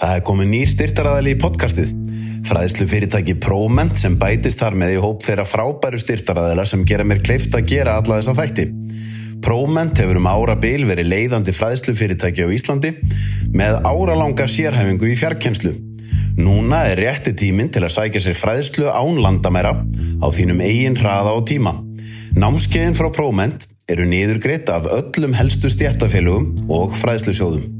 Það er komið nýr styrtaræðali í podcastið. Fræðslu fyrirtæki Proment sem bætist þar með í hóp þeirra frábæru styrtaræðala sem gera mér kleift að gera alla þessa þætti. Proment hefur um ára bil verið leiðandi fræðslu fyrirtæki á Íslandi með áralanga sérhæfingu í fjarkenslu. Núna er rétti tíminn til að sækja sér fræðslu án landamæra á þínum eigin hraða og tíma. Námskeiðin frá Proment eru niðurgreitt af öllum helstu stjættafélugum og fræðslusjóðum.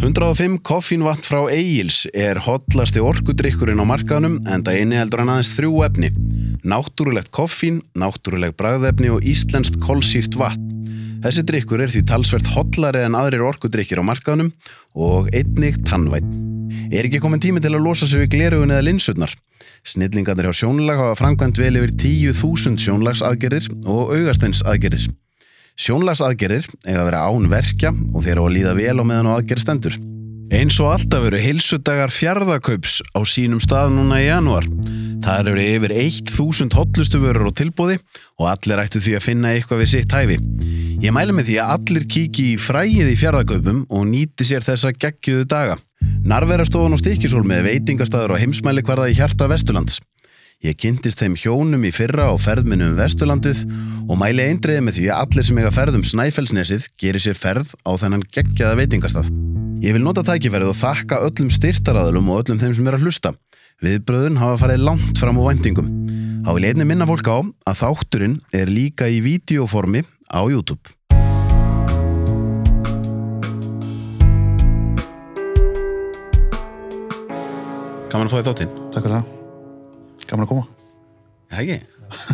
105 koffínvatt frá Egil's er hotlasti orkudrykkurinn á markaðnum en það inniheldur hann aðeins þrjú efni. Náttúrulegt koffín, náttúruleg bræðefni og íslenskt kolsýrt vatn. Þessi drykkur er því talsvert hotlari en aðrir orkudrykkir á markaðnum og einnig tannvætt. Er ekki komin tími til að losa sig við glerugun eða linsutnar? Snillingarnir hjá sjónlag hafa framkvæmt vel yfir 10.000 sjónlagsaðgerir og augasteinsaðgerir. Sjónlagsaðgerir eiga að vera án verkja og þeir eru að líða vel á meðan á aðgerð stendur. Eins og alltaf eru heilsudagar fjardakaups á sínum stað núna í januar. Það eru yfir 1000 hotlustu vörur á tilbúði og allir ættu því að finna eitthvað við sitt hæfi. Ég mælu með því að allir kíki í fræið í fjardakaupum og nýti sér þessa geggiðu daga. Narverastofan og stikkisól með veitingastæður og heimsmæli hverða í hjarta Vesturlands. Ég kynntist þeim hjónum í fyrra á ferðminu um Vesturlandið og mæli eindriði með því að allir sem eiga ferð um Snæfellsnesið gerir sér ferð á þennan geggjaða veitingastað. Ég vil nota tækifærið og þakka öllum styrtaraðulum og öllum þeim sem er að hlusta. Viðbröðun hafa farið langt fram á vendingum. Há vil einni minna fólk á að þátturinn er líka í videoformi á YouTube. Gaman að fá því þáttinn. Takk fyrir það. Gaman að koma. Það ekki?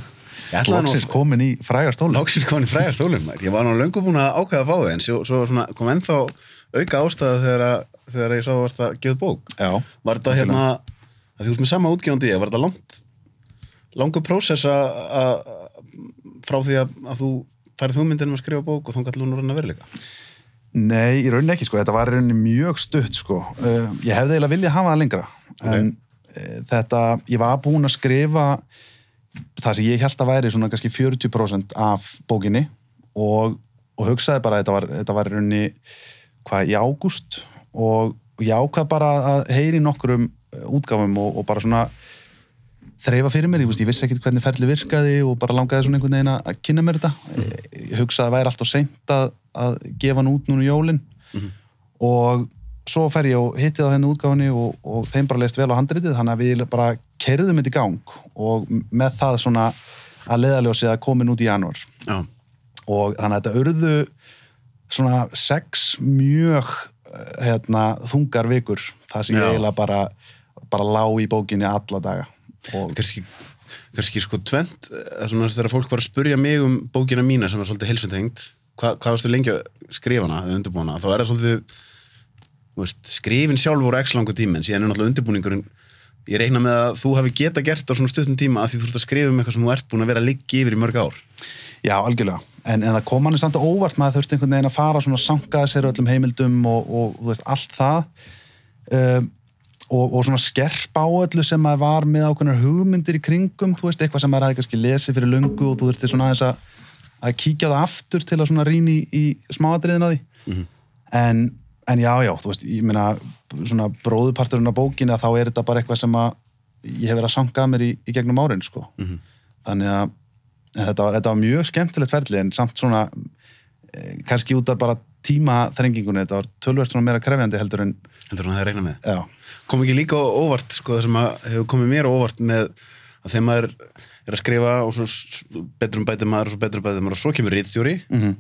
Loksins komin í frægar stólum. Lóksins komin í frægar stólum maður. Ég var nú löngu búin að ákveða að fá þig en svo, svo kom ennþá auka ástæða þegar, að, þegar ég sá að varst að gefa bók. Já. Var þetta hérna, að þú ert með sama útgefandi ég, var þetta langt, langu prósess að, frá því að, að þú færið hugmyndin um að skrifa bók og þá gæti lúnur hann að verleika? Nei, í rauninni ekki sko. Þetta var í rauninni mjög stutt sko. Uh, ég hefði eiginlega viljað hafa það lengra. En uh, þetta, ég var búin að skrifa það sem ég held að væri svona kannski 40% af bókinni og, og hugsaði bara að þetta var, þetta var í rauninni hvað í ágúst og ég ákvað bara að heyri nokkrum útgáfum og, og bara svona þreifa fyrir mér, ég, veist, ég vissi ekkert hvernig ferli virkaði og bara langaði svona einhvern veginn að kynna mér þetta mm. ég hugsaði að það væri alltaf seint að, að gefa hann út núna í jólin Mhm. og svo fer ég og hitti það henni útgáfinni og, og þeim bara leist vel á handritið þannig að við bara kerðum þetta í gang og með það svona að leðaljósi að komin út í janúar Já. og þannig að þetta urðu svona sex mjög eh, hérna, þungar vikur það sem Já. ég eiginlega bara, bara lá í bókinni alla daga og Kannski, kannski sko tvent, eh, þegar fólk var að spurja mig um bókina mína sem er svolítið heilsutengt, hvað, hvað varstu lengi að skrifa hana, eða undirbúna, þá er það svolítið veist, skrifin sjálf voru x langu tími, en síðan er náttúrulega undirbúningurinn. Ég reikna með að þú hafi geta gert á svona stuttum tíma að því þú ert að skrifa um eitthvað sem þú ert búin að vera að liggja yfir í mörg ár. Já, algjörlega. En, en það kom hann samt óvart maður þurfti einhvern veginn að fara svona sankaða sér öllum heimildum og, og þú veist, allt það. Um, og, og svona skerpa á öllu sem maður var með ákveðnar hugmyndir í kringum, þú veist, eitthvað sem maður hefði kannski lesið fyrir lungu og þú þurfti svona aðeins að að kíkja það aftur til að svona rýni í, í smáadriðin á því. En, en já, já, þú veist, ég meina svona bróðuparturinn af bókinni að þá er þetta bara eitthvað sem að ég hef verið að sankað mér í, í gegnum árin, sko. Þannig að en þetta, var, þetta var mjög skemmtilegt ferli en samt svona eh, kannski út af bara tíma þrengingunni þetta var tölvert svona meira krefjandi heldur en heldur að það reikna með. Já, kom ekki líka á óvart sko, það sem að hefur komið mér á óvart með að þegar maður er að skrifa og svo s- betur um bætið maður og svo betur um bætið maður og svo kemur rítstjóri mm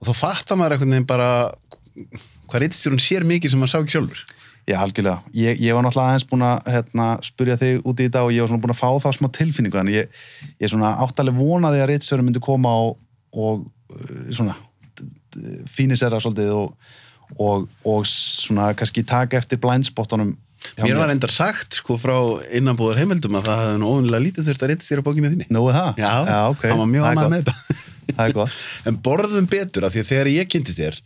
og þá fattar maður einhvern veginn bara hvað rítstjórun sér mikið sem maður sá ekki sjálfur já algjörlega ég, ég var náttúrulega aðeins búin að hérna, spurja þig út í þetta og ég var svona búin að fá þá smá tilfinningu þannig ég, ég svona áttalega vonaði að reytsöru myndi koma og, og uh, svona fínisera svolítið og, og, og svona kannski taka eftir blindspottunum Já, Mér var endar sagt sko frá innanbúðar heimildum að það hefði nú óvinnilega lítið þurft að rittstýra bókinu þinni. Nú er það? Já, já ok. hann var mjög Það gott. með þetta. En borðum betur af því að þegar ég kynntist þér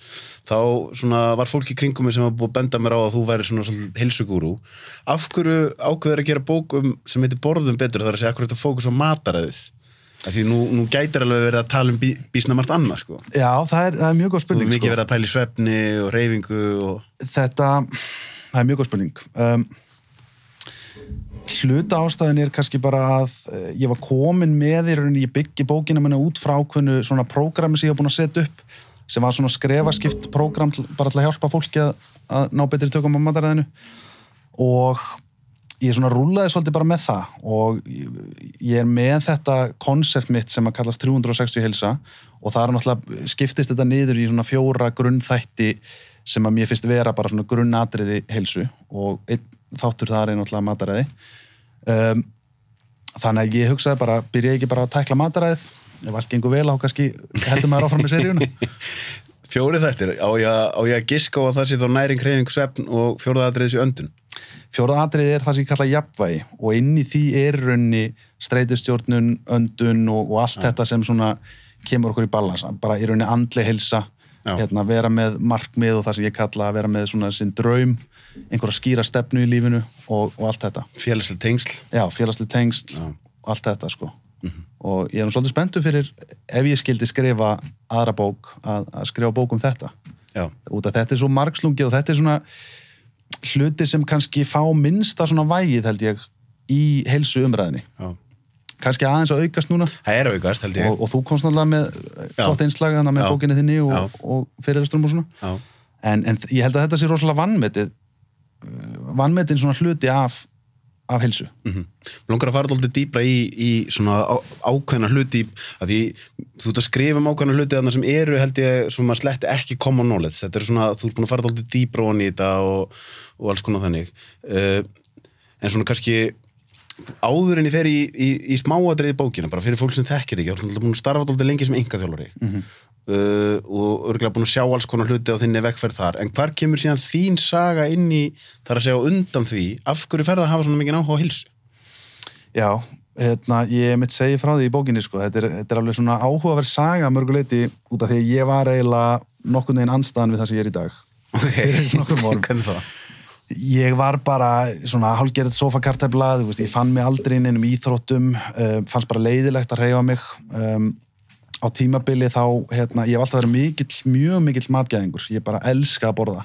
þá svona var fólk í kringum mig sem var búið að benda mér á að þú væri svona, svona heilsugúrú. Af hverju ákveður að gera bók um, sem heitir borðum betur þar að segja hverju þetta fókus á mataræðið? Af því nú, nú gætir alveg verið að tala um bí, bísna margt annað sko. Já, það er, það er mjög góð Þú spurning. er mikið sko. verið að pæla í svefni og reyfingu og... Þetta, það er mjög góð spurning. Um, hluta ástæðin er kannski bara að uh, ég var komin með í rauninni, ég byggi bókina minna út frá ákveðnu svona prógrami sem ég hef búin að setja upp sem var svona skrefaskipt prógram bara til að hjálpa fólki að, að ná betri tökum á mataræðinu. Og ég svona rúlaði svolítið bara með það og ég, er með þetta konsept mitt sem að kallast 360 heilsa og það er náttúrulega skiptist þetta niður í svona fjóra grunnþætti sem að mér finnst vera bara svona grunnatriði heilsu og einn þáttur þar er náttúrulega mataræði. Um, þannig að ég hugsaði bara, byrja ekki bara að tækla mataræðið? Ef allt gengur vel á kannski heldur maður áfram með seríuna. Fjórið þættir, á ég, að- giska á að það sé þá næring, hreyfing, svefn og fjórða aðrið þessu öndun. Fjórða atriði er það sem ég kalla jafnvægi og inn í því er í rauninni streitustjórnun, öndun og, og allt þetta sem svona kemur okkur í balans, bara í rauninni andleg hilsa, hérna, vera með markmið og það sem ég kalla að vera með svona sinn draum, einhverja skýra stefnu í lífinu og, og allt þetta. Félagslega tengsl. Já, félagslega tengsl og allt þetta sko. Og ég er nú svolítið spenntu fyrir ef ég skildi skrifa aðra bók að, að skrifa bók um þetta. Já. út að þetta er svo margslungi og þetta er svona hluti sem kannski fá minnsta svona vægið held ég í heilsu umræðinni Já. kannski aðeins að aukast núna. Aukast, og, og þú komst náttúrulega með gott einslag með bókinni þinni og, og fyrirlestrum og svona. En, en ég held að þetta sé rosalega vannmetið uh, vannmetin svona hluti af, af heilsu. Mm Langar að fara alltaf dýbra í, í svona á, ákveðna hluti að því þú ert að skrifa um ákveðna hluti þarna sem eru held ég sem að sletti ekki common knowledge. Þetta er svona, þú ert búin að fara alltaf dýbra onni í þetta og, og alls konar þannig. Uh, en svona kannski áður en ég fer í, í, í smáadriði bókina, bara fyrir fólk sem þekkir ekki, þú ert búin að starfa alltaf lengi sem enga þjálfari uh, og örgulega búin að sjá alls konar hluti á þinni vekkferð þar, en hvar kemur síðan þín saga inn í, þar að segja undan því, af hverju ferða að hafa svona mikið áhuga á hilsu? Já, hérna, ég mitt segi frá því í bókinni sko, þetta er, þetta er alveg svona áhugaverð saga mörguleiti út af því að ég var eiginlega nokkurn veginn andstaðan við það sem ég er í dag. Árum. Hvernig það? ég var bara svona hálgerð sofakartæfla, þú veist, ég fann mig aldrei inn einum íþróttum, uh, fannst bara leiðilegt að reyfa mig um, á tímabili þá, hérna, ég hef alltaf verið mikill, mjög mikill matgæðingur. Ég bara elska að borða.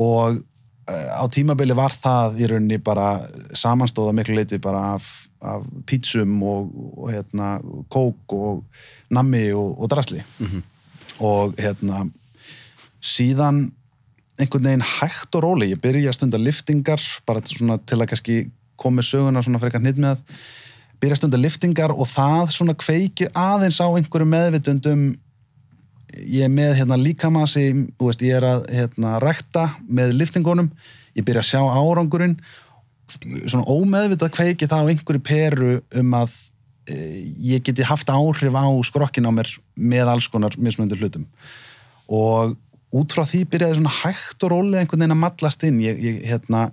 Og uh, á tímabili var það í rauninni bara samanstóða miklu leiti bara af, af pítsum og, og hérna, kók og nammi og, og drasli. Og hérna síðan einhvern veginn hægt og róli ég byrja að stunda liftingar bara svona til að kannski með söguna svona frekar hnitt með byrja að stunda liftingar og það svona kveikir aðeins á einhverju meðvitundum. Ég er með hérna líkamasi veist, ég er að hérna, rekta með liftingunum, ég byrja að sjá árangurinn. Svona ómeðvitað kveiki það á einhverju peru um að e, ég geti haft áhrif á skrokkin á mér með alls konar mismunandi hlutum. Og út frá því byrjaði svona hægt og rólega einhvern veginn að mallast inn. Ég, ég hérna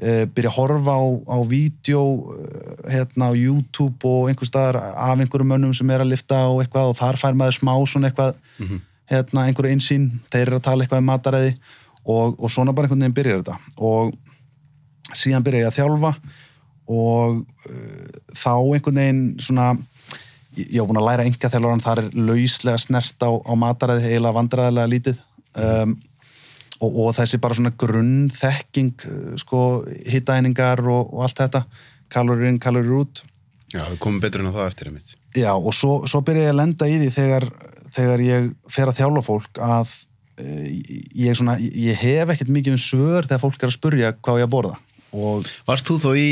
byrja að horfa á, á vídeo uh, hérna á YouTube og einhver staðar af einhverjum mönnum sem er að lifta og eitthvað og þar fær maður smá svona eitthvað hérna einhverju einsýn, þeir eru að tala eitthvað um mataræði og, og svona bara einhvern veginn byrjar þetta. Og síðan byrja ég að þjálfa og uh, þá einhvern veginn svona ég var búin að læra enga þjálfaran þar er lauslega snert á, á mataræði eiginlega vandræðilega lítið. Um, og, og þessi bara svona grunnþekking uh, sko hittaeiningar og, og allt þetta. Kalorir inn, kalorir út. Já, við komum betur en á það eftir einmitt. Já, og svo, svo byrja ég að lenda í því þegar, þegar ég fer að þjálfa fólk að uh, ég, svona, ég hef ekkert mikið um svör þegar fólk er að spurja hvað ég að borða. Og Varst þú þó í,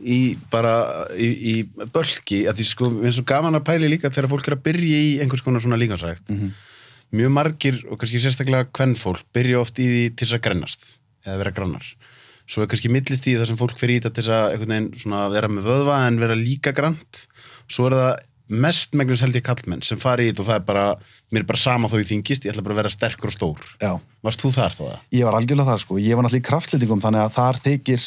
í bara í, í bölki, að því sko, eins og gaman að pæli líka þegar fólk er að byrja í einhvers konar svona líkansrækt. Mjög margir, og kannski sérstaklega kvennfólk, byrja oft í því til þess að grennast, eða vera grannar. Svo er kannski millist í það sem fólk fyrir í þetta til þess að vera með vöðva en vera líka grant. Svo er það mest megnus held ég kallmenn sem fari í þetta og það er bara, mér er bara sama þó ég þingist, ég ætla bara að vera sterkur og stór. Já, Varst þú þar þá það? ég var algjörlega þar sko, ég var náttúrulega í kraftlitingum þannig að þar þykir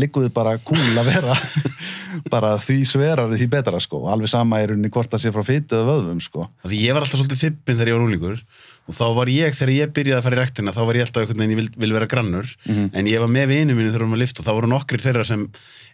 ligguði bara kúl að vera bara því sverar því betra sko, alveg sama er unni hvort það sé frá fytu eða vöðvum sko. Því ég var alltaf svolítið þippin þegar ég var úlingur og þá var ég, þegar ég byrjaði að fara í rektina þá var ég alltaf einhvern veginn, ég vil, vil vera grannur en ég var með vinnu mínu þegar við varum að lifta og þá voru nokkrir þeirra sem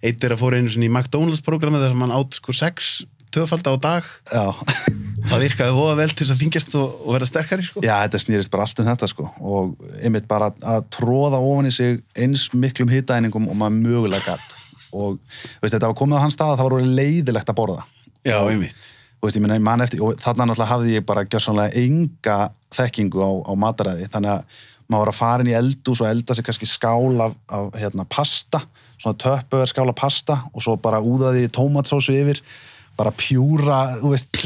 eitt er að fóra einu í McDonalds programmi þar sem hann átt sko sex töðfalda á dag. Já, það virkaði voða vel til þess að þingjast og, og vera sterkari sko. Já, þetta snýrist bara allt um þetta sko. Og einmitt bara að- að tróða ofan í sig eins miklum hitaeiningum og maður mögulega gatt og veist, þetta var komið á hans stað að það var leiðilegt að borða. Já, einmitt. og veist, ég meina, ég man eftir, og þarna náttúrulega hafði ég bara gjörsanlega enga þekkingu á, á mataræði, þannig að maður var að fara inn í eldús og elda sér kannski skál af, af hérna, pasta svona töppuver skál af pasta og svo bara úðaði tómatsósu yfir bara pjúra, þú veist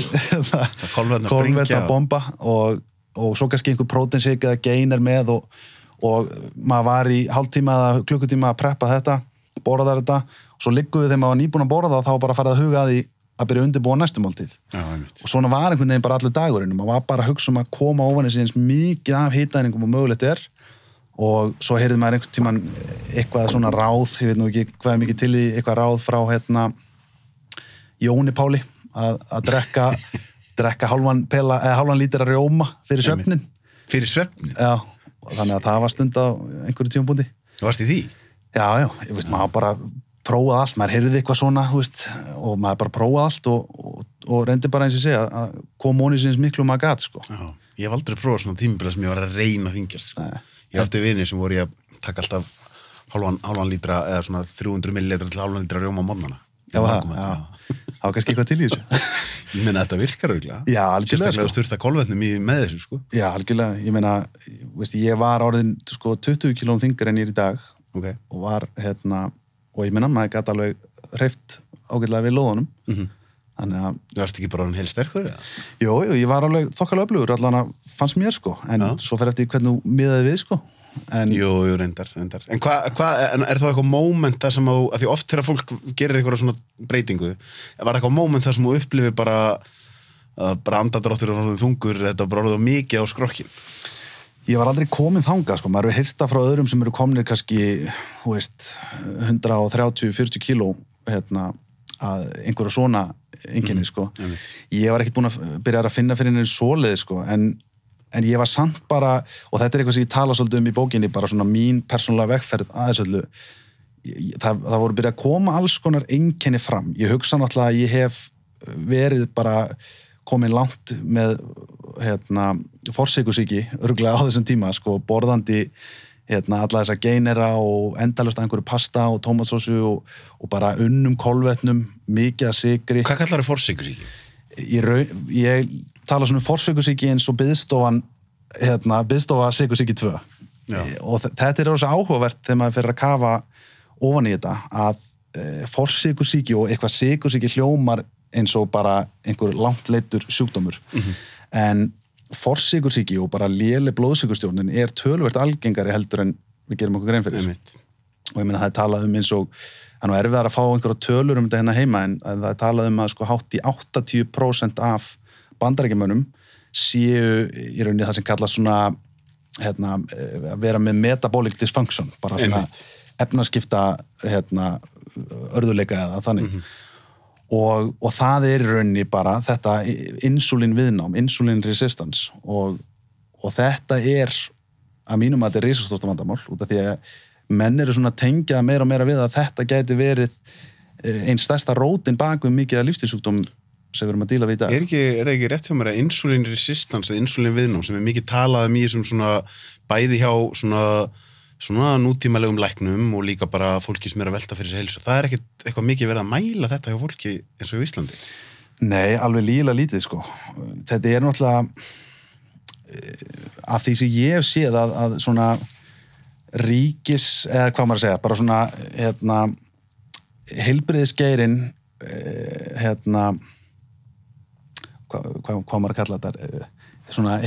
kolvetna bomba og, og svo kannski einhver próteinsik eða geiner með og, og maður var í hálftíma eða klukkutíma að preppa þetta borða þetta. Og svo ligguðu þegar maður var nýbúin að borða það og þá bara fara að huga því að byrja undirbúa næstu máltíð. Já, einmitt. og svona var einhvern veginn bara allur dagurinn og maður var bara að hugsa um að koma ofan í eins mikið af hitaðningum og mögulegt er. Og svo heyrði maður einhvern tíman eitthvað svona ráð, ég veit nú ekki hvað er mikið til í eitthvað ráð frá hérna Jóni Páli að, að drekka, drekka hálfan, pela, eða hálfan lítir að rjóma fyrir svefnin Fyrir svefnin. já, þannig að það var stund á einhverju tímabúndi Þú varst í því? já, já, ég veist, maður bara prófað allt, maður heyrði eitthvað svona þú veist, og maður bara prófað allt og, og, og reyndi bara eins og segja að koma onni sinns miklu maður gat sko. Já. Ég hef aldrei prófað svona tímabila sem ég var að reyna þingjast. Sko. Nei. Ég átti vinir sem voru ég að taka alltaf hálfan, hálfan lítra eða svona 300 millilitra til hálfan lítra rjóma á mótnana. já, það, já, það var kannski eitthvað til í þessu Ég meina þetta virkar auðvitað. Já, algjörlega, Sérstaklega sko. að styrta kolvetnum í með þessu, sko. já, algjörlega, ég meina veist, ég var orðin sko, 20 kilóm þingar en ég er í dag Ok. og var hérna og ég meina maður gæti alveg hreift ágætlega við lóðunum Mm þannig að, Þú varst ekki bara hann heil sterkur, eða? jú, jú, ég var alveg þokkalega öflugur allan að fannst mér sko en Já. svo fer eftir hvernig þú miðaði við sko en Jú, jú, reyndar, reyndar. En hvað, hva, en er þá eitthvað moment þar sem á, að því oft þegar fólk gerir eitthvað svona breytingu, var eitthvað moment þar sem þú upplifir bara að bara andadráttur og þungur, þetta of mikið á skrokkin. ég var aldrei komin þangað sko, maður hefur heyrsta frá öðrum sem eru komnir kannski, þú veist 130-40 kíló hérna, að einhverja svona einkenni sko, einmitt. ég var ekkert búin að byrja að finna fyrir henni svoleið sko, en, en ég var samt bara og þetta er eitthvað sem ég tala svolítið um í bókinni bara svona mín persónulega vegferð aðeins öllu. Það, það voru byrjað að koma alls konar einkenni fram, ég hugsa náttúrulega að ég hef verið bara komin langt með hérna, forsíkusíki örglega á þessum tíma, sko, borðandi hérna, alla þessa geinera og endalust einhverju pasta og tómatsósu og, og bara unnum kolvetnum mikið að sigri Hvað kallar þau forsíkusíki? ég, ég tala svona um forsökusíki eins og byðstofan hérna, byðstofa sykusíki 2 Já. og þe- þetta er rosa áhugavert þegar maður fyrir að kafa ofan í þetta að e, forsíkusíki og eitthvað sykusíki hljómar eins og bara einhver langt leittur sjúkdómur en forsíkusíki og bara léle blóðsíkustjórnin er tölvert algengari heldur en við gerum okkur grein fyrir Einmitt. og ég meina það er talað um eins og er nú erfiðar að fá einhverja tölur um þetta hérna heima en það er talað um að sko hátt í 80% af bandarækjumönnum séu í rauninni það sem kallast svona hérna, að vera með metabolic dysfunction bara svona efnaskipta hérna, örðuleika eða þannig. Og, og það er í rauninni bara þetta insulin viðnám, insulin resistance og, og þetta er að mínum að þetta er risastórt vandamál út af því að menn eru svona tengjað meira og meira við að þetta gæti verið eh, einn stærsta rótin bak við mikið af lífstíðsjúkdóm sem við erum að díla við í dag Er ekki, er ekki rétt hjá mér að insulin resistance eða insulin viðnám sem er mikið talað um í þessum svona bæði hjá svona, svona nútímalegum læknum og líka bara fólki sem er að velta fyrir sér heilsu. Það er ekkert eitthvað mikið verið að mæla þetta hjá fólki eins og í Íslandi. Nei, alveg líla lítið sko. Þetta er náttúrulega eh, af því sem ég hef séð að, að svona ríkis, eða hvað maður að segja, bara svona hérna, heilbriðisgeirin hérna hvað, hvað, hvað maður að kalla þetta eh, svona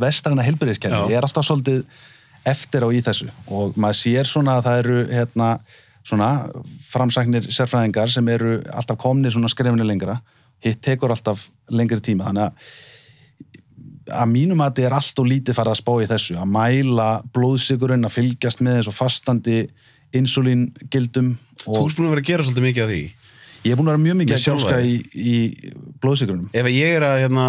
vestræna heilbriðiskerfi Já. er alltaf svolítið eftir á í þessu og maður sér svona að það eru hérna svona framsæknir sérfræðingar sem eru alltaf komnir svona skrefni lengra hitt tekur alltaf lengri tíma þannig að að mínum að þetta er allt og lítið farið að spá í þessu að mæla blóðsigurinn að fylgjast með þessu fastandi insulíngildum Þú erst búin að vera að gera svolítið mikið af því. Ég er búin að vera mjög mikið að sjálfa í, í blóðsigurinnum Ef ég er að hérna,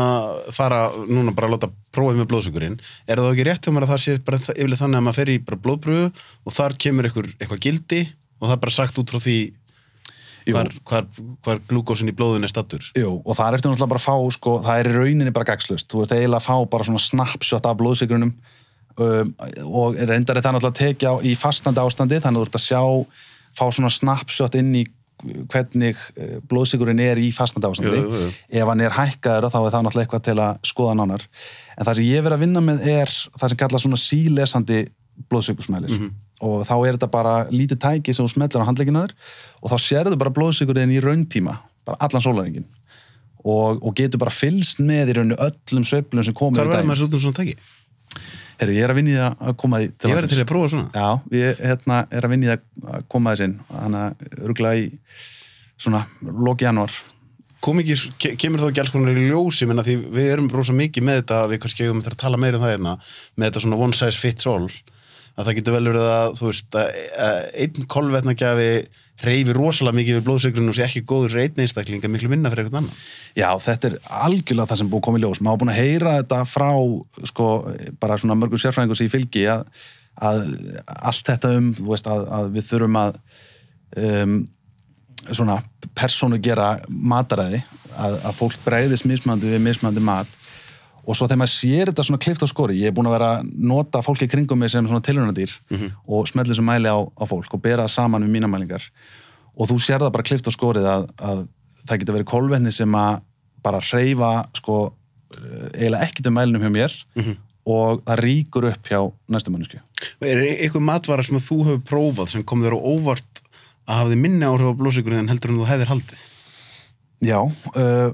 fara núna bara að láta prófið með blóðsugurinn, er það ekki rétt mér að það sé bara yfirleitt þannig að maður fer í bara blóðpröfu og þar kemur eitthvað, eitthvað gildi og það er bara sagt út frá því hvar, hvar, hvar glúkósin í blóðun er stattur. Jú, og það er eftir náttúrulega bara að fá, sko, það er rauninni bara gagslust. Þú ert eiginlega að fá bara svona snapshot af blóðsikrunum um, og reyndar er það náttúrulega að tekja í fastandi ástandi, þannig að þú ert að sjá, fá svona snapshot inn í hvernig uh, blóðsikurinn er í jú. Ef hann er hækkaður þá er það náttúrulega eitthvað til að skoða nánar. En það sem ég verið að vinna með er það sem kallað svona sílesandi blóðsikursmælir. Mhm. Og þá er þetta bara lítið tæki sem þú smellar á handlegginaður og þá sérðu bara blóðsikurinn í rauntíma, bara allan sólaringin og, og getur bara fylst með í rauninu öllum sveiflum sem Hvar í dag. maður svo út um svona tæki? Herru, ég er að vinni það að koma því til Ég landsins. til að prófa svona. Já, ég hérna, er að vinni það að koma þess inn þannig að örgulega í svona loki januar. Kom ekki, ke- kemur þá ekki alls konar í ljósi menna því við erum rosa mikið með þetta við kannski eigum eftir að tala meira um það hérna með þetta svona one size fits all að það getur vel verið að þú veist að, einn kolvetnagjafi reyfi rosalega mikið við blóðsögrun og sé ekki góður einn einstakling en miklu minna fyrir eitthvað annan Já, þetta er algjörlega það sem búið að í ljós. Maður búin að heyra þetta frá, sko, bara svona mörgum sérfræðingur sem ég fylgi að, að allt þetta um, þú veist, að, að við þurfum að um, svona persónu gera mataræði, að, að fólk bregðist mismandi við mismandi mat og svo þegar maður sér þetta svona klift á skori, ég er búin að vera að nota fólki kringum mig sem svona tilhörnadýr og smellir sem mæli á, á fólk og bera það saman við mínamælingar og þú sér það bara klift á skorið að, að það getur verið kolvetni sem að bara hreyfa sko eh, eiginlega ekkert um mælinum hjá mér og það ríkur upp hjá næstu mannesku. Er eitthvað matvara sem þú hefur prófað sem kom þér á óvart að hafði minni áhrif á blóðsögrun en heldur en þú hefðir haldið? Já, uh,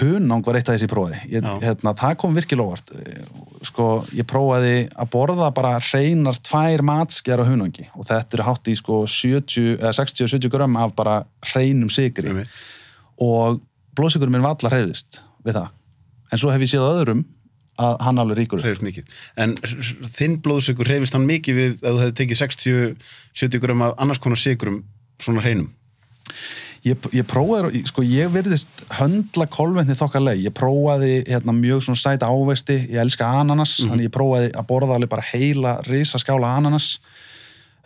hunang var eitt af þessi prófi. Ég, hérna, það kom virkilega óvart. Sko, ég prófaði að borða bara hreinar tvær matskjara hunangi og þetta er hátt í sko 70, eða 60-70 grömm af bara hreinum sigri. Einmitt. og blóðsíkurinn minn var allar hreyðist við það. En svo hef ég séð á öðrum að hann alveg ríkur. En þinn blóðsögur hreyfist hann mikið við að þú hefði tekið 60-70 gram af annars konar sigurum svona hreinum? Ég, ég prófaði, sko ég virðist höndla kolvetni þokkarleg. Ég prófaði hérna, mjög svona sæta ávexti, ég elska ananas, þannig ég prófaði að borða alveg bara heila risaskála ananas.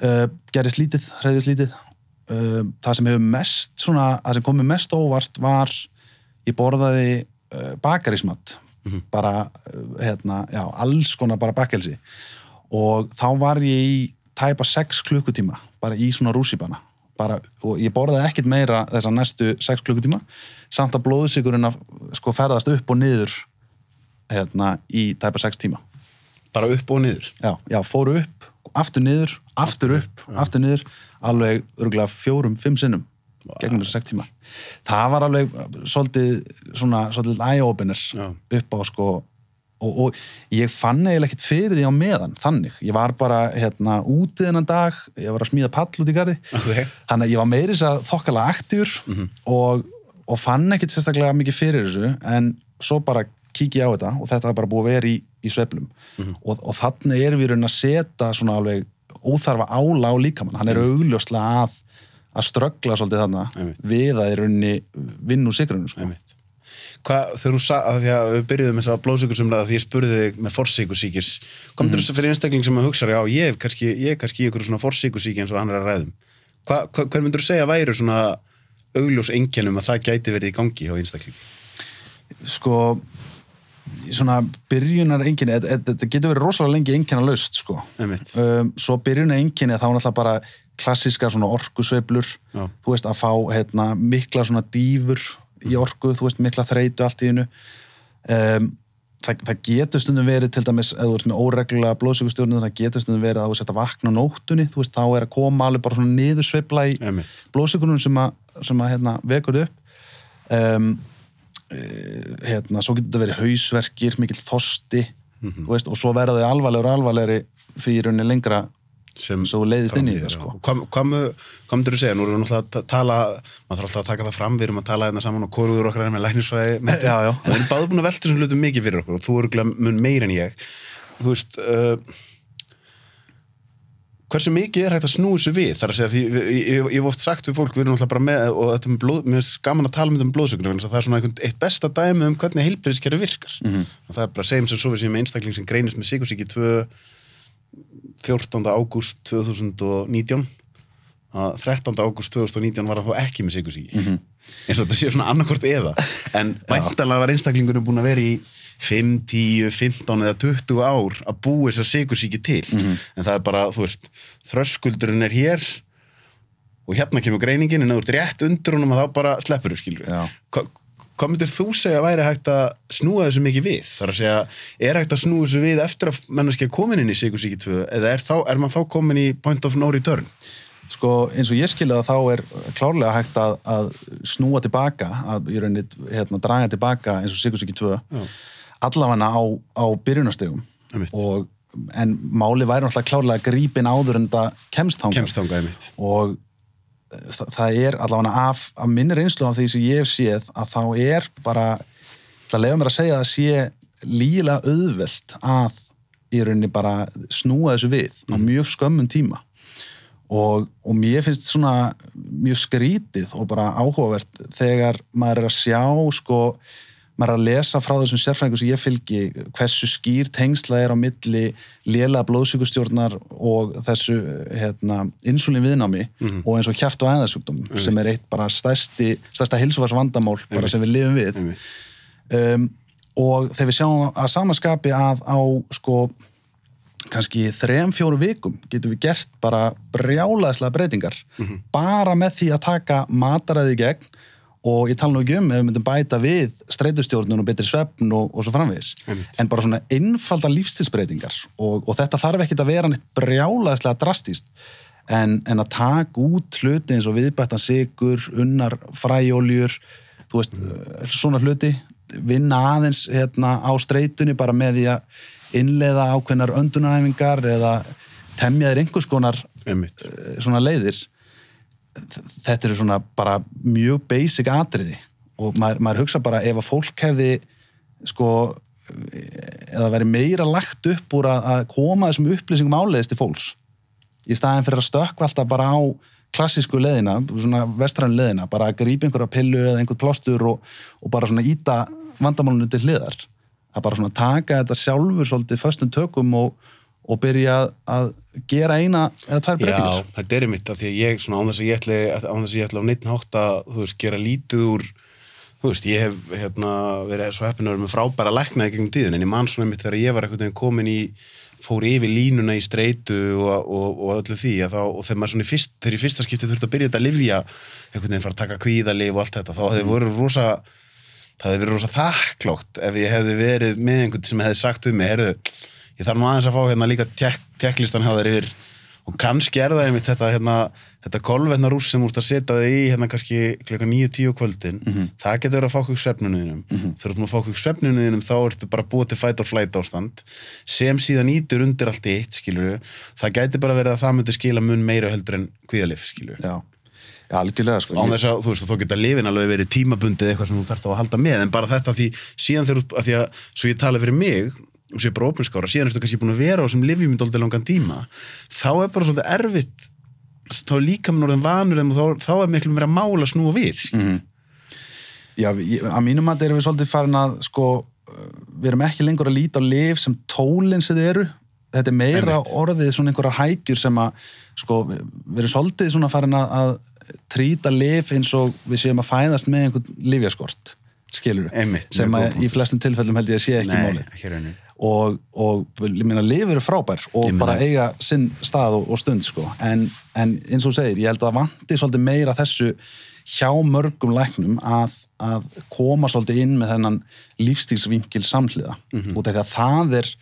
Uh, gerist lítið, hreyðist lítið. Uh, það sem hefur mest, svona, það sem komið mest óvart var, ég borðaði uh, bakarísmat. Bara, uh, hérna, já, alls konar bara bakelsi. Og þá var ég í tæpa 6 klukkutíma, bara í svona rússibana bara, og ég borðaði ekkert meira þessa næstu 6 klukkutíma. Samt að blóðsigurinn að sko ferðast upp og niður hérna í tæpa 6 tíma. Bara upp og niður? já, já, fóru upp, aftur niður aftur upp, aftur niður alveg örgulega fjórum, fimm sinnum gegnum þessa 6 tíma. Það var alveg svolítið svona, svolítið eye-opener Já. upp á sko og, og ég fann eiginlega ekkert fyrir því á meðan þannig, ég var bara hérna úti þennan dag, ég var að smíða pall út í garði. Ok. þannig að ég var meiris að þokkala aktífur og, og fann ekkert sérstaklega mikið fyrir þessu en svo bara kíkja á þetta og þetta var bara búið að vera í, í sveiflum. Og, og þannig erum við að setja svona alveg óþarfa ála á líkamann. Hann er augljóslega að að ströggla svolítið þarna við að í rauninni vinn úr sigrunum sko. Hvað, þegar þú sagði, að því að við byrjuðum þess að blóðsökursumlega því ég spurði þig með forsíkusíkis komður Mhm. þess að fyrir einstakling sem að hugsa já, ég er kannski, ég kannski í ykkur svona forsíkusíki eins og hann er að ræðum. Hva, hva, hvað myndur þú segja væru svona augljós einkennum að það gæti verið í gangi á einstakling sko svona byrjunar enginni þetta getur verið rosalega lengi enginna laust sko. Um, svo byrjunar enginni þá er náttúrulega bara klassíska svona orkusveiflur. Þú veist að fá hérna, mikla svona dýfur í orku, þú veist mikla þreytu allt í hennu um, það, það getur stundum verið til dæmis ef þú ert með óreglulega blóðsökustjórnum það getur stundum verið að þú setja vakna á nóttunni þú veist þá er að koma alveg bara svona niðursveifla í Einmitt. blóðsökunum sem að, sem að hérna, vekur upp. Um, hérna, svo getur þetta verið hausverkir, mikill þosti þú veist, og svo verða þau alvarlegur alvarlegri því í rauninni lengra sem Svo leiðist inn í þetta, líður, sko. Hvað, myndir þú segja? Nú erum við náttúrulega að ta- tala, maður þarf alltaf að taka það fram, við erum að tala hérna saman og hvoruður okkar er með já. En við erum báðu búin að velta þessum hlutum mikið fyrir okkur og þú eru mun meir en ég. Þú veist, uh, hversu mikið er hægt að snúi þessu við? Það er að segja, því, ég, ég, ég hef oft sagt við fólk, við erum alltaf bara með, og þetta með blóð, mér finnst gaman að tala um þetta um blóðsökunum, það er svona eitt besta dæmi um hvernig heilbreyðiskerfi virkar. Mhm. Og það er bara segjum sem svo við séum einstakling sem greinist með sikursíki 2 14. ágúst 2019 að 13. ágúst 2019 var það þó ekki með sikursíki Mhm. eins og þetta sé svona annarkort eða en væntalega var einstaklingunum búin að vera í 5, 10, 15 eða 20 ár að búi þessar sikursíki til Mhm. en það er bara, þú veist þröskuldurinn er hér og hérna kemur greiningin en þú ert rétt undir honum að þá bara sleppur þú skilur hvað myndir þú segja að væri hægt að snúa þessu mikið við? Það er að segja, er hægt að snúa þessu við eftir að manneskja komin inn í Sigursíki 2 eða er, þá, er maður þá komin í point of no return? Sko eins og ég skilja það þá er klárlega hægt að, að snúa tilbaka, að í rauninni hérna, draga tilbaka eins og Sigursíki 2 Já. allavega á, á byrjunastegum og en máli væri náttúrulega klárlega grípin áður en það kemst þangað Kemst þangaði mitt. og þa það er allavega af, af minni reynslu af því sem ég hef séð að þá er bara það leiður mér að segja að það sé lígilega auðvelt að í rauninni bara snúa þessu við á mjög skömmun tíma. Og, og mér finnst svona mjög skrítið og bara áhugavert þegar maður er að sjá sko, maður er að lesa frá þessum sérfræðingum sem ég fylgi hversu skýr tengsla er á milli lélega blóðsíkustjórnar og þessu hérna, insulin viðnámi og eins og hjart- og æðasjúkdóm sem er eitt bara stærsti, stærsta hilsuvars vandamál bara sem við lifum við. Um, og þegar við sjáum að samanskapi að á sko kannski þrem, fjóru vikum getum við gert bara brjálaðislega breytingar bara með því að taka mataræði gegn og ég tala nú ekki um ef við myndum bæta við streitustjórnun og betri svefn og, og svo framvegis. Einmitt. en bara svona einfalda lífstilsbreytingar og, og þetta þarf ekkit að vera neitt brjálaðislega drastíst en, en að taka út hluti eins og viðbættan sigur, unnar fræjóljur, þú veist svona hluti, vinna aðeins hérna á streitunni bara með því að innleiða ákveðnar öndunaræfingar eða temja þér einhvers konar Einmitt. eh, svona leiðir þetta eru svona bara mjög basic atriði. Og maður, maður hugsa bara ef að fólk hefði sko eða veri meira lagt upp úr að, koma þessum upplýsingum áleiðist til fólks. Í staðin fyrir að stökkva alltaf bara á klassísku leðina, svona vestrænu leðina bara að grípa einhverja pillu eða einhvern plástur og, og bara svona íta vandamálunum til hliðar. Að bara svona taka þetta sjálfur svolítið föstum tökum og, og byrja að, gera eina eða tvær breytingar. Já, þetta er einmitt að því að ég svona án þess að ég ætli, án þess að ég ætli á neitt hátt að, þú veist, gera lítið úr þú veist, ég hef hérna verið svo heppin að vera með frábæra læknaði gegnum tíðin en ég man svona einmitt þegar ég var veginn komin í fór yfir línuna í streitu og, og, og öllu því að þá, og þegar maður svona í fyrst, þegar í fyrsta skipti þurfti að byrja þetta að livja einhvern veginn fara að taka kvíðalif og allt þetta, þá hefði voru rosa það hefði verið rosa þakklátt ef ég hefði verið með einhvern sem hefði sagt um mig, heyrðu, ég þarf nú aðeins að fá hérna líka tek, teklistan hjá þær yfir. Og kannski er það einmitt þetta hérna, þetta kolvetna rús sem úr að setja þig í hérna kannski klukka 9-10 kvöldin. Það getur verið að fá okkur svefnunuðinum mm -hmm. þú erum að fá okkur svefnunuðinum þá ertu bara búið til fight or flight ástand. Sem síðan ítur undir allt eitt skilur það gæti bara verið að það myndi skila mun meira heldur en kvíðalif skilur Já, já algjörlega sko. án þess að þú veist að þó geta lifin alveg verið tímabundið eitthvað sem þú þarft á að halda með. En bara þetta því síðan þegar þú- að því að svo ég tala fyrir mig og sé bara opinskára, síðan ertu kannski búin að vera á þessum lifjum í dóldi langan tíma þá er bara svolítið erfitt þá er líka með orðin vanur þá, þá er miklu meira mál að snúa við mm. Já, ég, að mínum að erum við svolítið farin að sko, við erum ekki lengur að líta á lif sem tólinn sem þau eru. Þetta er meira Einmitt. orðið svona einhverjar hækjur sem að sko, við erum svolítið svona farin að, að trýta lif eins og við séum að fæðast með einhvern lifjaskort skilur Einmitt, sem að í flestum tilfellum held ég að sé ekki Nei, málið og, og ég meina, lif eru frábær og bara eiga sinn stað og, og stund sko. en, en eins og segir, ég held að það vanti svolítið meira þessu hjá mörgum læknum að, að koma svolítið inn með þennan lífstílsvinkil samhliða út af því að það er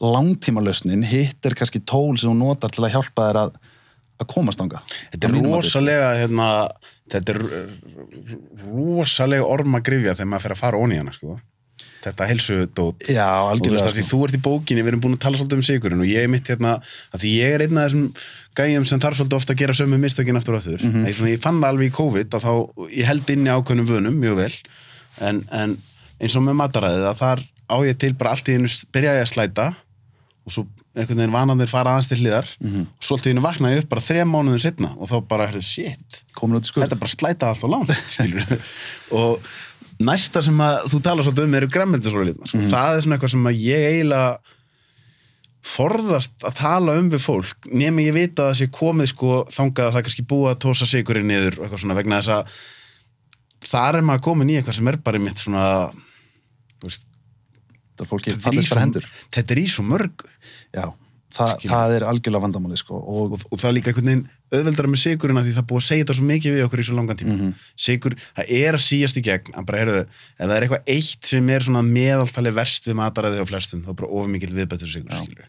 langtímalösnin, hitt er kannski tól sem þú notar til að hjálpa þér að, að komast ánga Þetta er rosalega hérna, þetta er rosalega ormagrifja þegar maður fer að fara onni hana sko. Þetta helsudót Já, og veist algjörlega að því sko. þú ert í bókinni, við erum búin að tala svolítið um sigurinn og ég er mitt hérna, að því ég er einn af þessum gæjum sem þarf svolítið ofta að gera sömu mistökin aftur og aftur, mm -hmm. ég fann það alveg í COVID að þá, ég held inn í ákveðnum vönum mjög vel, en, en eins og með mataræðið að þar á ég til bara allt í einu byrja ég að slæta og svo einhvern veginn vananir fara aðeins til hliðar Mhm. og svo allt í einu vakna ég upp bara þrem mánuðin setna og þá bara, shit þetta bara slæta allt og langt og næsta sem að þú talar svolítið um eru græmmendisólíðnar Mhm. það er svona eitthvað sem að ég eiginlega forðast að tala um við fólk nema ég vita að það sé komið sko þangað að það kannski búið að tósa sigurinn niður eitthvað svona vegna þess að þar er maður komin í eitthvað sem er bara mitt svona þú veist, þetta er fólki þetta í fallist bara hendur. þetta er í svo mörgu. Já, Skilur. það er algjörlega vandamáli sko. og, og, og það er líka einhvern veginn auðveldara með sigurinn að því það er búið að segja þetta svo mikið við okkur í svo langan tíma Mhm. sigur, það er að síast í gegn að bara, heyrðu, ef það er eitthvað eitt sem er svona meðaltali verst við mataræði á flestum þá er bara of mikil viðbættur sigur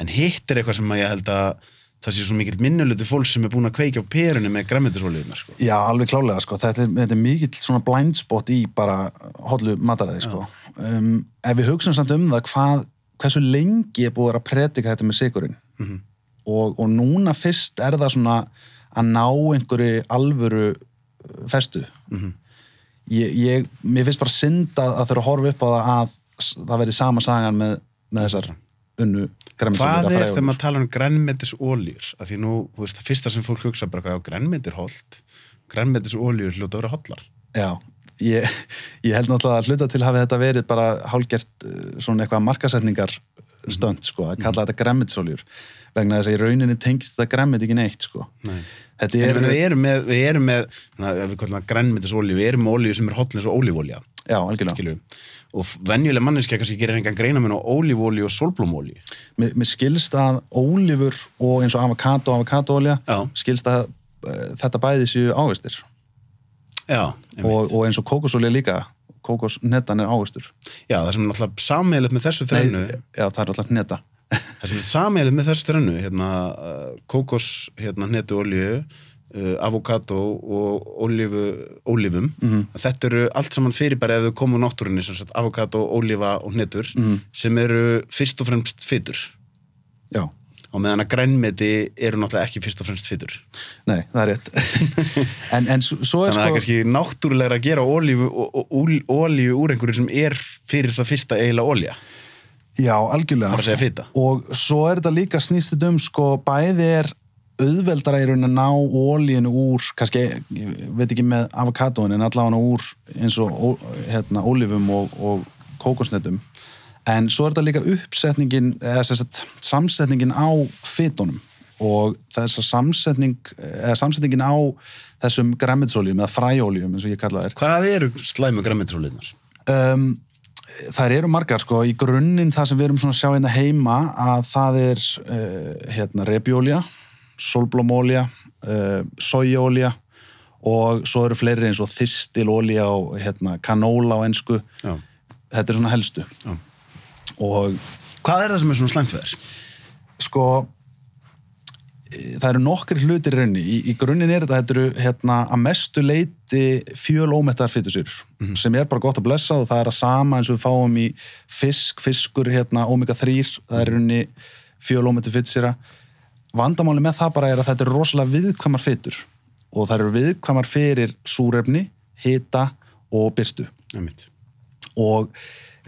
en hitt er eitthvað sem að ég held að það sé svo mikil minnulutu fólk sem er búin að kveikja á perunni með græmmetisóliðunar sko. Já, alveg klálega, sko. þetta, er, þetta er mikill svona blind spot í bara hollu mataræði, sko. Um, ef við hugsaum samt um það hvað, hversu lengi er búið að predika þetta með sigurinn Mhm. og, og núna fyrst er það svona að ná einhverju alvöru uh, festu. Mhm. ég, ég, mér finnst bara synd að, að þurfa að horfa upp á það að það verði sama sagan með, með þessar unnu hvað er þegar maður tala um grænmetisóljur að því nú, þú veist, það fyrsta sem fólk hugsa bara hvað á grænmetir holt grænmetisóljur hljóta að vera hollar. Já, ég, ég held náttúrulega að hluta til hafi þetta verið bara hálgert uh, svona eitthvað markasetningar stönd, sko, að kalla þetta græmmitsoljur vegna þess að í rauninni tengist þetta græmmit ekki neitt, sko. Nei. Er, við erum með, við erum með ef við við erum með olju sem er hotlins og ólífólja, já, algjörlega. og venjuleg manneskja kannski gerir engan greina með ólífólju og sólblómólju Mér, mér skilst að ólífur og eins og avokado og avokadóolja skilst að uh, þetta bæði séu ávistir Já, og, og eins og kókosólja líka kókosnetan er ávistur. Já, það sem er náttúrulega sammeilið með þessu þrennu já, það er alltaf neta. það sem er sammeilið með þessu þrennu hérna, uh, kókos, hérna, olju uh, avokado og ólífu, ólífum Mhm. þetta eru allt saman fyrirbæri ef þau komu úr náttúrunni, sem sagt avokado, ólífa og netur Mhm. sem eru fyrst og fremst fytur Já, og meðan að grænmeti eru náttúrulega ekki fyrst og fremst fytur nei, það er rétt. en, en svo, er þannig að það er sko... kannski náttúrulega að gera ólífu úr einhverju sem er fyrir það fyrsta eiginlega ólja Já, algjörlega. bara að segja fita og svo er þetta líka snýst þetta um sko, bæði er auðveldara í raunin að ná ólíinu úr kannski, ég veit ekki með avokadóin en allavega úr eins og hérna, ólífum og, og kókosnetum en svo er þetta líka uppsetningin eða sem sagt, samsetningin á fytunum og þess að samsetning eða samsetningin á þessum græmitsóljum eða fræjóljum eins og ég kalla þær hvað eru slæmu grænmetisóliðnar? um, þær eru margar sko, í grunninn það sem við erum svona að sjá hérna heima að það er uh, hérna repjólja, solblómólja uh, sojaólja og svo eru fleiri eins og þistilólja og hérna kanóla á ensku Já. þetta er svona helstu Já. Og hvað er það sem er svona slæmt fyrir sko það eru nokkri hlutir í rauninni. Í, í grunninn er þetta, þetta eru hérna að mestu leiti fjölómettar fytusýr sem er bara gott að blessa og það er að sama eins og við fáum í fisk, fiskur hérna omega-3, það er rauninni fjölómettar fytusýra vandamáli með það bara er að þetta eru rosalega viðkvæmar fytur og það eru viðkvæmar fyrir súrefni, hita og byrtu og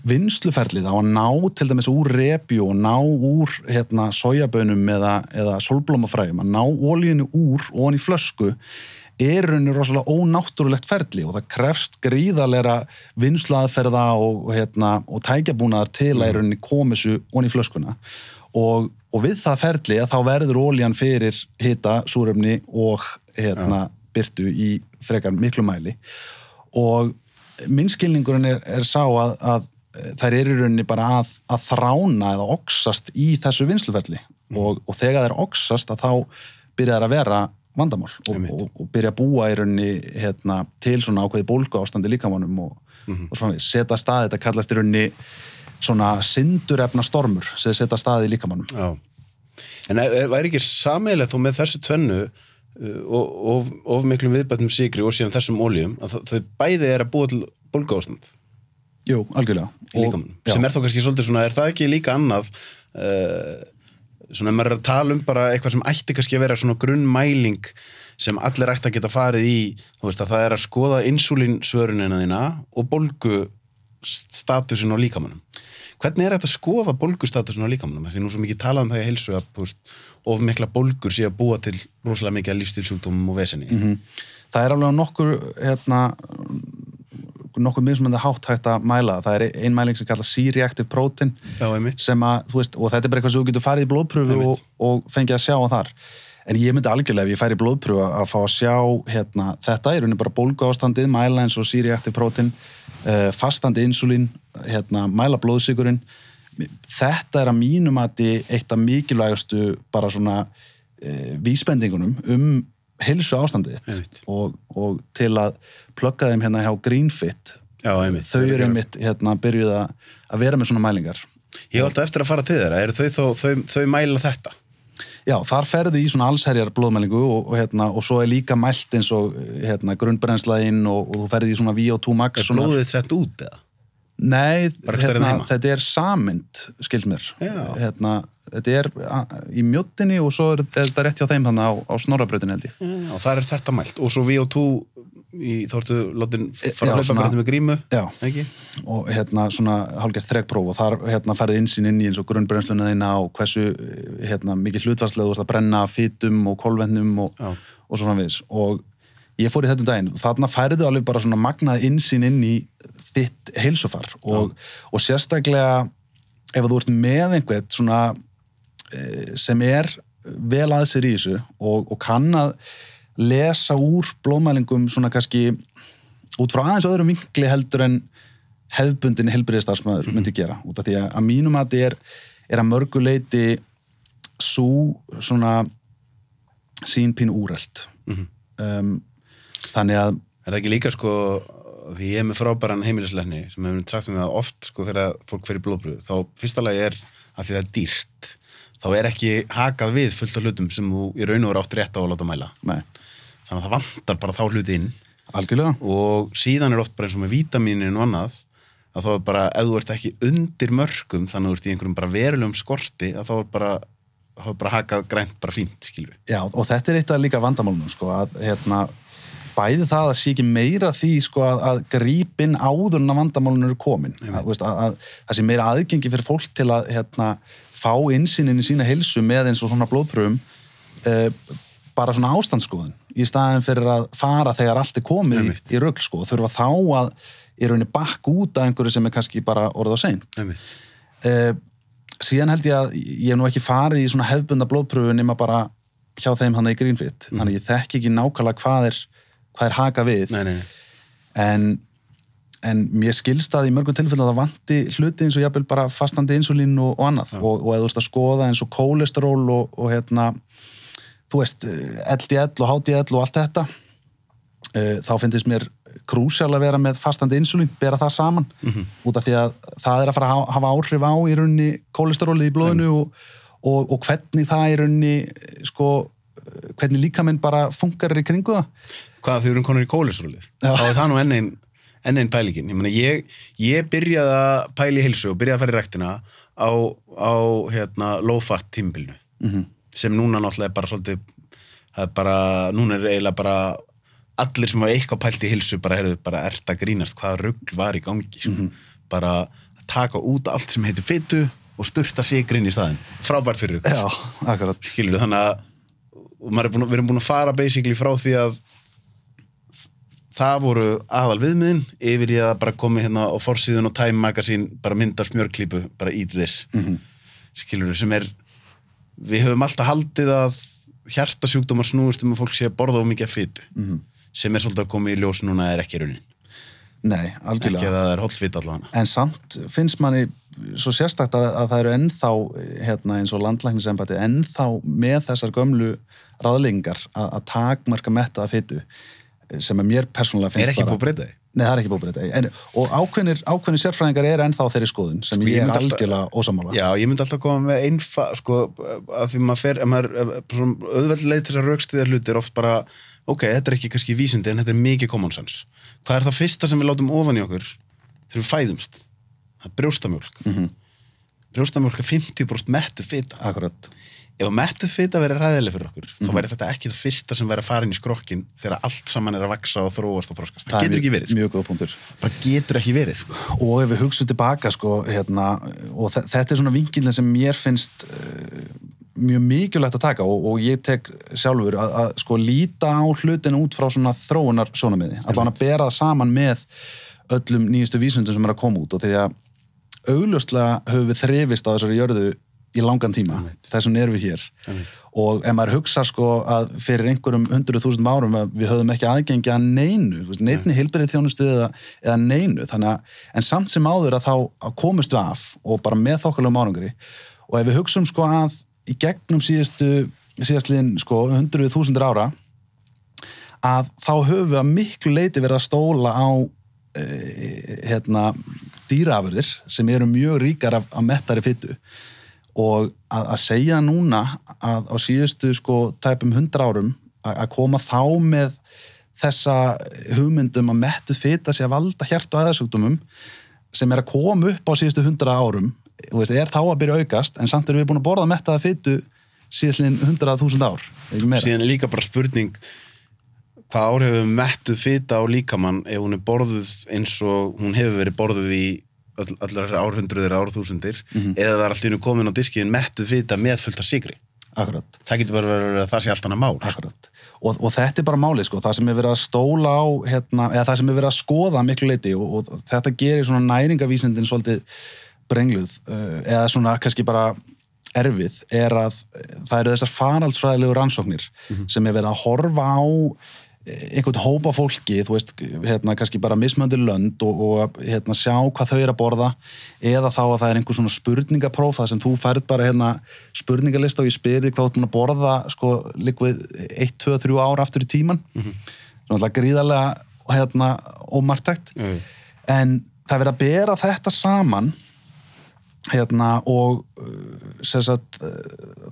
vinsluferlið á að ná til dæmis úr repju og ná úr hérna, sojabönum eða, eða solblómafræðum, að ná ólíinu úr og hann í flösku er rauninni rosalega ónáttúrulegt ferli og það krefst gríðarleira vinsluaðferða og, hérna, og tækjabúnaðar til að í rauninni komi þessu onni í flöskuna. Og, og við það ferli að þá verður ólíjan fyrir hita, súrefni og hérna, byrtu í frekar miklu mæli. Og minn skilningurinn er, er sá að, að þær eru í rauninni bara að, að þrána eða oksast í þessu vinsluferli og, og þegar þær oksast að þá byrja þær að vera vandamál og, og, og byrja að búa í rauninni hérna, til svona ákveði bólgu ástandi líkamannum og, og svona við, setja stað þetta kallast í rauninni svona syndurefna stormur sem setja stað í líkamannum Já. En er- er- væri ekki sameigilegt þó með þessu tvennu og of, miklum viðbættum sigri og síðan þessum óljum að þau bæði er að búa til bólgástand Jú, algjörlega. já. sem er þó kannski svolítið svona, er það ekki líka annað uh, svona maður er að tala um bara eitthvað sem ætti kannski að vera svona grunnmæling sem allir ætti að geta farið í þú veist að það er að skoða insúlinsvörunina þína og bolgu statusin á líkamannum hvernig er þetta að skoða bolgustatusin á líkamannum því nú svo mikið talað um það í heilsu að of mikla bolgur sé að búa til rosalega mikið lífstilsjúkdómum og vesenni Mhm. Það er alveg nokkur hérna, nokkur mismunandi hátt hægt að mæla það. er ein mæling sem kallast C-reactive protein Já, sem að, þú veist, og þetta er bara eitthvað sem þú getur farið í blóðpröfu og, og fengið að sjá á þar. En ég myndi algjörlega ef ég færi í blóðpröfu að fá að sjá hérna, þetta er rauninni bara bólgu ástandið, mæla eins og C-reactive protein uh, fastandi insulín hérna, mæla blóðsigurinn þetta er að mínum að eitt af mikilvægastu bara svona uh, vísbendingunum um heilsu ástandið þitt. Og, og til að plugga þeim hérna hjá Greenfit Já, einmitt. þau eru einmitt hérna, byrjuð að, að vera með svona mælingar Ég hef alltaf eftir að fara til þeirra, eru þau, þau, þau, þau mæla þetta? Já, þar ferðu í svona allsherjar blóðmælingu og, og, hérna, og svo er líka mælt eins og hérna, grunnbrennslaðinn og, og þú ferði í svona VO2 max Er svona, blóðið sett út eða? Nei, hérna, þetta er samynd skild mér hérna, þetta er í mjóttinni og svo er, þetta rétt hjá þeim þannig á, á snorrabrautin held ég. Já, það er þetta mælt. Og svo VO2, í, þá ertu látin fara að svona- bara með grímu, Já, ekki? og hérna svona hálfgert þrekpróf og þar hérna ferði insinn inn í eins og grunnbrennsluna þína og hversu hérna mikið hlutvarslega þú ert að brenna fytum og kolvennum og, og svo framvegis. Og ég fór í þetta um daginn. Og þarna færðu alveg bara svona magnað insinn inn í þitt heilsufar. Og, og sérstaklega ef þú ert með einhvern svona sem er vel að sér í þessu og, og kann að lesa úr blóðmælingum svona kannski út frá aðeins öðrum vinkli heldur en hefðbundin helbriðistarsmaður myndi gera. Út af því að, að mínum að þetta er, er að mörgu leiti svo svona sín pín úrelt. Um, þannig að Er það ekki líka sko, því ég er með frábæran heimilisleikni sem hefur sagt um það oft sko þegar fólk fer í blóðbröð, þá fyrsta lagi er að því það er dýrt, þá er ekki hakað við fullt af hlutum sem þú í raun og veru átt rétt á að láta mæla. nei, Þannig að það vantar bara þá hluti inn. Algjörlega. Og síðan er oft bara eins og með vítaminin og annað að þá er bara, ef þú ert ekki undir mörgum, þannig að þú ert í einhverjum bara verulegum skorti, að þá er bara þá er bara hakað grænt bara fínt, skilur við. Já, og þetta er eitt af líka vandamálunum sko, að hérna, bæði það að sé ekki meira því sko, að, að grípin áður en að vandamálunum eru komin. Að, veist, að, að það sé meira aðgengi fyrir fólk til að hérna, fá innsýnin í sína heilsu með eins og svona blóðpröfum uh, bara svona ástandsskoðun í staðin fyrir að fara þegar allt er komið í, í rögl sko, og þurfa þá að í rauninni bakk út af einhverju sem er kannski bara orðið á sein Einmitt. uh, síðan held ég að ég hef nú ekki farið í svona hefbunda blóðpröfu nema bara hjá þeim hann í Greenfit Mm. þannig ég þekki ekki nákvæmlega hvað er hvað er haka við Nei, nei, nei. en, en mér skilst að í mörgum tilfellum að það vanti hluti eins og jafnvel bara fastandi insulín og, og annað. Og, og eða þú veist að skoða eins og kólesteról og, og hérna þú veist, eh, LDL og HDL og allt þetta uh, þá finnst mér krúsjál að vera með fastandi insulín, bera það saman. Út af því að það er að fara að hafa- áhrif á í rauninni kólesterólið í blóðinu og, og, og hvernig það í rauninni eh, sko, eh, hvernig líkaminn bara funkar í kringu það. Hvað þau eru konur í kólesterólið Já. þá er það nú enn einn enn einn pælingin. Ég, meina, ég, ég byrjaði að pæla í heilsu og byrjaði að fara í rektina á, á hérna, low fat tímbilinu Mhm. sem núna náttúrulega er bara svolítið það er bara, núna er eiginlega bara allir sem hafa eitthvað pælt í heilsu bara, heyrðu, bara ert að grínast? Hvaða rugl var í gangi? Sko. bara að taka út allt sem heitir fytu og sturta sigrinn í staðinn. Frábært fyrir ykkur. Já, akkurat. Skilur þannig er að- við erum búin að fara basically frá því að það voru aðal viðmiðin yfir í að bara komi hérna á forsíðun og Time Magazine bara myndar smjörklípu bara eat this. Mm Mhm. skilur sem er við höfum alltaf haldið að hjartasjúkdómar snúist um að fólk sé að borða of mikið af fytu Mhm. sem er svolítið að koma í ljós núna er ekki raunin. Nei, ekki algjörlega að það er holdfýt allavega. En samt finnst manni svo sérstakt að, að það eru ennþá hérna, eins og landlæknisembati ennþá með þessar gömlu ráðlingar að, að takmarka metta að fytu sem að mér persónulega er finnst ekki bara búið að breyta því Nei, það er ekki búið að breyta því. En, og ákveðnir, ákveðnir sérfræðingar er ennþá þeirri skoðun sem Sko, ég ég er algjörlega ósamála Já, ég myndi alltaf koma með einfa, sko, að því maður fer, ef maður, auðveld leið til þess að raukstiða hluti er oft bara, ok, þetta er ekki kannski vísindi en þetta er mikið common sense. Hvað er það fyrsta sem við látum ofan í okkur þegar við fæðumst það er brjóstamjólk mm. -hmm. brjóstamjólk er 50% mettu fita akkurat ef að mettu fita verið ræðileg fyrir okkur Mhm. þá væri þetta ekki það fyrsta sem verið að fara inn í skrokkin þegar allt saman er að vaksa og þróast og þróskast það, er getur ekki verið, sko. mjög góð punktur bara getur ekki verið sko. og ef við hugsaum tilbaka sko, hérna, og þe- þetta er svona vinkilin sem mér finnst uh, mjög mikilvægt að taka og, og ég tek sjálfur að, að sko líta á hlutin út frá svona þróunar sjónamiði, allan að bera það saman með öllum nýjustu vísundum sem er að koma út og því að augljóslega höfum við þrifist á þessari jörðu í langan tíma, þessum erum við hér. Einmitt. og ef maður hugsa sko að fyrir einhverjum hundruð þúsund árum við höfum ekki aðgengi að neinu, neitni hilberið þjónustu eða, eða neinu, þannig að en samt sem áður að þá komist við af og bara með þokkulegum árangri. Og ef við hugsaum sko að í gegnum síðustu síðastliðin sko hundruð þúsundur ára að þá höfum við að miklu leiti verið að stóla á e, hérna dýraafurðir sem eru mjög ríkar af, af mettari fyttu og að, að segja núna að á síðustu sko tæpum hundra árum að, að koma þá með þessa hugmyndum að mettu fytta sé að valda hjert og aðeinsugdumum sem er að koma upp á síðustu hundra árum veist, er þá að byrja að aukast en samt erum við búin að borða mettaða fyttu síðastliðin hundrað þúsund ár síðan er líka bara spurning hvað ár hefur mettuð fita á líkamann ef hún er borðuð eins og hún hefur verið borðuð í allar þessar árhundruðir árþúsundir Mhm. eða það er allt í hennu komin á diskiðin mettuð fita með fullt af sigri Akkurat, það getur bara verið að það sé allt annað mál akkurat. Og, og þetta er bara málið, sko, það sem er verið að stóla á, hérna, eða það sem er verið að skoða miklu leiti og, og þetta gerir svona næringavísindin svolítið brengluð, uh, eða svona kannski bara erfið, er að eh, það eru þessar faraldsfræðilegu rannsóknir sem er verið að horfa á eh, einhvern hópa fólki, þú veist, hérna, kannski bara mismöndir lönd og, og hérna, sjá hvað þau eru að borða eða þá að það er einhver svona spurningapróf það sem þú færð bara hérna spurningalista og ég spyrir hvað þú búin að borða sko líkvið 1, 2, 3 ár aftur í tíman mm -hmm. svona gríðarlega hérna ómartækt Mhm. en það er verið að bera þetta saman hérna og uh, sem sagt, uh,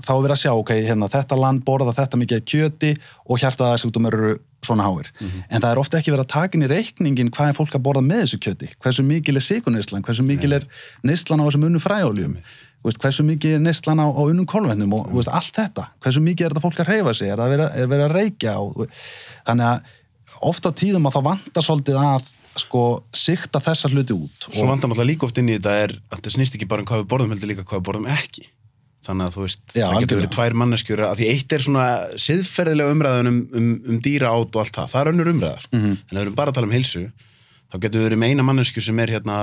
þá er verið að sjá ok, hérna, þetta land borða þetta mikið kjöti og hjartaðarsjúkdómar eru svona háir, en það er ofta ekki verið að taka inn í reikningin hvað er fólk að borða með þessu kjöti. Hversu mikil er sikuneyslan, hversu mikil er neyslan á þessum unnu fræjóljum veist, hversu mikil er neyslan á, á unnum kolvennum og veist, allt þetta, hversu mikið er þetta fólk að reyfa sig, er það verið, er verið að reykja og, þannig að ofta tíðum að þá vantar svolítið að sko, sikta þessa hluti út Svo vandar maður líka oft inn í þetta er að þetta snýst ekki bara um hvað við borðum heldur líka hvað við borðum ekki þannig að þú veist, Já, það getur algjörlega. verið tvær manneskjur að því eitt er svona siðferðilega umræðan um, um, um dýra át og allt það, það er önnur umræðar Mhm. en ef við erum bara að tala um heilsu þá getur við verið með eina manneskju sem er hérna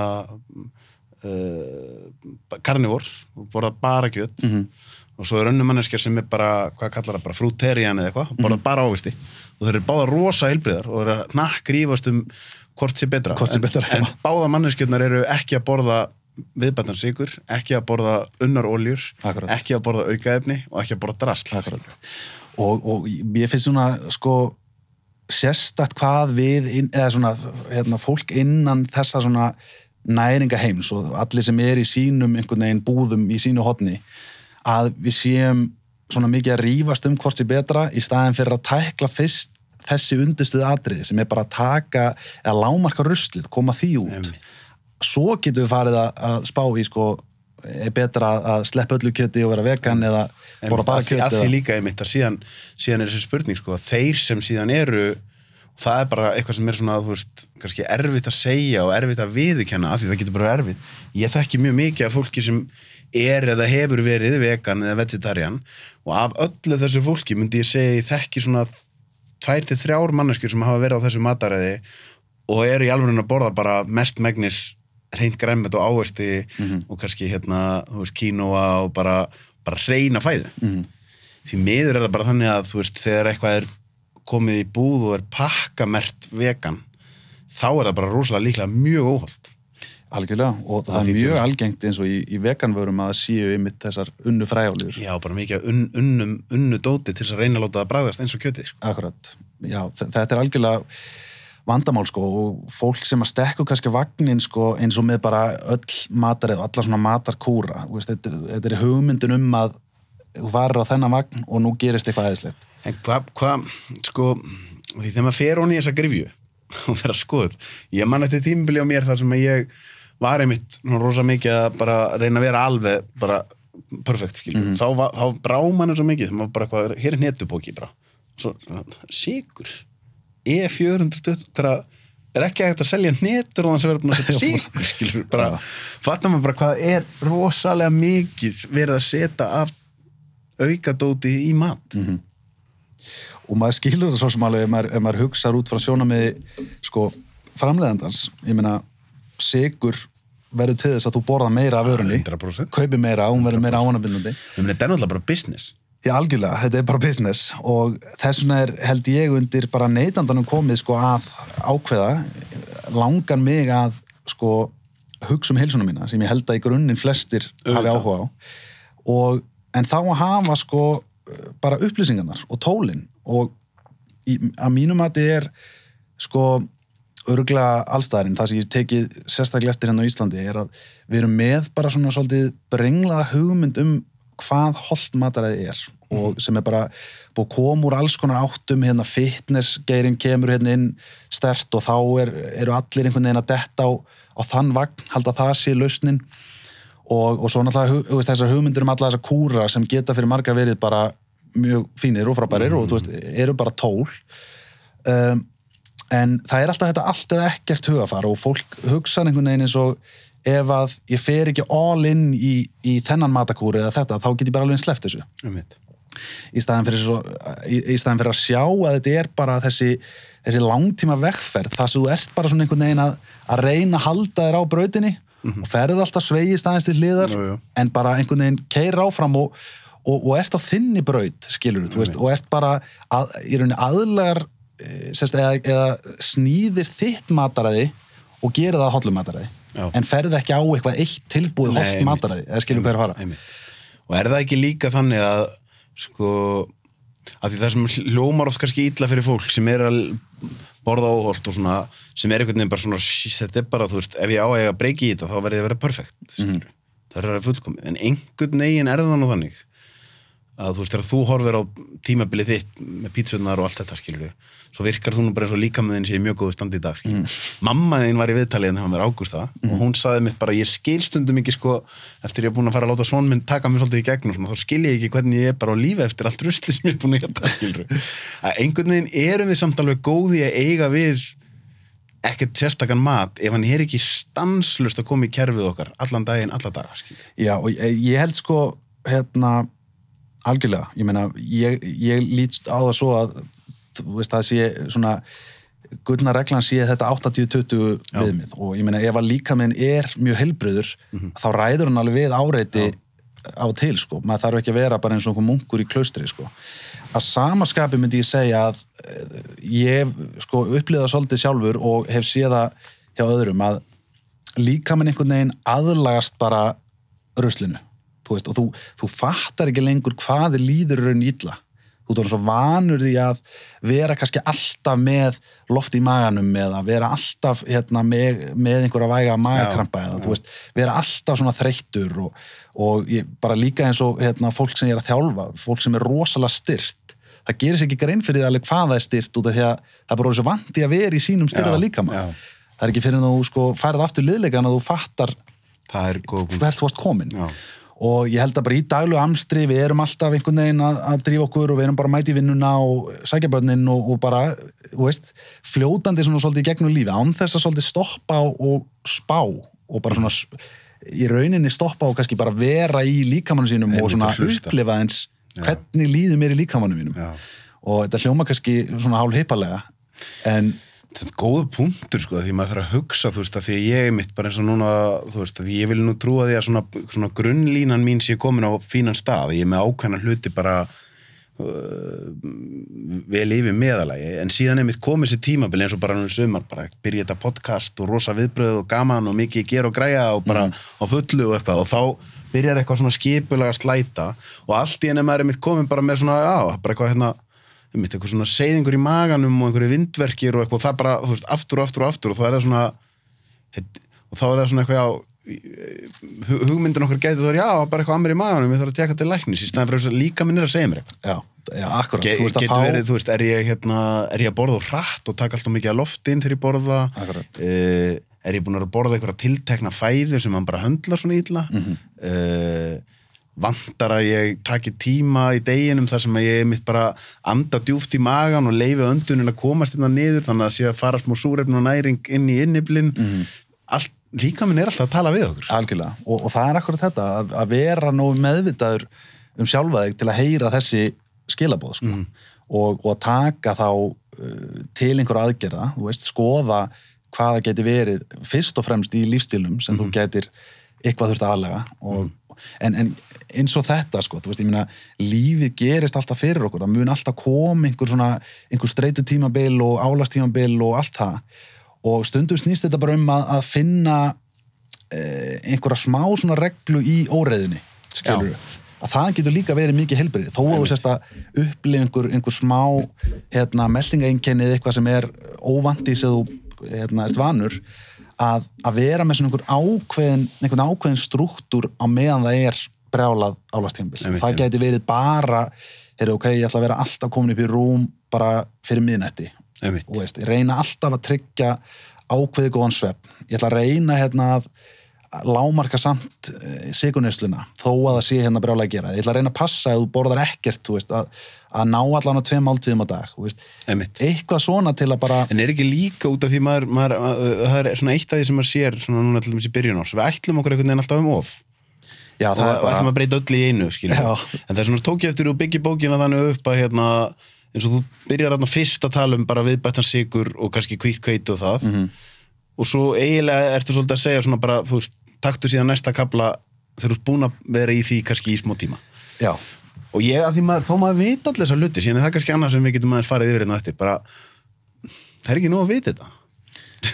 uh, karnivor og borða bara kjöt Mhm. og svo er önnur manneskja sem er bara, hvað kallar það, bara frúterian eða eitthvað, Mhm. borða bara ávisti og það eru báða rosa heilbriðar og eru að nakk rífast um hvort sé betra, Hvort sé en, betra, en já. báða manneskjurnar eru ekki að borða viðbættan sigur, ekki að borða unnar oljur, Akkurat. ekki að borða aukaefni og ekki að borða drasl. Og, og ég finnst svona sko sérstakt hvað við inn, eða svona hérna, fólk innan þessa svona næringaheims og allir sem er í sínum einhvern veginn búðum í sínu hotni að við séum svona mikið að rífast um hvort sé betra í staðin fyrir að tækla fyrst þessi undistuð atriði sem er bara að taka eða lámarka ruslið, koma því út Einmitt. Svo getum við farið að, spá í sko er betra að- sleppa öllu kjöti og vera vegan eða En bara kjöti að því líka einmitt að síðan, síðan er þessi spurning sko, þeir sem síðan eru það er bara eitthvað sem er svona þú veist, kannski erfitt að segja og erfitt að viðurkenna af því það getur bara erfitt. Ég þekki mjög mikið af fólki sem er eða hefur verið vegan eða vegetarian og af öllu þessu fólki myndi ég segja ég þekki svona tvær til þrjár manneskjur sem hafa verið á þessu mataræði og eru í alveg að borða bara mest megnis reynd græmmet og ávesti og kannski hérna, þú veist, kínoa og bara, bara reyna fæðu því miður er það bara þannig að þú veist, þegar eitthvað er komið í búð og er pakkamert vegan þá er það bara rosalega líklega mjög óholt Algjörlega, og það Af er mjög algengt eins og í, í veganvörum að það séu ymitt þessar unnu fræjáljur. já, bara mikið un, unnum, unnu dóti til þess að reyna að láta það bræðast eins og kjötið sko. Akkurat. Já, þetta er algjörlega vandamál sko og fólk sem að stekku kannski vagnin sko eins og með bara öll matarið og alla svona matarkúra. Veist, þetta, er, þetta er hugmyndin um að þú varir á þennan vagn og nú gerist eitthvað eðislegt. en hvað, hva, sko því þegar maður fer honi í þessa grifju og vera skoður ég man eftir tímabili á mér þar sem að ég var einmitt rosa mikið að bara reyna að vera alveg bara perfekt skilur, þá, var- þá brá mann svo mikið þegar maður bara hér er netubóki bara, svo, sigur E420 hverja er ekki hægt að selja netur og þannig að vera búin að setja sigur skilur, bara, fattar maður bara hvað er rosalega mikið verið að setja af aukadóti í mat. Og maður skilur það svo sem alveg ef maður, ef maður hugsar út frá sjónamiði sko, framleiðandans. Ég meina, sigur verður til þess að þú borða meira af vörunni. 100%. kaupi meira, hún verður meira ánabindandi. Ég meina, þetta er náttúrulega bara business Já, algjörlega, þetta er bara business. Og þess vegna er held ég undir bara neytandanum komið sko að ákveða langar mig að sko hugsa um heilsuna mína sem ég held að í grunninn flestir hafi áhuga á. Og en þá að hafa sko bara upplýsingarnar og tólin. Og í, að mínum að þetta er sko örglega allstæðarinn, það sem ég tekið sérstaklega eftir hérna á Íslandi er að við erum með bara svona svolítið brenglaða hugmynd um hvað holt mataræði er og sem er bara búið að koma úr alls konar áttum hérna fitness geirinn kemur hérna inn stert og þá er, eru allir einhvern veginn að detta á, á þann vagn, halda það sé lausnin. Og, og svo náttúrulega þessar hugmyndir um alla þessar kúra sem geta fyrir marga verið bara mjög fínir og frábærir og þú veist, eru bara tól. Um, en það er alltaf þetta allt eða ekkert hugafar og fólk hugsa einhvern veginn eins og ef að ég fer ekki all in í, í þennan matakúri eða þetta, þá get ég bara alveg sleppt þessu. Í staðan fyrir, svo, í, í staðan fyrir að sjá að þetta er bara þessi, þessi langtíma vegferð, það sem þú ert bara svona einhvern veginn að, að reyna að halda þér á brautinni og ferð alltaf sveigist aðeins til hliðar Jú, jú. en bara einhvern veginn keir áfram og, og, og ert á þinni braut skilur þú veist, og ert bara að, í rauninni aðlagar eh, eða, eða snýðir þitt mataræði og gerir það hollum mataræði Já. en ferð ekki á eitthvað eitt tilbúið einmitt. mataræði eða skilur hver að fara Einmitt. og er það ekki líka þannig að sko að því það sem hljómar oft kannski illa fyrir fólk sem er að borða óholt og svona sem er einhvern veginn bara svona "Shit, þetta er bara, þú veist, ef ég á að breyki í þetta þá verði ég að vera perfekt mm það er að vera fullkomið, en einhvern veginn er það nú þannig að þú veist, þegar þú horfir á tímabilið þitt með pítsunar og allt þetta, skilur svo virkar þú nú bara eins og líkamöðin sé mjög góðu standi í dag, skilur mamma þín var í viðtalið en það var Ágústa og hún saði mitt bara, ég skil stundum ekki sko, eftir ég er búin að fara að láta svon minn taka mig svolítið í gegn og svona, þá skil ég ekki hvernig ég er bara á lífi eftir allt rusli sem ég er búin að geta, skilur að einhvern veginn erum við samt alveg góði að eiga við ekkert sérstakann mat ef hann er ekki stanslust að koma í kerfið okkar allan daginn, alla daga, Já, og ég held sko, hérna, algjörlega, ég meina, ég, ég lít á það svo að, þú veist, það sé svona, gullna reglan sé þetta 80-20 viðmið. Og ég meina, ef að líka minn er mjög heilbriður, þá ræður hann alveg við áreiti á og til, sko, maður þarf ekki að vera bara eins og einhver munkur í klaustri, sko. Að samaskapi myndi ég segja að eh, ég sko, upplýða svolítið sjálfur og hef séð það hjá öðrum að líka minn einhvern veginn aðlagast bara ruslinu þú veist, og þú, þú fattar ekki lengur hvað þið líður raun illa þú orðinn svo vanur því að vera kannski alltaf með loft í maganum eða vera alltaf hérna, með, með einhverja væga magakrampa eða þú veist, vera alltaf svona þreyttur og, og ég, bara líka eins og hérna, fólk sem ég er að þjálfa fólk sem er rosalega styrt það gerir sér ekki grein fyrir því alveg hvað það er styrt út af því að það er bara svo vandi að vera í sínum styrða Já, líkama já. það er ekki fyrir að þú sko færið aftur liðleikan að þú fattar er hvert þú varst komin Já. Og ég held að bara í daglu amstri við erum alltaf einhvern veginn að, að drífa okkur og við erum bara mæti vinnuna og sækja börnin og, og bara, þú veist fljótandi svona svolítið gegnum lífi án þess að svolítið stoppa og spá og bara svona í rauninni stoppa og kannski bara vera í líkamannu sínum Einmitt og svona upplifa eins hvernig líður mér í líkamannu mínum. Já. og þetta hljóma kannski svona hálf heipalega en þetta er góð punktur sko því maður þarf að hugsa þú veist að því að ég er mitt bara eins og núna þú veist að ég vil nú trúa því að svona, svona grunnlínan mín sé komin á fínan stað. Ég er með ákveðna hluti bara uh, vel yfir meðalagi. En síðan er mitt komið sér tímabil eins og bara nú í sumar bara byrja þetta podcast og rosa viðbröð og gaman og mikið gera og græja og bara á fullu og eitthvað. Og þá byrjar eitthvað svona skipulega slæta og allt í maður er mitt komin bara með svona já, bara eitthvað hérna einmitt, eitthvað svona seyðingur í maganum og einhverju vindverkir og eitthvað, það bara, þú veist, aftur og aftur og aftur og þá er það svona heit- og þá er það svona eitthvað, já, hu- hugmyndin okkur gæti þú er já, bara eitthvað amir í maganum, við þarfum að teka til læknis í staðan fyrir að líka minn er að segja mér eitthvað. Já, já, akkurat Ge þú veist að getur fá verið, þú veist, er ég, hérna, er ég að borða hratt og taka alltaf mikið að loftin þegar ég borða? Uh, er ég búin að borða einhverja tiltekna fæður sem hann bara höndlar svona Mhm. mm vantar að ég taki tíma í deginum þar sem ég mitt bara anda djúft í magan og leifi öndunin að komast innan niður þannig að sé að fara smá súrefn og næring inn í inniblinn Mhm. allt, líka minn er alltaf að tala við okkur. Algjörlega. Og, og það er akkurat þetta að, að vera nógu meðvitaður um sjálfa þig til að heyra þessi skilabóð sko. og, og að taka þá uh, til einhver aðgerða þú veist, skoða hvað það geti verið fyrst og fremst í lífstílum sem þú getir eitthvað þurft aðlega og, en, en eins og þetta sko, þú veist, ég meina lífið gerist alltaf fyrir okkur, það mun alltaf koma einhver svona, einhver streitu tímabil og álastímabil og allt það. Og stundum snýst þetta bara um að, að finna eh, einhverja smá svona reglu í óreiðinni skilur að það getur líka verið mikið helbrið þó að þú sérst að upplifa einhver, einhver smá hérna, meldingaeinkennið eitthvað sem er óvandi sem þú hérna, ert vanur að, að vera með svona einhver ákveðin einhvern ákveðin struktúr á meðan það er brjálað álastímabil Einmitt, það geti verið bara heyrðu, ok, ég ætla að vera alltaf komin upp í rúm bara fyrir miðnætti. Og veist, reyna alltaf að tryggja ákveði góðan svepp. Ég ætla að reyna hérna að lámarka samt sigunesluna þó að það sé hérna brjálega að gera. Ég ætla að reyna að passa að þú borðar ekkert þú veist, að, að ná allan á tveim máltíðum á dag þú veist, Einmitt. eitthvað svona til að bara En er ekki líka út af því maður, maður uh, það er svona eitt af því sem maður sér svona núna til dæmis í byrjun árs, við ætlum okkur einhvern veginn alltaf um of já, og það er ætlum bara, að breyta öll í einu en það er svona tók ég eftir og byggi bókina þannig upp að hérna, eins og þú byrjar hérna fyrst að tala um bara viðbættan sigur og kannski kvítt kveitu og það. Mhm. og svo eiginlega ertu svolítið að segja svona bara, þú veist, taktu síðan næsta kapla þegar þú ert búin að vera í því kannski í smá tíma. Já, og ég að því maður, þó maður veit allir þessar hluti síðan er það kannski annað sem við getum aðeins farið yfir hérna eftir bara, það er ekki nóg að vita þetta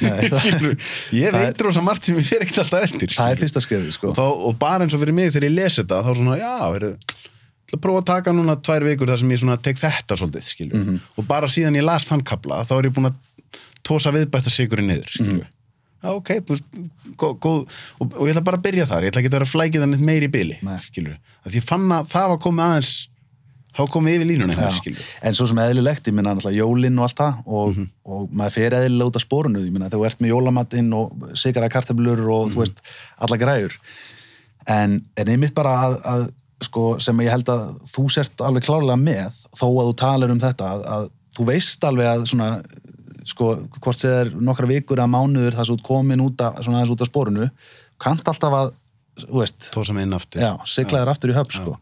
Nei, það- ég það veit rosa margt sem ég fer ekkert alltaf eftir það er fyrsta skrifið sko. og, þá, og bara eins og fyrir mig þegar ég lesi þetta þá er svona, já, heru, ætla að prófa að taka núna tvær vikur þar sem ég tek þetta svolítið, skilju, Mhm. og bara síðan ég las þann kapla, þá er ég búin að tósa viðbætta sigurinn niður, skilju Mhm. já, ok, veist, góð, góð og, og ég ætla bara að byrja þar, ég ætla ekki að vera flækið meiri í byli, því ég fann að það var komið aðeins þá var komið yfir línuna, skilju en svo sem eðlilegt, ég minna náttúrulega jólinn og allt það og, Mhm. og maður fer eðlilega út af spórunu ég minna þegar þú ert með jólamatinn og sigara kartablur og Mhm. þú veist, alla græjur. En, en einmitt bara að, að sko, sem ég held að þú sért alveg klárlega með þó að þú talar um þetta að, að þú veist alveg að svona sko, hvort er nokkra vikur að mánuður þar svo komin út af, svona út af spórunu kannt alltaf að þú veist, inn aftur. Í höfn sko.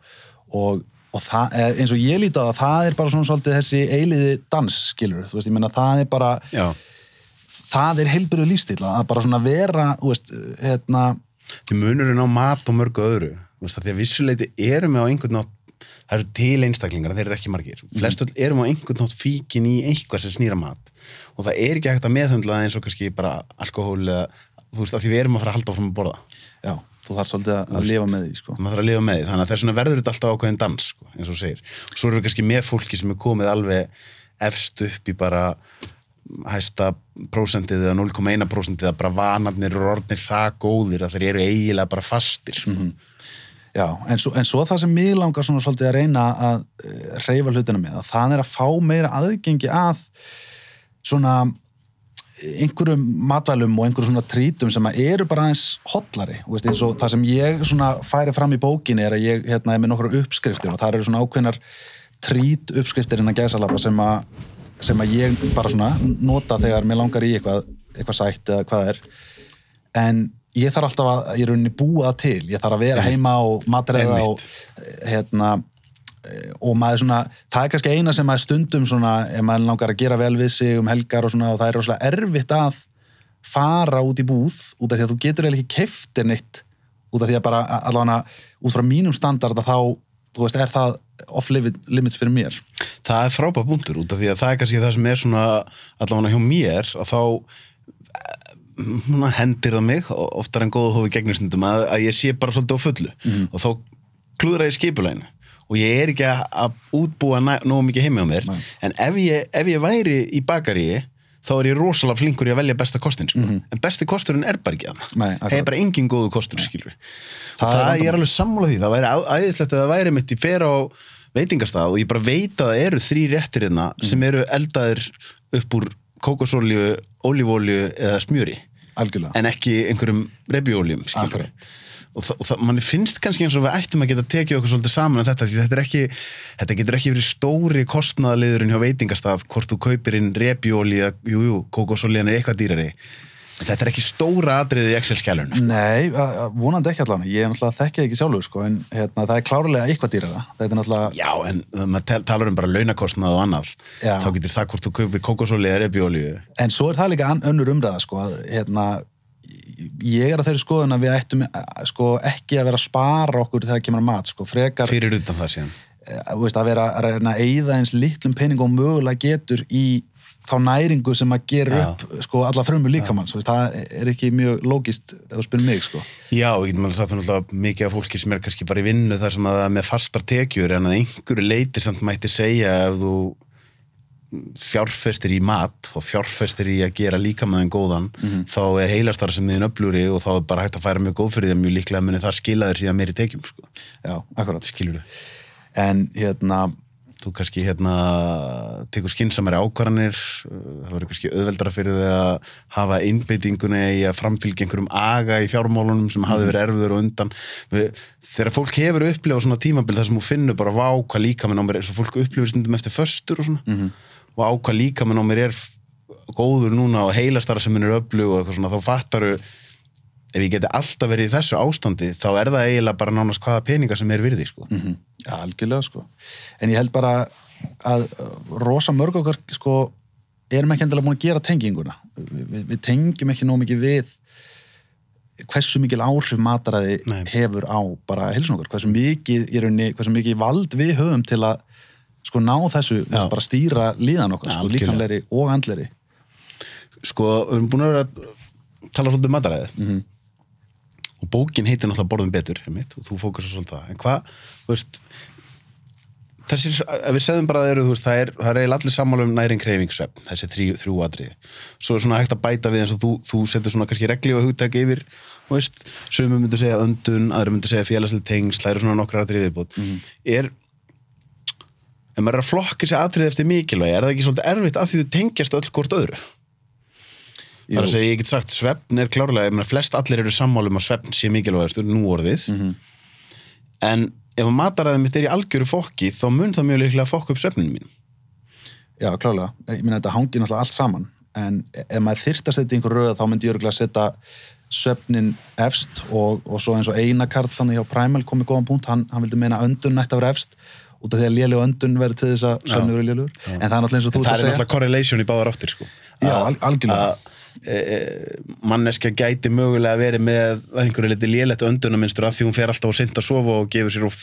og, og það, eh, eins og ég líti á það það er bara svona svolítið þessi eiliði dans skilur, þú veist, ég meina það er bara já. það er heilbyrðu lífstíl að bara svona vera, þú veist, hérna því munurinn á mat og mörgu öðru þú veist, að því að vissuleiti erum við á einhvern nátt það eru til einstaklingar, þeir eru ekki margir. Flestöld erum á einhvern nátt fíkin í eitthvað sem snýra mat. Og það er ekki hægt að meðhundla það eins og kannski bara alkohól eða, þú veist, að því við erum að fara að halda áfram að borða. Já, þú þarf svolítið að, að lifa með því sko. maður þarf að lifa með því, þannig að þess vegna verður þetta alltaf ákveðin dans, sko, eins og segir og svo erum við kannski með fólki sem er komið alveg efst upp í bara hæsta prósentið eða 0,1% eða bara vanarnir og orðnir það góðir að þeir eru eiginlega bara fastir sko. já, en svo, en svo það sem mig langar svona svolítið að reyna að uh, reyfa hlutina með, að það er að fá meira aðgengi að svona einhverjum matvælum og einhverjum svona trítum sem eru bara aðeins hotlari veist, eins og það sem ég svona færi fram í bókinni er að ég hérna, er með nokkru uppskriftir og það eru svona ákveðnar trít uppskriftir innan gæsalapa sem sem að ég bara svona nota þegar mér langar í eitthvað, eitthvað sætt eða hvað er. En ég þarf alltaf að ég er rauninni búa til, ég þarf að vera heima og matræða og Einmitt. hérna og maður svona, það er kannski eina sem maður stundum svona, ef maður langar að gera vel við sig um helgar og svona og það er rosalega erfitt að fara út í búð út af því að þú getur eiginlega ekki keftir neitt út af því að bara allavega út frá mínum standard að þá, þú veist, er það off limit- limits fyrir mér. Það er frábæð búntur út af því að það er kannski það sem er svona allavega hjá mér að þá eh, hendir það mig oftar en góða hófi gegnustundum að, að ég sé bara svolítið á fullu. Og þá klúðra ég skipuleginu og ég er ekki að- útbúa nógu mikið heimi á mér Nei. en ef ég, ef ég væri í bakaríi þá er ég rosalega flinkur í að velja besta kostin sko. en besti kosturinn er bara ekki að. Nei, akkurat. það er bara engin góðu kostur Það það, er ég er alveg sammála því, það væri æðislegt að það væri mitt í fer á veitingastað og ég bara veit að það eru þrý réttir hérna Mhm. sem eru eldaðir upp úr kókosolju, ólífólju eða smjöri algjörlega en ekki einhverjum rebjóljum Akkurat. Og, og það, manni finnst kannski eins og við ættum að geta tekið okkur svolítið saman um þetta því þetta er ekki, þetta getur ekki verið stóri kostnaðaliðurinn hjá veitingastað hvort þú kaupir inn rebjóli eða, jú, jú, kókosoljan er eitthvað dýrari. En þetta er ekki stóra atriði í Excel-skjælunum sko. Nei, vonandi ekki allan ég er náttúrulega þekkja ekki sjálfur sko, en hérna, það er klárlega eitthvað dýrara. Þetta er náttúrulega Já, en þegar maður talar um bara launakostnað og annað. Já. þá getur það hvort þú kaupir kókosóli eða að, ég er að þeirri skoðun að við ættum eh, sko, ekki að vera að spara okkur þegar kemur að mat, sko, frekar fyrir utan það síðan eh, þú veist, að vera að reyna að eyða eins litlum pening og mögulega getur í þá næringu sem að gera Já. upp sko, alla frumur líkamann, það er ekki mjög lógist ef þú spyrir mig sko. Já, við getum alveg sagt náttúrulega mikið af fólki sem er kannski bara í vinnu þar sem að það er með fastar tekjur en að einhverju leiti samt mætti segja ef þú fjárfestir í mat og fjárfestir í að gera líkamæðin góðan þá er heilastar sem þín öflúri og þá er bara hægt að færa mjög góð fyrir því að mjög líklega muni það skilaður síðan meiri tekjum sko. Já, akkurat. Skilur þú En hérna, þú kannski hérna tekur skinsamari ákvarðanir það verður kannski auðveldara fyrir þig að hafa einbeitinguna í að framfylgja einhverjum aga í fjármálunum sem hafi verið erfiður og undan. Þegar fólk hefur upplifað svona tímabil þar sem þú finnur bara vá hvað líka mér er eins og fólk upplifir stundum eftir föstur og svona. -hmm. Og á hvað líka minn á mér er góður núna og heilastara sem minn er öflug og eitthvað svona þá fattaru ef ég geti alltaf verið í þessu ástandi þá er það eiginlega bara nánast hvaða peninga sem er virði sko. mm já, algjörlega sko. En ég held bara að rosa mörg okkar sko, erum ekki endilega búin að gera tenginguna við, við, við tengjum ekki nóg mikið við hversu mikil áhrif mataræði Nei. hefur á bara helsun okkar, hversu mikið, hversu mikið vald við höfum til að sko ná þessu, þess bara stýra líðan okkar, sko, líkamlegri og andleri sko, við erum búin að vera að tala svolítið um mataræðið. Mhm. og bókin heitir náttúrulega borðum betur einmitt, og þú fókusar svolítið það. En hvað, þú veist þessir, ef við segðum bara að það eru veist, það er, það er eiginlega allir sammála um næring kreyfingsvefn þessi þrjú, þrjú atriði. Svo er svona hægt að bæta við eins og þú, þú setur svona kannski regli og hugtæk yfir sömu myndu segja öndun aðra myndu segja félagslega tengsl, það eru svona nokkra atriði viðbútt er ef maður er að flokka þessi atriði eftir mikilvægi. Er það ekki svolítið erfitt að því þú tengjast öll hvort öðru? Það er að segja, ég get sagt, svefn er klárlega, meina, flest allir eru sammálum að svefn sé mikilvægastur nú orðið, en ef að mataræðið mitt er í algjöru fokki, þá mun það mjög líklega að fokka upp svefninu mín. Já, klálega. Ég meina, þetta hangir náttúrulega allt saman. En ef maður þyrft að setja einhver röða, þá myndi ég örgulega að setja svefnin efst og, og svo eins og eina karl þannig hjá Primal kom í góðan punkt, hann, hann vildi meina öndun að vera efst út af því að lélega öndun verður til þess að svefnur er lélegur. En það er náttúrulega eins og þú Það ert er að segja. náttúrulega correlation í báðar áttir, sko. Já, Að- al- algjörlega. að, E, e, manneskja gæti mögulega verið með einhverju liti lélegt öndunarmynstur af því hún fer alltaf og sint að sofa og gefur sér og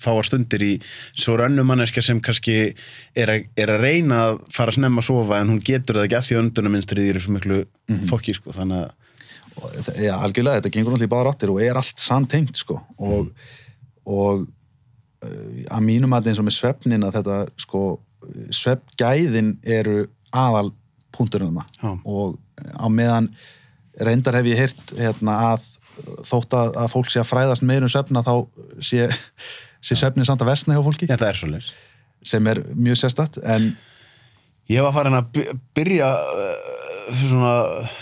fáar stundir í svo er önnum manneskja sem kannski er að, er að reyna að fara að snemma að sofa en hún getur það ekki að því öndunarmynstrið er svo miklu fokki sko þannig að Og þe- Já, algjörlega, þetta gengur náttúrulega í báðar áttir og er allt samtengt, sko. Og, og uh, að mínum að eins og með svefnin að þetta, sko, svefngæðin eru aðal punkturinn. Og á meðan reyndar hef ég heyrt hérna, að þótt að, að fólk sé að fræðast meir um svefna þá sé, sé svefnin samt að versna hjá fólki. Þetta er sem er mjög sérstætt en Ég var farin að by- byrja uh, svona,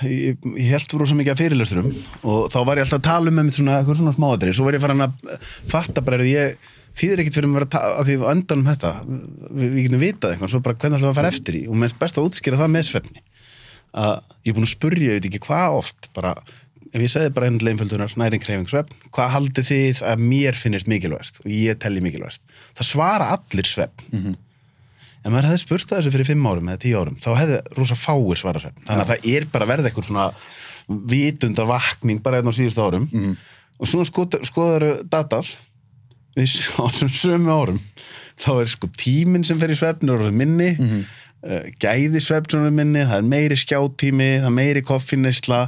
ég, ég held voru svo mikið að fyrirlesturum og þá var ég alltaf að tala um með mitt svona, svona smáadri, svo var ég farin að fatta bara að ég þýðir ekkert fyrir að vera að því að öndan um þetta. Við, við getum vitað eitthvað, svo bara hvernig ætlum við að fara eftir í og mér finnst best að útskýra það með svefni að ég er búin að spurja, ég veit ekki hvað oft bara, ef ég segði bara einnig einföldunar næring kreyfing svefn, hvað haldið þið að mér finnist mikilvægst og ég telli mikilvægst það svara allir svefn ef maður hefði spurt það þessu fyrir fimm árum eða tíu árum, þá hefði rosa fáir svara svefn þannig að það er bara verða eitthvað svona vitunda vakning bara einn á síðustu árum. Og svona skoðar, skoðar datað við á sömu árum. Þá er sko tíminn sem fer í svefn orðið minni. Mm gæði svefn sem er minni, það er meiri skjátími það er meiri koffinneisla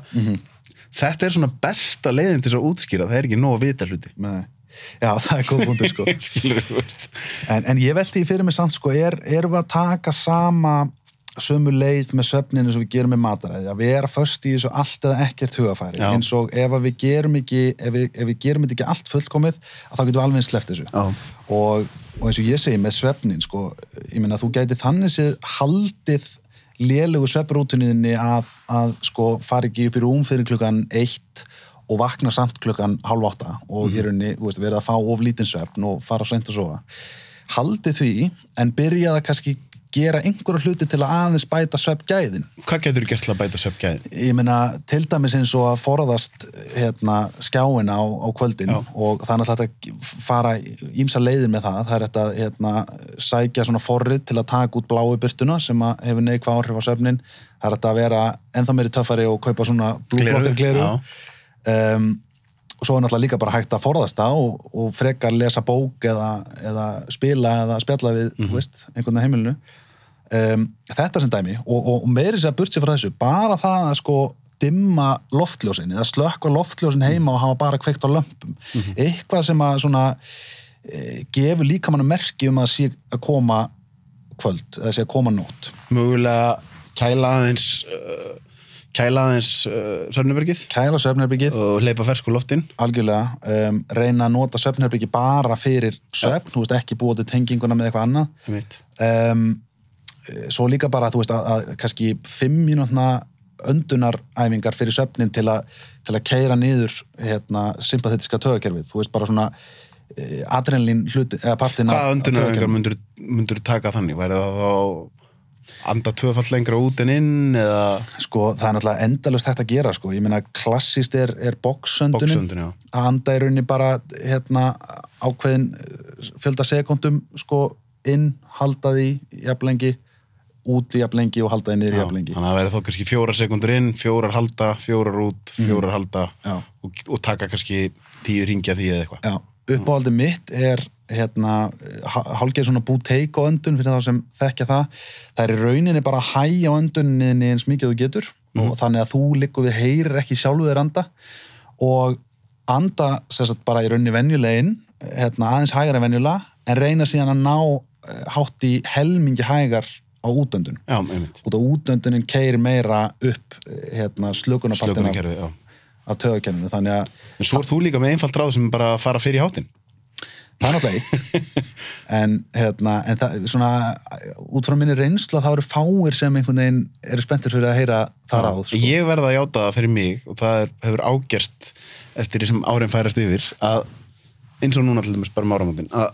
þetta er svona besta leiðin til að útskýra, það er ekki nóg að vita hluti. Með, já, það er góð punktur sko. En, en ég veldi fyrir mig samt sko, er, erum við að taka sama sömu leið með svefninu sem við gerum með mataræði. Að vera först í þessu allt eða ekkert hugafæri Já. eins og ef við gerum ekki ef við, ef við gerum ekki allt fullkomið að þá getum við alveg sleppt þessu. Og, og eins og ég segi með svefnin sko, ég meina þú gæti þannig séð haldið lélugu svefnrútuniðinni að, að sko fara ekki upp í rúm fyrir klukkan eitt og vakna samt klukkan hálf átta og í rauninni, verið að fá of lítinn svefn og fara seint að sofa. Haldið því en byrjaði að kannski gera einhverju hluti til að aðeins bæta svefngæðin Hvað getur þú gert til að bæta svefngæðin? ég meina til dæmis eins og að forðast hérna, skjáin á, á kvöldin Já. og hægt að fara ímsa leiðir með það, það er þetta hérna, sækja svona forrið til að taka út bláu byrtuna sem að hefur neikvað áhrif á svefnin, það er þetta að vera ennþá meiri töffari og kaupa svona blúblokkar gleru um, og svo er náttúrulega líka bara hægt að forðast það og, og frekar lesa bók eða, eða spila eða spjalla við mm veist, einhvern veginn heimilinu. Um, þetta sem dæmi og, og, og meiri sér að burtsi frá þessu bara það að sko dimma loftljósin eða slökka loftljósin heima og hafa bara kveikt á lömpum. Eitthvað sem að svona e, gefur líka mann merki um að sé að koma kvöld eða sé að koma nótt. Mögulega kæla aðeins uh, kæla aðeins uh, Sörnubergið kæla söfnherbyggið og hleypa fersku loftinn. Algjörlega, um, reyna að nota söfnherbyggi bara fyrir söfn, þú veist ekki búa til tenginguna með eitthvað annað. Um, svo líka bara þú veist að, að kannski fimm mínútna öndunaræfingar fyrir söfnin til, a, til að keira niður hérna, sympathetiska tögakerfið þú veist bara svona uh, adrenalín hluti, eða partina Hvaða öndunaröfingar myndur, taka þannig? Væri það þá anda tvöfall lengra út en inn eða sko það er náttúrulega endalust hægt að gera sko, ég meina klassist er, er já. að anda í rauninni bara hérna, ákveðin fjölda sekundum sko inn, halda því jafnlengi, út í jafnlengi og halda því niður í jafnlengi Þannig að það væri þá kannski fjórar sekundur inn, fjórar halda, fjórar út, fjórar halda Já. og, og taka kannski tíu ringja því eða eitthvað. Já, uppáhaldi mitt er hérna, hálfgeð svona búteik á öndun fyrir þá sem þekkja það. Það er í rauninni bara að hæja á önduninni eins mikið þú getur. Og þannig að þú liggur við heyrir ekki sjálfu þér anda. Og anda sagt bara í rauninni venjulegin hérna, aðeins hægar en venjulega en reyna síðan að ná eh, hátt í helmingi hægar á útöndun. Út á útöndunin keir meira upp eh, hérna, já. Af tögakenninu þannig að En svo er þú líka með einfalt ráð sem bara fara fyrir hátinn. það er náttúrulega eitt en, hérna, en það, svona út frá minni reynsla þá eru fáir sem einhvern veginn eru spenntir fyrir að heyra það ráð sko. Ég verða að játa það fyrir mig og það er, hefur ágerst eftir því sem árin færast yfir að eins og núna til dæmis bara um áramótin að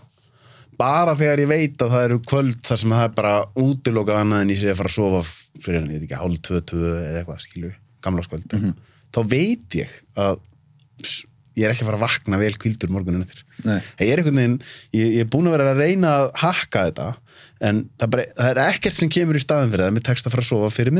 bara þegar ég veit að það eru kvöld þar sem það er bara útilokað annað en ég sé að fara að sofa fyrir hann, ég veit ekki, hálf tvö, tvö eða eitthvað, skilur, gamla skvöld þá veit ég að ég er ekki að fara að vakna vel kvildur morgunin eftir. Nei. Það er einhvern veginn, ég, ég er búin að vera að reyna að hakka þetta, en það, bara, það er ekkert sem kemur í staðin fyrir það að mér tekst að fara að sofa fyrir.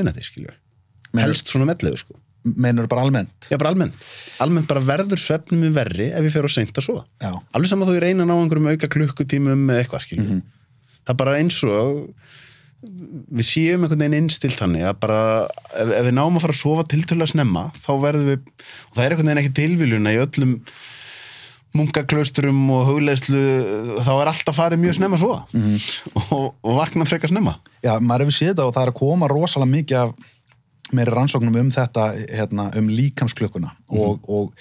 Meinar- Helst svona mellegu, sko. meinur bara almennt Já, bara almennt. Almennt bara verður svefnum mér verri ef ég fer á seint að sofa. Já. Alveg saman þó ég reyna að ná einhverjum auka klukkutímum með eitthvað, skiljum. Það er bara eins og við séum einhvern veginn innstilt að bara ef, ef við náum að fara að sofa tiltölulega snemma þá verðum við, og það er einhvern veginn ekki tilviljun að í öllum munkaklausturum og hugleðslu þá er alltaf farið mjög snemma að sofa. Og, og vakna frekar snemma. Já, maður hefur séð þetta og það er að koma rosalega mikið af meiri rannsóknum um þetta hérna, um líkamsklukkuna og, og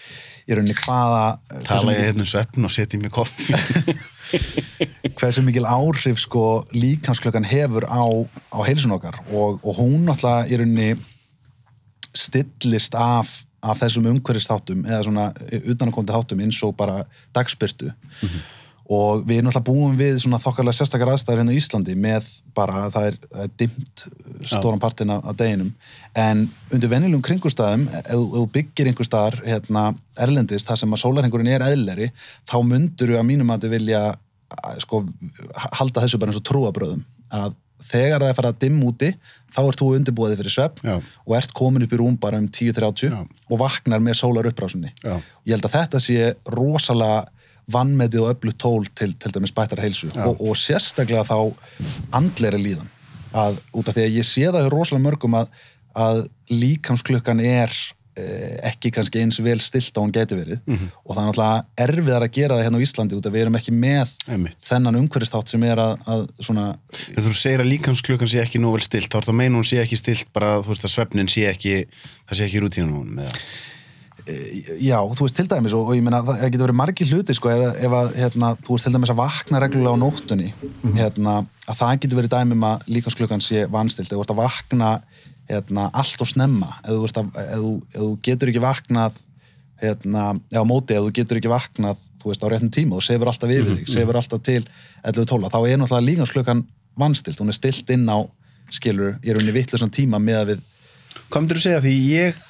í rauninni hvaða hversu tala ég hérna svefn og setja í mig koffi hversu mikil áhrif sko líkamsklukkan hefur á, á heilsun okkar og, og hún náttúrulega í rauninni stillist af, af þessum umhverfisþáttum eða svona utanakomandi þáttum eins og bara dagspyrtu og við erum náttúrulega búin við svona þokkarlega sérstakar aðstæður hérna á Íslandi með bara að það er, er dimmt stóran partin af, deginum en undir venjulegum kringustæðum ef, þú- ef þú byggir einhver staðar hérna, erlendist þar sem að sólarhengurinn er eðleri þá mundur að mínum að þið vilja sko, halda þessu bara eins og trúabröðum að þegar það er farið að dimm úti þá ert þú undirbúið fyrir svefn Já. og ert komin upp í rúm bara um 10-30 Já. og vaknar með sólar upprásunni Já. ég held að þetta sé rosalega vannmetið og öllu tól til, til dæmis bættar heilsu og, og sérstaklega þá andleiri líðan að út af því að ég sé það rosalega mörgum að, að líkamsklukkan er eh, ekki kannski eins vel stilt á hún geti verið Mhm. og það er náttúrulega erfiðar að gera það hérna á Íslandi út af við erum ekki með Einmitt. þennan umhverfistátt sem er að, að svona Þegar þú segir að líkamsklukkan sé ekki nú vel stilt, þá er það að meina hún sé ekki stilt bara, þú veist, að svefnin sé ekki, það sé ekki rútíðan hún með það. Já, þú veist til dæmis og, og ég meina það getur verið margir hluti sko ef, ef að, hérna, þú veist til dæmis að vakna reglulega á nóttunni hérna, að það getur verið dæmi um að líkansklukkan sé vanstilt, ef þú ert að vakna hérna, allt og snemma ef þú, ert að, ef þú, ef þú getur ekki vaknað hérna, eða móti, ef þú getur ekki vaknað þú veist á réttum tíma og sefur alltaf yfir þig sefur alltaf til 11-12 þá er náttúrulega líkansklukkan vanstilt, hún er stilt inn á skilur, ég er unni vittlusan tíma með að við myndir þú segja? Því ég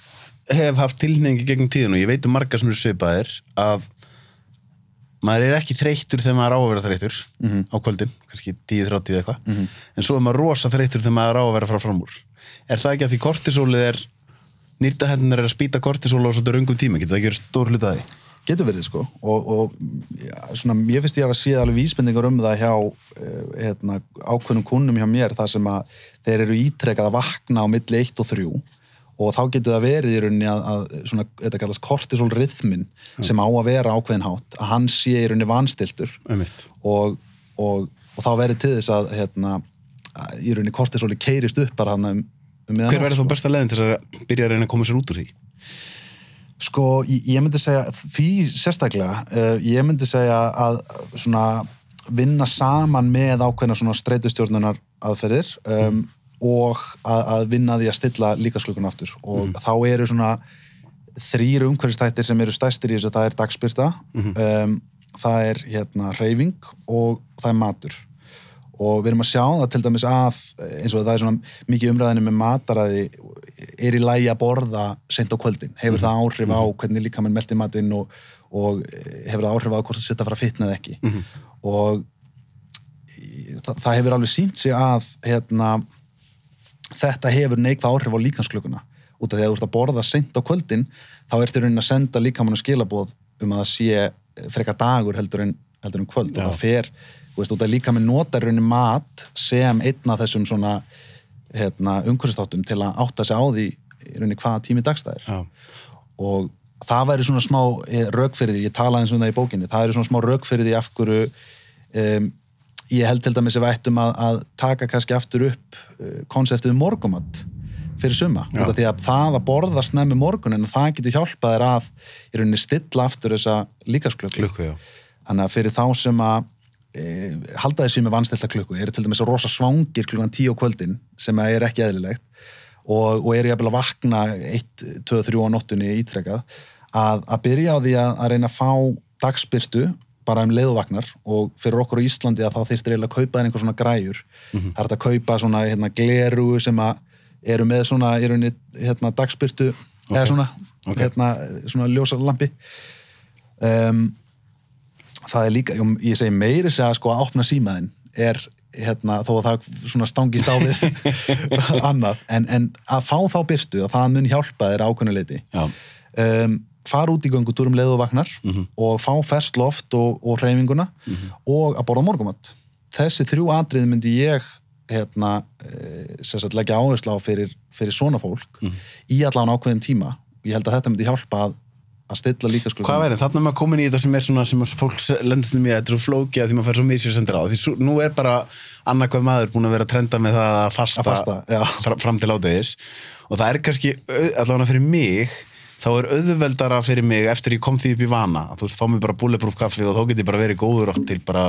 hef haft tilhengi gegnum tíðin og ég veit um margar sem eru svipaðir að maður er ekki þreyttur þegar maður á að vera þreyttur á kvöldin, kannski 10-30 eitthvað en svo er maður rosa þreyttur þegar maður á að vera frá fram úr. Er það ekki að því kortisólið er nýrtahendunar er að spýta kortisóla á svolítið röngum tíma, getur það ekki verið stór hluta því? getur verið sko og, og ja, svona, ég finnst ég að sé alveg vísbendingar um það hjá eh, hérna, ákveðnum kunnum hjá mér þar sem að þeir eru ítrekað að vakna á milli 1 og 3 og þá getur það verið í rauninni að, að svona, þetta kallast kortisólrithmin sem á að vera ákveðin hátt að hann sé í rauninni vanstiltur og, og, og þá verið til þess að hérna, í rauninni kortisóli keirist upp bara hann um, um Hver verður sko. þá besta leiðin til að byrja að reyna að koma sér út úr því? Sko, ég, ég myndi segja því sérstaklega, uh, ég myndi segja að svona vinna saman með ákveðna svona streitustjórnunar aðferðir um, og að, að vinna því að stilla líkasklukun aftur. Og þá eru svona þrýr umhverfistættir sem eru stæstir í þessu, það er dagspyrta um, það er hérna reyfing og það er matur. Og við erum að sjá það til dæmis að eins og það er svona mikið umræðinu með mataræði er í lægi að borða sent á kvöldin, hefur það áhrif á hvernig líka mann meldi matinn og, og hefur það áhrif á hvort það setja að fara að fitna eða ekki. Og í- það, það hefur alveg sínt sig að hérna, þetta hefur neikvað áhrif á líkansklukuna út af því að þú ert að borða sent á kvöldin þá ertu raunin að senda líkamannu skilaboð um að það sé frekar dagur heldur en, heldur en kvöld. Já. og það fer, þú veist, út af líkamann notar raunin mat sem einn af þessum svona hérna, umhverfistáttum til að átta sig á því raunin hvaða tími dagstæðir og það væri svona smá eh, rök fyrir því, ég talaði eins um það í bókinni það er svona smá rök fyrir því af hverju um, ég held til dæmis ef við ættum að, að taka kannski aftur upp uh, konseptið um morgumat fyrir suma, af því að það að borða snemmi morgun en það getur hjálpað þér að í rauninni stilla aftur þessa líkasklöku þannig að fyrir þá sem að e, halda þessi með vannstelta klukku eru til dæmis rosa svangir klukkan 10 á kvöldin sem að er ekki eðlilegt og, og eru jafnvel að vakna 1, 2, 3 á nóttunni ítrekað að, að byrja á því að, að reyna að fá dagspyrtu bara um leiðuvagnar og fyrir okkur á Íslandi að þá þýrstir eiginlega að kaupa þér einhver svona græjur. Það er hægt að kaupa svona hérna, gleru sem að eru með svona, í rauninni, hérna, dagspyrtu eða svona, Ok. hérna, svona ljósa lampi um, það er líka, ég segi meiri segja sko að opna símaðin er hérna, þó að það svona stangist á við annað, en, en að fá þá byrtu og það mun hjálpa þér ákveðnuleiti Já. um, fara út í göngutúrum leið og vagnar og fá ferst loft og, og hreyfinguna og að borða morgumat þessi þrjú atrið myndi ég hérna, e, sagt leggja áherslu á fyrir, fyrir svona fólk í allan ákveðin tíma. Ég held að þetta myndi hjálpa að, að stilla líka sko. Hvað verður? Þannig að maður komin í þetta sem er svona sem fólk lendast um í að er að því maður fær svo mýr sendir á. Því svo, nú er bara annarkvæð maður búin að vera trenda með það að fasta, Að fasta, fram til ádegis og það er kannski, allavega fyrir mig þá er auðveldara fyrir mig eftir ég kom því upp í vana þú veist, fá mig bara bulletproof kaffi og þá get ég bara verið góður oft til bara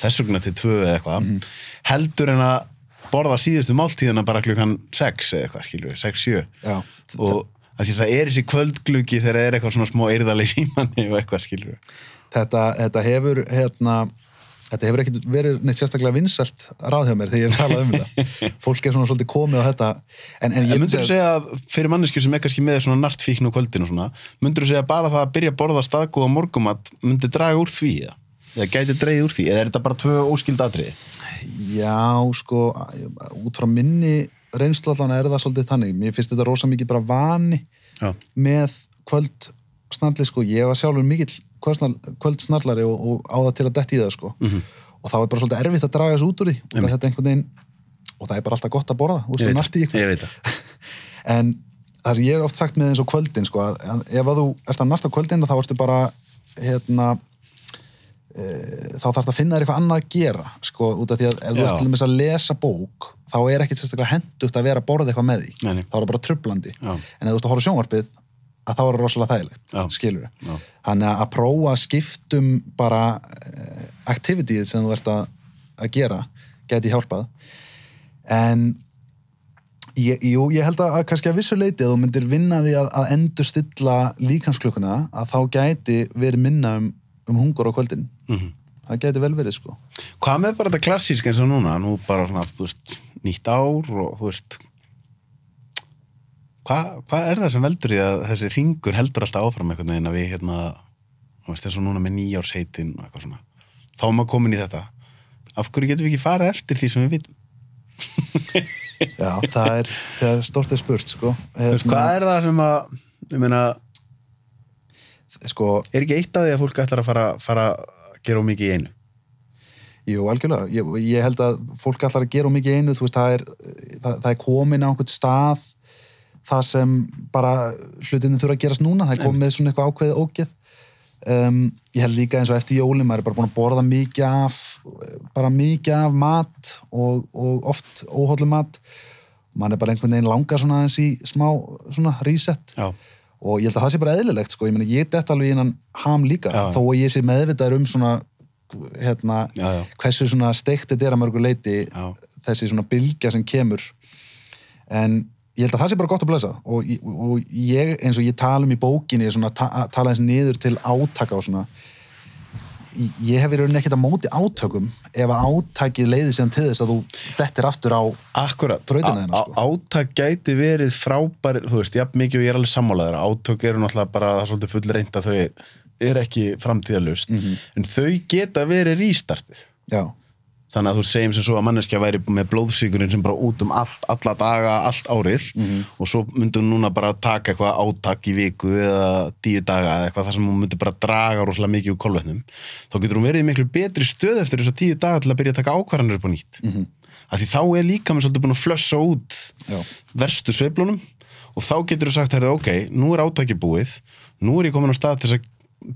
þess vegna til tvö eða eitthvað Mhm. heldur en að borða síðustu máltíðina bara klukkan 6 eða eitthvað, skilju, 6-7 Já. og að því það er þessi kvöldgluggi þegar það er eitthvað svona smá eirðaleg símanni og eitthvað skilur þetta, þetta hefur hérna, þetta hefur ekkert verið neitt sérstaklega vinsælt ráð hjá mér þegar ég hef talað um þetta fólk er svona svolítið komið á þetta en, en ég myndur þú segja að fyrir mannesku sem er kannski með svona nartfíkn og kvöldin og svona myndur þú segja að bara það að byrja að borða staðgóða morgumat myndi draga úr því eða? eða gæti dreigð úr því eða er þetta bara tvö óskild atriði? Já, sko, út frá minni reynslu allan er það svolítið þannig. Mér finnst þetta rosa mikið bara vani Já. með kvöld snarli, sko. Ég var sjálfur mikill kvöld snarlari og, og á það til að detti í það, sko. Mhm. Og þá er bara svolítið erfitt að draga þessu út úr því. Og einhvern veginn, og það er bara alltaf gott að borða, úr veit narti það, það en það sem ég hef oft sagt með eins og kvöldin sko, ef að þú ert að narta kvöldin þá ertu bara hérna e, þá þarf það að finna þér eitthvað annað að gera sko, út af því að ef þú Já. ert til dæmis að lesa bók þá er ekkit sérstaklega hendugt að vera að borða eitthvað með því Nei, nei. þá er það bara trublandi Já. en ef þú ert að horfa sjónvarpið að er það rosalega þægilegt Já. skilur Já. þannig að að prófa að skiptum bara uh, aktivitíð sem þú ert að, að gera geti hjálpað en ég, jú, ég held að, að kannski að vissu leiti að þú myndir vinna því að, að endur stilla líkansklukkuna að þá gæti verið minna um, um hungur á kvöldin Mhm. það gæti vel verið sko Hvað með bara þetta klassísk eins og núna, nú bara svona, veist, nýtt ár og þú veist, hvað, hvað er það sem veldur því að þessi ringur heldur alltaf áfram einhvern veginn að við hérna, þú veist, þess að núna með nýjársheitin og eitthvað svona, þá er maður komin í þetta. Af hverju getum við ekki farið eftir því sem við vitum? já, það er, það er stort er spurt sko, veist, hvað er það sem að, ég meina, sko er ekki eitt af því að fólk ætlar að fara, fara að gera mikið í einu? Jú, algjörlega. Ég, ég held að fólk allar að gera mikið í einu, þú veist, það er, það, það er komin á einhvern stað það sem bara hlutinni þurfa að gerast núna, það er komið með svona eitthvað ákveðið ógeð. Um, ég held líka eins og eftir jólin, maður er bara búin að borða mikið af, bara mikið af mat og, og oft óhóllum mat. Man er bara einhvern veginn langar svona aðeins í smá svona reset Já. og ég held að það sé bara eðlilegt sko, ég meina ég dett alveg innan ham líka Já. þó að ég sé meðvitaður um svona hérna, Já, já. hversu svona steikt þetta er að mörgu leiti Já. þessi svona bylgja sem kemur en ég held að það sé bara gott að blessa og, og ég, eins og ég tala um í bókinni svona ta tala eins niður til átaka og svona ég- hef rauninni ekkert að móti átökum ef að átakið leiði síðan til þess að þú dettir aftur á þína, Á- sko. á- átök gæti verið frábær, þú veist, jafn mikið og ég er alveg sammálaður, átök eru náttúrulega bara svolítið full reynd að þau er, er ekki framtíðalust, Mhm. en þau geta verið rístartið. já, Þannig að þú segjum sem svo að manneskja væri með blóðsíkurinn sem bara út um allt, alla daga, allt árið Mhm. og svo myndi hún núna bara taka eitthvað átak í viku eða tíu daga eða eitthvað þar sem hún myndi bara draga rosalega mikið úr kolvetnum. Þá getur hún verið miklu betri stöð eftir þess að tíu daga til að byrja að taka ákvarðanir upp á nýtt. Mm -hmm. Því þá er líka með svolítið búin að flössa út. Já. verstu sveiflunum og þá getur þú sagt, herrðu, ok, nú er átaki búið, nú er ég komin á stað til að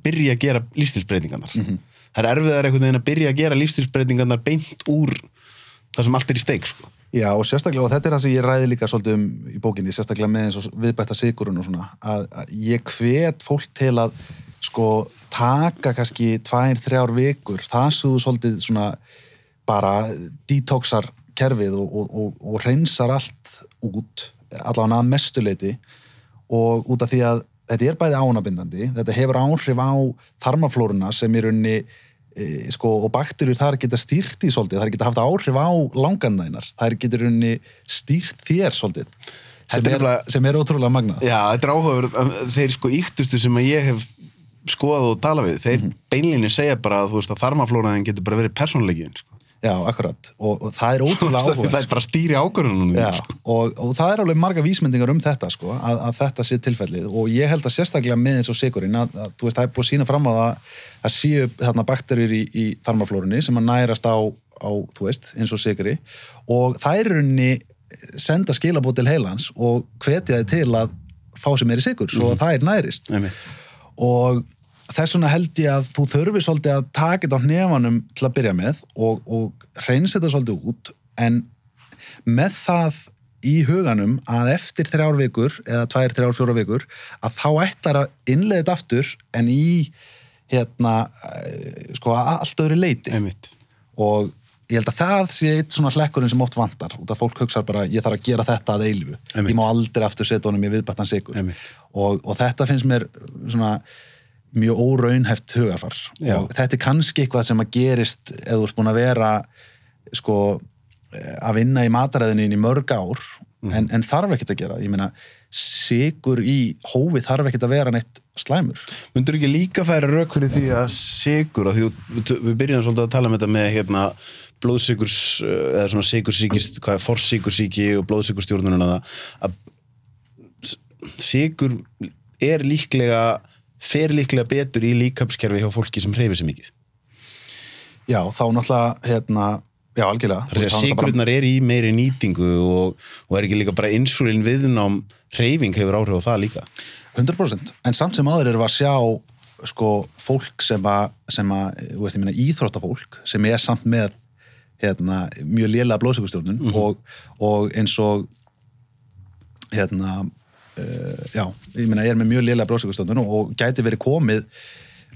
byrja að gera lífstilsbreytingarnar. Mhm. Það er erfiðar einhvern veginn að byrja að gera lífstilsbreytingarnar beint úr það sem allt er í steik, sko. Já, og sérstaklega, og þetta er það sem ég ræði líka svolítið um í bókinni, sérstaklega með eins og viðbætta sigurinn og svona, að, að ég hvet fólk til að sko taka kannski tvær, þrjár vikur, það þú svolítið svona bara detoxar kerfið og, og, og, og reynsar allt út, allavega að mestuleiti og út af því að þetta er bæði ánabindandi, þetta hefur áhrif á þarmaflóruna sem í rauninni e, sko, og bakterjur þar geta stýrt í svolítið, þar geta haft áhrif á langanæðinar, þar geta í rauninni stýrt þér svolítið sem er sem er ótrúlega magnað. Já, þetta er áhugaverð, þeir sko yktustu sem að ég hef skoðað og talað við, þeir beinlinni segja bara að þú veist að þarmaflóraðin getur bara verið persónleikiðin, sko. Já, akkurat, og, og það er ótrúlega það áhugað er bara að stýri ákvörðunum Já, sko. og, og það er alveg marga vísmyndingar um þetta sko, að, að þetta sé tilfellið. Og ég held að sérstaklega með eins og sigurinn að, að þú veist, það er búið að sína fram á það að séu þarna bakterjur í, í þarmaflórunni sem að nærast á, á þú veist, eins og siguri og það er runni senda skilabóð til heilans og hvetja þið til að fá sem er í sigur svo að það er nærist. Einmitt. og þess vegna held ég að þú þurfi svolítið að taka þetta á hnefanum til að byrja með og, og reynsa þetta svolítið út en með það í huganum að eftir þrjár vikur eða tvær, þrjár, fjóra vikur að þá ætlar að innleiða þetta aftur en í hérna eh, sko allt öðru leiti Einmitt. og ég held að það sé eitt svona hlekkurinn sem oft vantar út af fólk hugsa bara ég þarf að gera þetta að eilfu ég má aldrei aftur setja honum í viðbættan sigur og, og þetta finnst mér svona mjög óraunhæft hugarfar. Já. og þetta er kannski eitthvað sem að gerist ef þú ert búin að vera sko eh, að vinna í mataræðinu í mörg ár en, en þarf ekkert að gera. Ég meina sigur í hófi þarf ekkert að vera neitt slæmur. Mundur ekki líka færa rauk fyrir því að sigur, að því við byrjum svolítið að tala um þetta með hérna blóðsigurs, eh, eða svona sigursíkist, hvað er forsigursíki og blóðsigurstjórnununa að sigur er líklega, fer líklega betur í líkapskerfi hjá fólki sem hreyfir sig mikið. Já, þá náttúrulega hérna, já, algjörlega Það er að sigurnar er í meiri nýtingu og, og er ekki líka bara insulin viðnám reyfing hefur áhrif á það líka 100% en samt sem aður erum við að sjá sko fólk sem að, sem að þú veist, ég meina íþróttafólk sem er samt með hérna, mjög lélega blóðsökustjórnun Mhm. og, og eins og hérna já, ég meina er með mjög lélega blóðsökustjórnun og gæti verið komið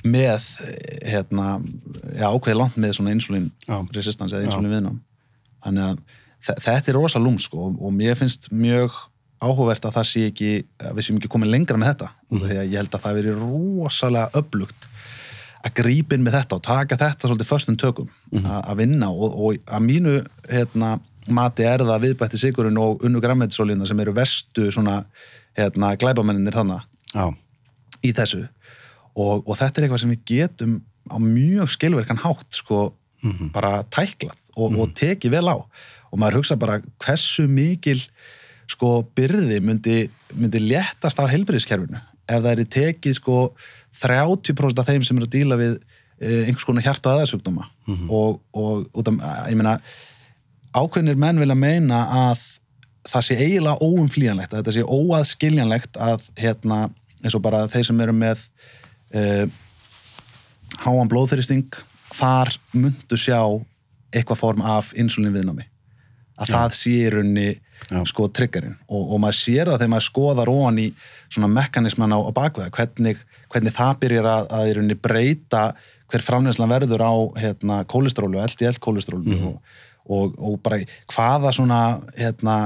með hérna, já, ákveði langt með svona insulin Já. resistance eða insulin viðnám þannig að þe- þetta er rosa lúm sko og mér finnst mjög áhugavert að það sé ekki, við séum ekki komin lengra með þetta mm. því að ég held að það veri rosalega öflugt að grípin með þetta og taka þetta svolítið föstum tökum a- að vinna og, og að mínu hérna, mati er það viðbætti sigurinn og unnu græmmetisólíuna sem eru verstu svona hérna, glæbamennir þannig Já, í þessu. Og, og þetta er eitthvað sem við getum á mjög skilverkan hátt sko bara tæklað og, og tekið vel á. Og maður hugsa bara hversu mikil sko byrði myndi, myndi léttast af heilbyrðiskerfinu ef það er tekið sko 30% af þeim sem eru að díla við eh, einhvers konar hjart og aðeinsugdóma og, og út af, ég meina ákveðnir menn vilja meina að það sé eiginlega óumflýjanlegt að þetta sé óaðskiljanlegt að hérna, eins og bara þeir sem eru með uh, háan blóðþyristing þar myndu sjá eitthvað form af insulin viðnámi að það sé í raunni Já. sko triggerinn. Og, og maður sér það þegar maður skoðar ofan í svona mekanisman á, á bakveða hvernig, hvernig það byrjar að, að í raunni breyta hver framleyslan verður á hérna, kólestrólu LDL kólestrólu og, og, og bara hvaða svona hérna,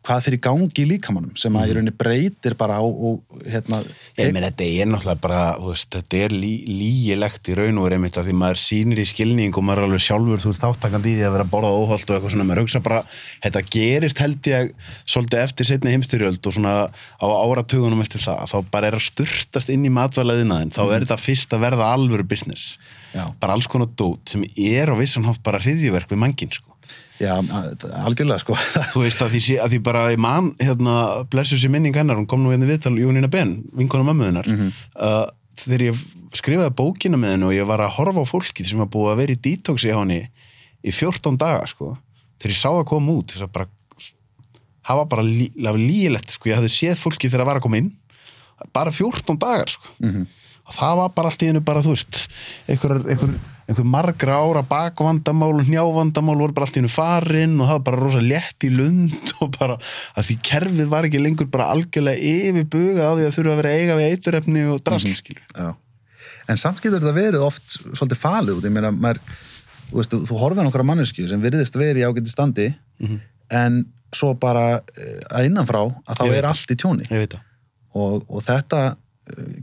hvað fyrir gangi í líkamannum sem að í rauninni breytir bara á og, hérna, ég meina þetta er náttúrulega bara, veist, þetta er lí, lígilegt í raun og er einmitt að því maður sýnir í skilning og maður er alveg sjálfur, þú veist, þáttakandi í því að vera að borða óholt og eitthvað svona, maður hugsa bara, þetta gerist held ég svolítið eftir setni heimstyrjöld og svona á áratugunum eftir það, þá bara er að sturtast inn í matvælaðinaðin, þá er þetta fyrst að verða alvöru business, Já. bara alls konar dót sem er á vissan hátt bara hriðjuverk við manngin, sko. já, að- algjörlega sko þú veist að því, að því bara í mann hérna, blessu sér minning hennar, hún kom nú hérna viðtal Jónína Ben, vinkona mömmuðunar Mhm. uh, þegar ég skrifaði bókina með henni og ég var að horfa á fólkið sem var búið að vera í detoxi á henni í 14 daga sko, þegar ég sá það koma út þess að bara hafa bara lí, lígilegt, sko, ég hafði séð fólkið þegar það var að koma inn bara 14 dagar sko Mhm. og það var bara allt í hennu bara, þú veist einhver, einhver, einhver margra ára bakvandamál og hnjávandamál voru bara allt í hennu farin og það var bara rosa létt í lund og bara að því kerfið var ekki lengur bara algjörlega yfirbugað á því að þurfa að vera eiga við eiturefni og drast, mm -hmm. En samt getur þetta verið oft svolítið falið út, ég meina, maður, veist, þú, á nokkra mannesku sem virðist verið í ágæti standi, en svo bara eh, að innanfrá að þá er allt í tjóni. Og, og þetta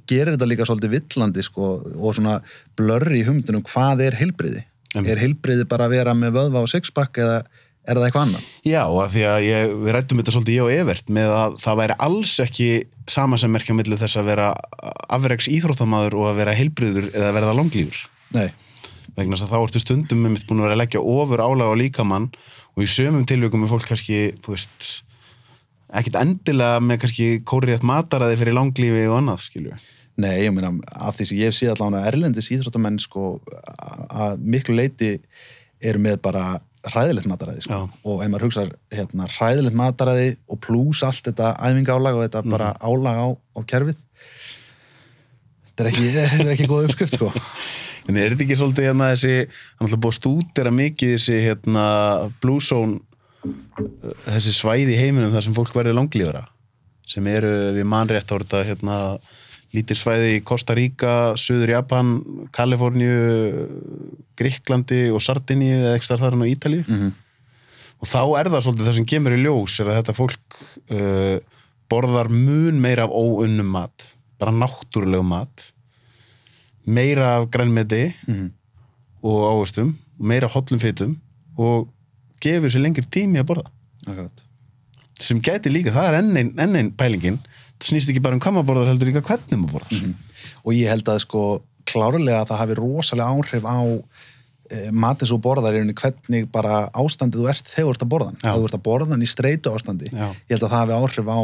gerir þetta líka svolítið villandi, sko, og svona blörri í humdunum, hvað er heilbriði? Einmitt. Er heilbriði bara að vera með vöðva og sixpack eða er það eitthvað annað? Já, að því að ég, við rættum þetta svolítið ég og Evert með að það væri alls ekki sama sem merkja á milli þess að vera afreiks íþróttamaður og að vera heilbriður eða verða langlífur. Nei, vegna þess að þá ertu stundum með mitt búin að vera að leggja ofur álag á líkamann og í sömum tilvikum er fólk kannski, þú veist ekkit endilega með kannski kóriðat mataræði fyrir langlífi og annað, skilju Nei, ég meina, af því sem ég sé allavega erlendis íþróttamenn sko að- miklu leiti eru með bara hræðilegt mataræði sko. Já. og ef maður hugsa hérna, hræðilegt mataræði og plús allt þetta æfingálag og þetta bara álag á, á kerfið þetta er ekki, þetta er ekki góð uppskrift sko en er þetta ekki svolítið hérna þessi hann ætla búið að stúdera mikið þessi hérna blue zone þessi svæði í heiminum þar sem fólk verður langlífara sem eru við mannrétt þetta hérna lítir svæði í Costa Rica, Suður Japan Kaliforníu Gríklandi og Sardiníu eða ekstra þar hann á Ítalíu Mhm. og þá er það svolítið það sem kemur í ljós er að þetta fólk uh, borðar mun meira af óunnum mat bara náttúrulegu mat meira af grænmeti Mhm. og ávöxtum meira af hollum fytum og gefur sér lengri tími að borða. Akkurat. sem gæti líka, það er enn ein, enn ein pælingin. Það snýst ekki bara um hvað maður borðar heldur líka hvernig maður borðar. Og ég held að sko klárlega að það hafi rosalega áhrif á e, matið svo borðar í rauninni hvernig bara ástandið þú ert þegar þú ert að borðan Já. þegar þú ert að borðan í streitu ástandi. Já. ég held að það hafi áhrif á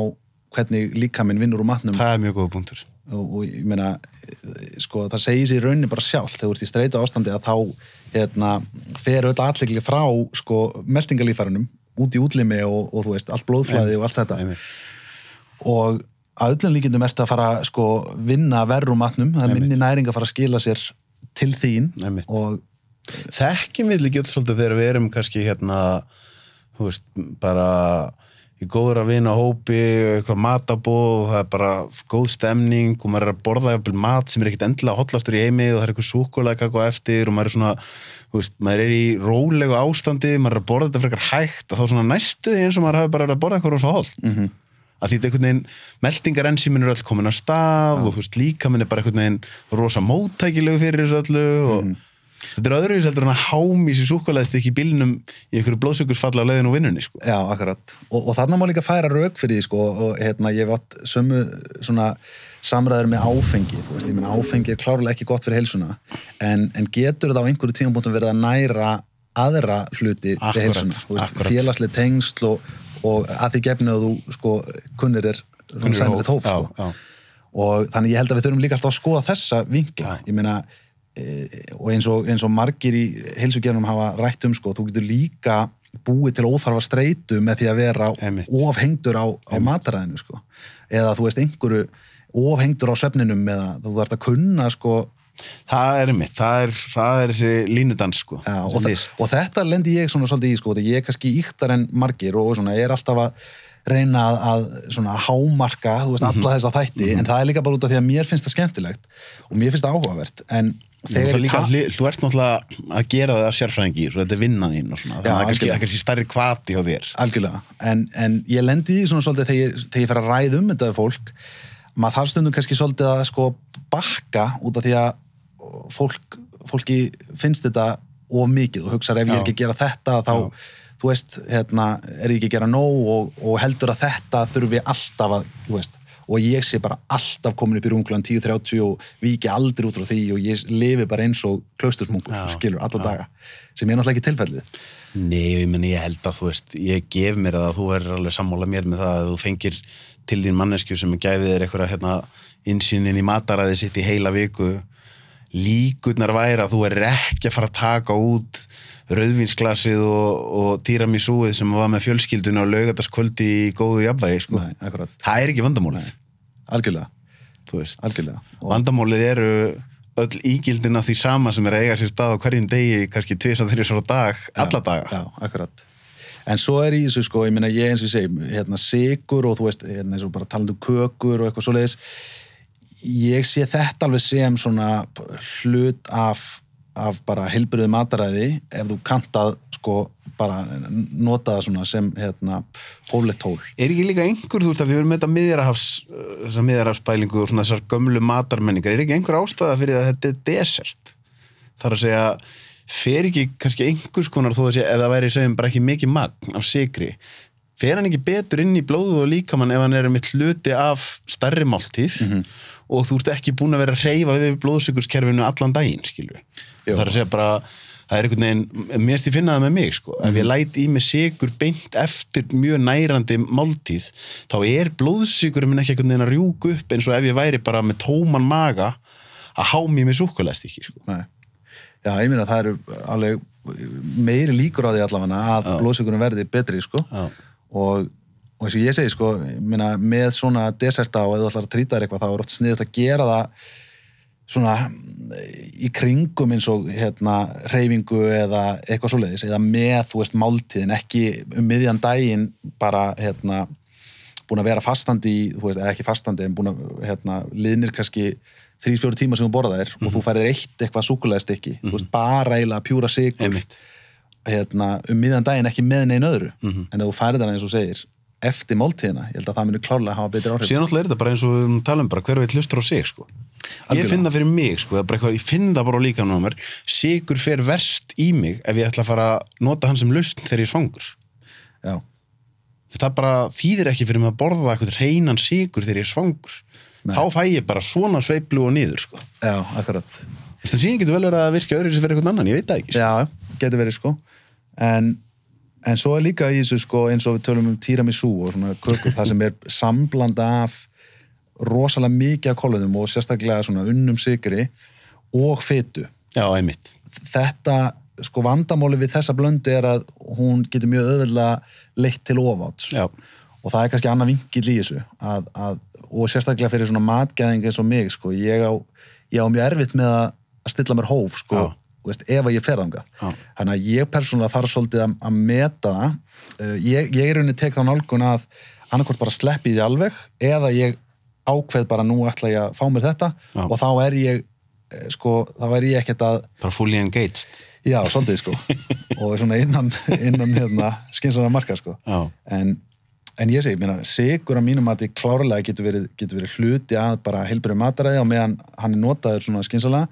hvernig líkaminn vinnur úr matnum. Það er mjög góða punktur. Og, og ég meina eh, sko, það segir sér í rauninni bara sjálf þegar þú ert í streitu ástandi að þá hérna, fer öll allegli frá sko, meldingalífærunum út í útlimi og, og þú veist, allt blóðflæði og allt þetta Einmitt. og að öllum líkindum ertu að fara sko vinna verrum matnum, það er minni næring að fara að skila sér til þín Einmitt. og þekkjum við líka svolítið þegar við erum kannski hérna þú veist, bara í góður að vinna hópi, eitthvað matabóð og það er bara góð stemning og maður er að borða jafnvel mat sem er ekkit endilega hotlastur í heimi og það er eitthvað súkulega eitthvað eftir og maður er svona, veist, maður er í rólegu ástandi, maður er að borða þetta frekar hægt og þá svona næstu því eins og maður hafi bara að borða eitthvað rosa holt mm -hmm. að því þetta einhvern veginn meldingarensímin eru öll komin að stað og þú veist, líka minn er bara einhvern veginn rosa móttækilegu fyrir þessu öllu og þetta er öðruvis heldur en að hámi sér súkulegast ekki í bílnum í einhverju blóðsökursfalla á leiðin og vinnunni sko. Já, akkurat. Og, og þarna má líka færa rauk fyrir því, sko, og hérna, ég hef átt sömu svona samræður með áfengi, þú veist, ég meina áfengi er klárlega ekki gott fyrir heilsuna, en, en getur það á einhverju tímapunktum verið að næra aðra hluti Akkúrat, við heilsuna, þú veist, akkúrat. félagsleg tengsl og, og að því gefni að þú, sko, kunnir er er sæmilegt hóf, sko. já, já. Og þannig ég held að við þurfum líka alltaf að skoða þessa vinkla, ég meina, og eins og, eins og margir í heilsugjörnum hafa rætt um, sko, þú getur líka búið til óþarfa streitu með því að vera Einmitt. ofhengdur á, á mataræðinu sko. eða þú veist einhverju ofhengdur á svefninum eða þú þarft að kunna sko, það er mitt, það er, það er þessi línudans sko. já, og, og þetta lendi ég svona svolítið í sko, ég er kannski íktar en margir og svona, ég er alltaf að reyna að, að svona hámarka þú veist, Mhm. alla þessa þætti, en það er líka bara út af því að mér finnst það skemmtilegt og mér finnst það áhugavert en Ég líka, þú ert náttúrulega að gera það að sérfræðingi svo þetta er vinnan þín og svona. Þannig að það er kannski, er kannski stærri kvati hjá þér. Algjörlega, en, en ég lendi í svona svolítið þegar ég, ég fer að ræða um þetta við fólk, maður þarf stundum kannski svolítið að sko bakka út af því að fólk, fólki finnst þetta of mikið. Og hugsaður ef ég er Já. ekki að gera þetta þá, þú veist, hérna, er ég ekki að gera nóg og, og heldur að þetta þurfi alltaf að, þú veist, og ég sé bara alltaf komin upp í runglan 10-30 og viki aldrei út frá því og ég lifi bara eins og klaustusmungur, Já, skilur, alla já. daga sem er náttúrulega ekki tilfellið. Nei, ég meni ég held að þú veist ég gef mér að þú verður alveg sammála mér með það að þú fengir til þín manneskju sem gæfið þér einhverja hérna, insýnin í mataræði sitt í heila viku líkurnar væri að þú er ekki að fara að taka út rauðvínsglasið og, og tíramísúið sem var með fjölskylduna og laugataskvöldi í góðu jafnvægi sko. Nei, það er ekki vandamálið algjörlega, þú veist. algjörlega. Og- vandamálið eru öll ígildin af því sama sem er að eiga sér stað á hverjum degi kannski tvis og þrjus á dag, alla daga Já, akkurat. En svo er í þessu sko, ég meina ég eins og ég segi, hérna sigur og þú veist, hérna eins og bara talandi um kökur og eitthvað svoleiðis, ég sé þetta alveg sem svona hlut af, af bara heilbyrðið mataræði ef þú kant að sko bara nota það svona sem hérna hólett tól. Er ekki líka einhver, þú veist, að því við erum með þetta miðjarahafs, þessar miðjarahafspælingu og svona þessar gömlu matarmenningar, er ekki einhver ástæða fyrir að þetta er desert? Það er að segja, fer ekki kannski einhvers konar þó að segja, ef það væri segjum bara ekki mikið magn af sigri, fer hann ekki betur inn í blóðu og líkamann ef hann er með hluti af stærri máltíð og þú ert ekki búin að vera að reyfa við blóðsökurskerfinu allan daginn. Það er að segja bara, það er einhvern veginn, mér erst ég finna það með mig, sko, ef ég læt í mig sigur beint eftir mjög nærandi máltíð, þá er blóðsigurum minn ekki einhvern veginn að rjúka upp eins og ef ég væri bara með tóman maga að hámi með súkulegst ekki, sko. Nei. Já, ég meina það eru alveg meiri líkur á því allavega að blóðsökunum verði betri sko Já. og, og eins og ég segi sko meina, með svona deserta og þú ætlar að trýta þér eitthvað þá er oft sniðut að gera það svona í kringum eins og hérna reyfingu eða eitthvað svoleiðis eða með, þú veist, máltíðin ekki um miðjan daginn bara hérna búin að vera fastandi í, þú veist, eða ekki fastandi en búin að, hérna, liðnir kannski þrý, fjóri tíma sem þú borðaðir og þú færðir eitt eitthvað súkulega stykki, þú veist, bara eiginlega pjúra sigur hérna, um miðjan daginn ekki með neinn öðru. En ef þú færðir hann eins og segir eftir máltíðina, ég held að það muni klárlega hafa betri áhrif Síðan alltaf er þetta bara eins og við erum að tala um bara hver veit hlustur á sig, sko. Ég Algjörlega. finn það fyrir mig, sko, eitthvað, ég finn það bara á líka mér, sigur fer verst í mig ef ég ætla að fara að nota hann sem lust þegar ég er svangur. Já, það bara þýðir ekki fyrir mig að borða eitthvað reynan sigur þegar ég er svangur Nei. þá fæ ég bara svona sveiflu og niður sko. já, akkurat það síðan getur vel verið að virka öðru sem fyrir eitthvað annan, ég veit það ekki sko. Já, getur verið sko en, en svo er líka í þessu sko eins og við tölum um tiramisu og svona kökur það sem er samblanda af rosalega mikið af kólaðum og sérstaklega svona unnum sigri og fytu Já, einmitt. þetta, sko vandamáli við þessa blöndu er að hún getur mjög öðvöldlega leitt til ofáts Já. og það er kannski annar vinkill í þessu að, að, og sérstaklega fyrir svona matgæðing eins og mig, sko, ég á, ég á mjög erfitt með að stilla mér hóf, sko, Já. Veist, ef að ég fer þangað. Já. Þannig að ég persónulega þarf svolítið að, að meta það. Uh, ég, ég er rauninni tek þá nálgun að annarkvort bara sleppi því alveg eða ég ákveð bara nú ætla ég að fá mér þetta Já. og þá er ég, eh, sko, þá er ég ekkert að Bara fully engaged. Já, svolítið sko og svona innan, innan hérna, skynsana marka sko Já. en, en ég segi, minna, sigur að mínum að klárlega getur verið, getur verið hluti að bara heilbyrju mataræði og meðan hann er notaður svona skynsalega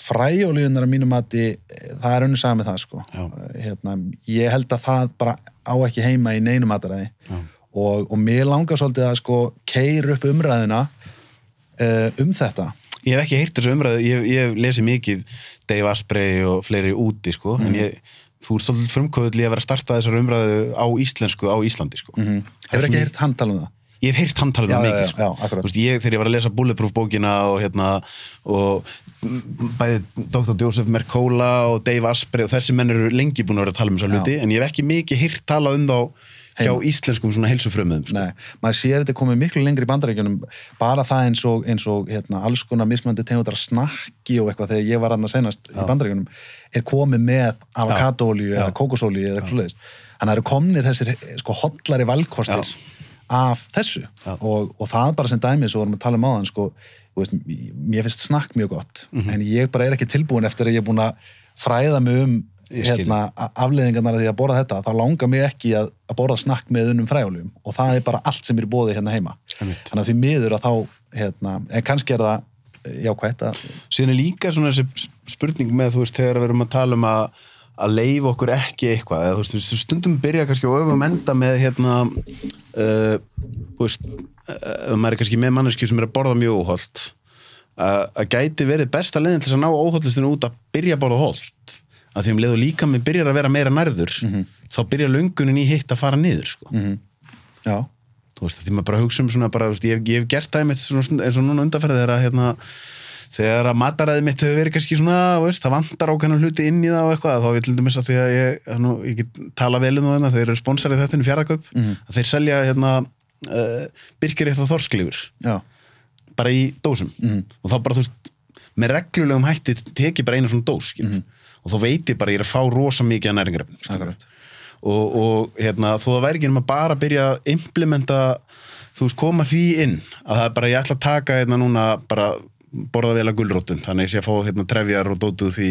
fræjólíunar að mínum að það er önnur saga með það sko Já. hérna, ég held að það bara á ekki heima í neinu mataræði Já. og, og mér langar svolítið að sko keir upp umræðuna uh, um þetta Ég hef ekki heyrt þessu umræðu, ég, ég hef lesið mikið Dave Asprey og fleiri úti, sko, en ég, þú ert svolítið frumkvöðli að vera að starta þessar umræðu á íslensku á Íslandi, sko. mm Hefur ekki heyrt hann tala um það? Ég hef heyrt hann tala um Já, það já, mikið, já, sko. já. Þú veist, ég, þegar ég var að lesa Bulletproof bókina og hérna, og mm, bæði Dr. Joseph Mercola og Dave Asprey og þessi menn eru lengi búin að vera að tala um þessar Já. hluti, en ég hef ekki mikið heyrt tala um þá hjá Heima. íslenskum svona heilsufrömmuðum, sko. Nei, maður sér þetta komið miklu lengri í bandarækjunum bara það eins og, eins og hérna, alls konar mismöndi tegundar snakki og eitthvað þegar ég var aðna senast í bandarækjunum er komið með avokadóolíu eða kókosólíu eða eitthvað leðis þannig að það eru komnir þessir sko hollari valkostir af þessu og, og það bara sem dæmi svo vorum að tala um áðan sko, þú veist, mér finnst snakk mjög gott en ég bara er ekki tilbúin eftir að ég er búin að fræða mig um hérna, afleðingarnar af því að borða þetta. Þá langar mig ekki að, að borða snakk með unnum fræjóljum og það er bara allt sem er bóði hérna heima. Einmitt. þannig að því miður að þá hérna, en kannski er það jákvætt að síðan er líka svona þessi spurning með þú veist þegar við erum að tala um að að leifa okkur ekki eitthvað eða þú veist, stundum byrja kannski á öfum enda með hérna uh, þú veist ef maður er kannski með manneskju sem er að borða mjög óholt að gæti verið besta leiðin til þess að ná óholtistinu út að byrja að borða holt að því um leiðu líka með byrjar að vera meira nærður þá byrja löngunin í hitt að fara niður sko. já, þú veist, því maður bara hugsa um svona bara, veist, ég, hef- ég hef gert það stund- eins og núna undanferði þegar að hérna, þegar að mataræði mitt hefur verið kannski svona, veist, það vantar ákveðna hluti inn í það og eitthvað, þá vil til dæmis að því að ég, nú, ég get tala vel um það þeir eru sponsorið þetta inn fjaraðkaup að þeir selja hérna uh, byrkir eitthvað þorsklífur. Já, bara í dósum. Og þá bara þú veist með reglulegum hætti teki bara einu svona dós mm og þá veit ég bara ég er að fá rosa mikið að akkurat. Og, og hérna, þó það væri ekki um að bara byrja að implementa þú veist, koma því inn að það er bara, ég ætla að taka hérna núna bara borða vel að gulrótum þannig að ég sé að fá hérna trefjar og dótu því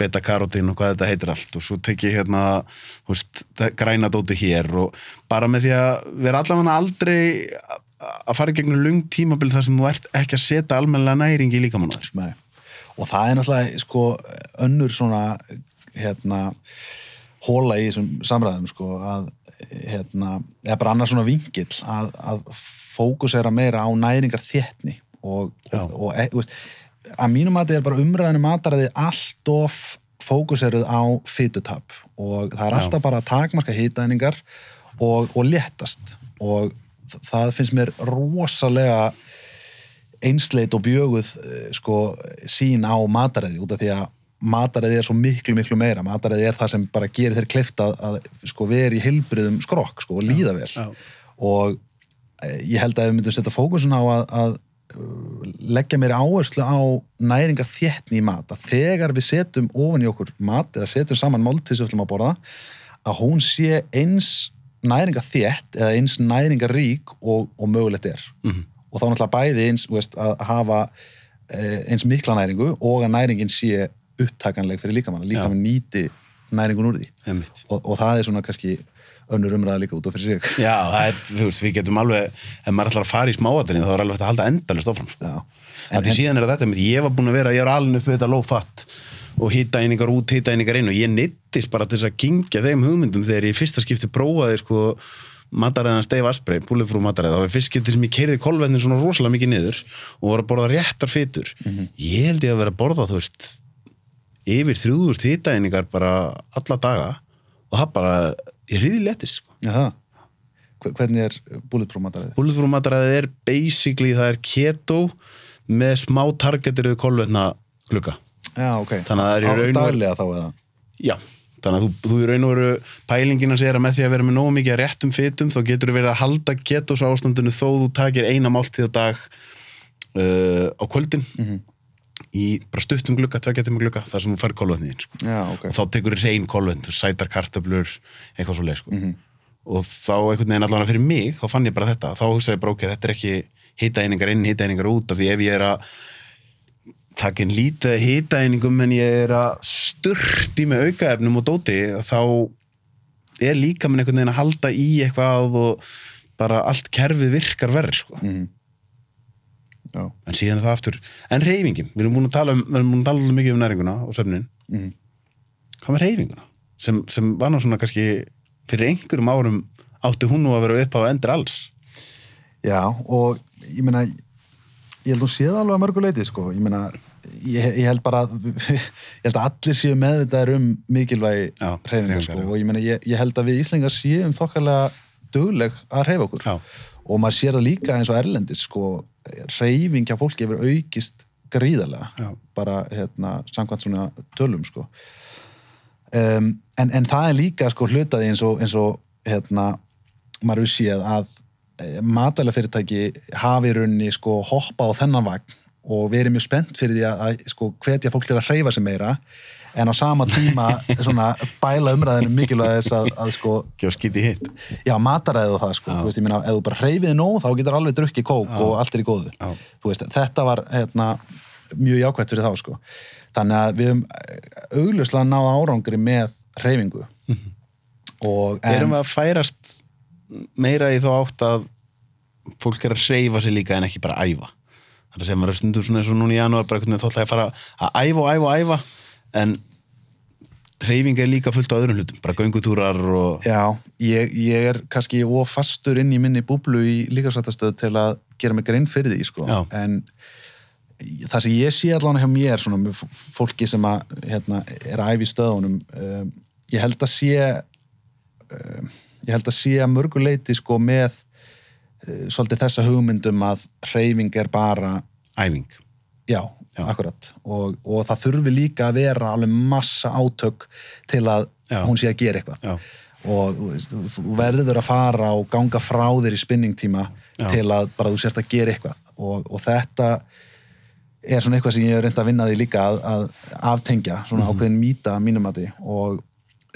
beta-karotin og hvað þetta heitir allt. Og svo tek ég hérna það- græna dóti hér og bara með því að vera allavega aldrei að- fara í gegnum lung tímabil þar sem þú ert ekki að setja almennilega næring í líkamannar og það er náttúrulega sko önnur svona hérna hóla í þessum samræðum sko að hérna, eða bara annar svona vingill að, að fókusera meira á næringar þéttni og, og, og e, þú veist, að mínum þetta er bara umræðinu mataræði allt of fókuseruð á fytutab og það er Já. alltaf bara takmarka hitaðningar og, og léttast. Og það finnst mér rosalega einsleit og bjöguð eh, sko, sín á mataræði út af því að mataræði er svo miklu, miklu meira. Mataræði er það sem bara gerir þér kleift að, að sko, vera í heilbriðum skrokk sko, og líða vel. Já. og eh, ég held að ef við myndum setja fókusun á að, að leggja meiri áherslu á næringar þéttni í mat að þegar við setjum ofan í okkur mat eða setjum saman máltíð sem við ætlum að borða að hún sé eins næringar þétt eða eins næringar rík og, og mögulegt er. Mhm. og þá náttúrulega bæði eins veist, að hafa eh, eins mikla næringu og að næringin sé upptakanleg fyrir líkamann, líkamann nýti næringun úr því. Og, og það er svona kannski önnur umræða líka út af fyrir sig Já, það er, veist, við getum alveg ef maður ætlar að fara í smáatinni þá er alveg hægt að halda endalist áfram sko. Já. en, en síðan er þetta, ég var búin að vera ég er alveg upp við þetta low fat og hita einingar út, hita einingar inn og ég nittist bara til þess að kingja þeim hugmyndum þegar ég fyrsta skipti prófaði sko mataræðan Steve Asprey, búlefrú mataræð það var fyrst skipti sem ég keiriði kolvetnin svona rosalega mikið niður og var að borða réttar fytur ég held ég að vera að borða þú veist yfir þrjúðust hita einingar bara alla daga og það bara, ég hriði letist sko hve- hvernig er bulletproof mataræði? Bulletproof mataræði er basically það er keto með smá targetirðu kolvetna glugga Já, ok. Þannig að það er í Á Daglega þá eða? Já, þannig að þú, þú í raun og veru pælingina segir að með því að vera með nógu mikið réttum fytum þá getur þú verið að halda ketos ástandinu þó þú takir eina máltíð á dag uh, á kvöldin í bara stuttum glugga, tvekja tíma glugga þar sem þú fær kolvetni inn sko. Já, ok. og þá tekur þú reyn kolvetn, þú sætar kartöflur eitthvað svo leið sko. og þá einhvern veginn allavega fyrir mig þá fann ég bara þetta, þá hugsaði ég bara ok, þetta er ekki hitaeiningar inn, hitaeiningar út af því ef ég er að taka inn lítið hitaeiningum en ég er að sturti með aukaefnum og dóti þá er líka minn einhvern veginn að halda í eitthvað og bara allt kerfið virkar verri sko. Mhm. Já. en síðan er það aftur en reyfingin, við erum búin að tala um við erum búin að tala mikið um næringuna og söfnin Mhm. hvað með reyfinguna sem, sem var nú svona kannski fyrir einhverjum árum átti hún nú að vera upp á endur alls Já, og ég meina ég held að hún séð alveg að mörgu leiti sko. ég meina, ég, ég held bara að ég held að allir séu meðvitaðir um mikilvægi hreyfingar, sko. og ég meina, ég, ég held að við Íslingar séum þokkarlega dugleg að hreyfa okkur Já. og maður sér það líka eins og erlendis sko, hreyfing hjá fólki hefur aukist gríðarlega Já. bara hérna, samkvæmt svona tölum sko. um, en, en það er líka sko hlutaði eins og, eins og hérna, maður séð að e, matalafyrirtæki hafi í rauninni sko hoppa á þennan vagn og verið mjög spennt fyrir því að, að sko hvetja fólk til að hreyfa sig meira en á sama tíma svona bæla umræðinu mikilvæg þess að, að sko já, mataræðið og það sko, Já. þú veist, ég meina, ef þú bara hreyfið nóg, þá getur alveg drukkið kók Já. og allt er í góðu. Já. Þú veist, þetta var hérna, mjög jákvætt fyrir þá, sko. Þannig að við höfum augljóslega náð árangri með hreyfingu. Og, en, erum við að færast meira í þá átt að fólk er að hreyfa sig líka en ekki bara æfa það er að segja maður er stundur svona eins og núna í janúar bara einhvern veginn þótt að fara að æfa og æfa og æfa en hreyfing er líka fullt á öðrum hlutum bara göngutúrar og Já, ég, ég er kannski of fastur inn í minni búblu í líkasrættastöð til að gera mig grein fyrir því, sko. Já. En það sem ég sé allan hjá mér, svona, fólki sem að, hérna, er að æfa í stöðunum, um, ég held að sé, um, ég held að sé að mörguleiti, sko, með uh, svolítið þessa hugmyndum að hreyfing er bara, æfing Já. Akkurat. Og, og það þurfi líka að vera alveg massa átök til að Já. hún sé að gera eitthvað Já. og þú, verður að fara og ganga frá þér í spinningtíma til að bara þú sért að gera eitthvað og, og þetta er svona eitthvað sem ég hef reynd að vinna því líka að, að aftengja, svona ákveðin mýta mínum að því og,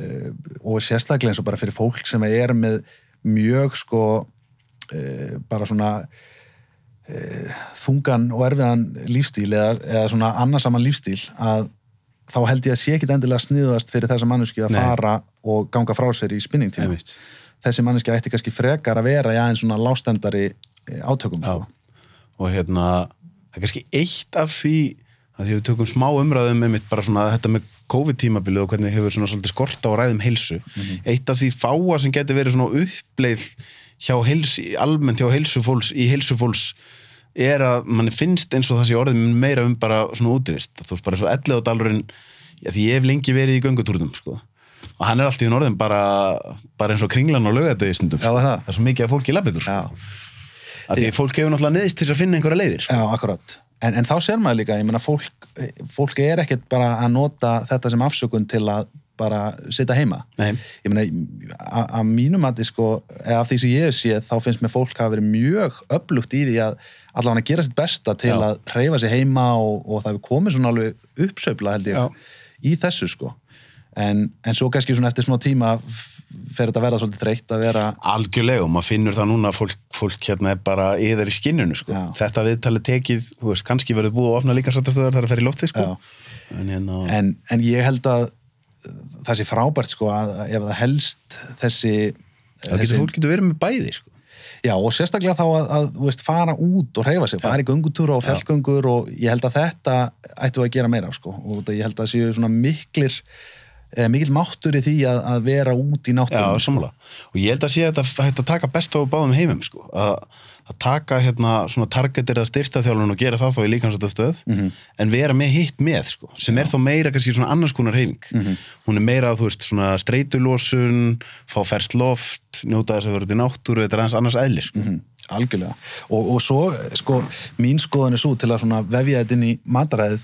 uh, og sérstaklega eins og bara fyrir fólk sem er með mjög sko uh, bara svona þungan og erfiðan lífstíl eða, eða svona annarsaman lífstíl að þá held ég að sé ekki endilega sniðast fyrir þessa manneski að Nei. fara og ganga frá sér í spinningtíma þessi manneski ætti kannski frekar að vera í aðeins svona lástendari eh, átökum Já. sko. og hérna það er kannski eitt af því að því við tökum smá umræðum með mitt bara svona þetta með COVID-tímabilið og hvernig hefur svona svolítið skorta á ræðum heilsu eitt af því fáa sem getur verið svona uppleið hjá heilsu, almennt hjá heilsufólks í heilsufólks er að manni finnst eins og það sé orðið meira um bara svona útivist þú veist bara svo ellið á dalurinn já, því ég hef lengi verið í göngutúrnum sko. og hann er alltaf í orðin bara, bara eins og kringlan og lögadegi stundum Já, sko. það er það. það er svo mikið að fólki labitur sko. Já. að því fólk hefur náttúrulega neðist til að finna einhverja leiðir sko. Já, akkurat. En, en þá sér maður líka, ég meina, fólk, fólk er ekkert bara að nota þetta sem afsökun til að bara sitja heima. Nei. Ég meina, að- mínum að sko, af því sem ég séð, þá finnst mér fólk hafa verið mjög öflugt í því að allavega gera sitt besta til Já. að reyfa sig heima og, og það hefur komið svona alveg uppsöfla, held ég, Já. í þessu, sko. En, en svo kannski svona eftir smá tíma fer þetta að verða svolítið þreytt að vera algjörlega og maður finnur það núna að fólk, fólk hérna er bara yfir í skinnunu sko. Já. þetta viðtalið tekið, þú veist, kannski verður búið að opna líka sattastöðar þar að fer í loftið sko. En hérna en, en ég held að það sé frábært sko að ef það helst þessi, það getur fólk getur verið með bæði sko. já og sérstaklega þá að, að þú veist, fara út og reyfa sig, fara í göngutúra og fjallgöngur og ég held að þetta ættu að gera meira sko og þetta- ég held að það séu svona miklir eh, mikill máttur í því að, að vera út í Já, náttúrunni sko. sammála. Og ég held að sé að þetta að taka best á báðum heimum, sko. Að, að taka hérna svona targetir að styrta þjálfun og gera það þá í líkansættastöð, Mhm. en vera með hitt með, sko. Sem er þá meira kannski svona annars konar heiming. Mhm. Hún er meira, þú veist, svona streitulósun, fá ferst loft, njóta þess að vera út í náttúru, þetta er aðeins annars eðli, sko. Mhm, algjörlega og, og svo, sko, mín skoðan er svo til að svona vefja þetta inn í mataræðið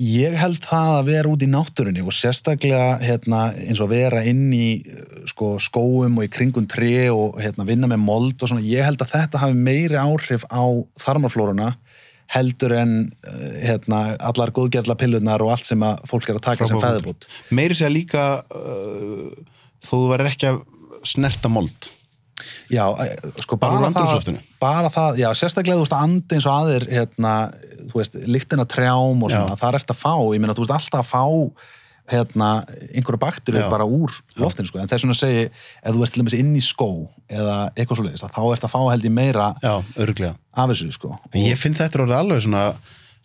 ég held það að vera út í náttúrunni og sérstaklega hérna, eins og vera inn í sko, skóum og í kringum tré og hérna, vinna með mold og svona, ég held að þetta hafi meiri áhrif á þarmaflóruna heldur en eh, hérna, allar góðgerðla pillunar og allt sem að fólk er að taka sem Frábær fæðubót Meiri segja líka uh, þú verður ekki að snerta mold. Já, eh, sko Bara það, bara það, já, sérstaklega þú veist andi eins og aðir, hérna, þú veist, lyktina trjám og svona, það er eftir að fá, ég meina, þú veist, alltaf að fá, hérna, einhverja bakterjur Já. bara úr loftinu, sko, en þess vegna segi, ef þú ert til dæmis inn í skó eða eitthvað svo leiðist, þá ert að fá held ég meira Já, örglega. af þessu, sko. En ég finn þetta orðið alveg svona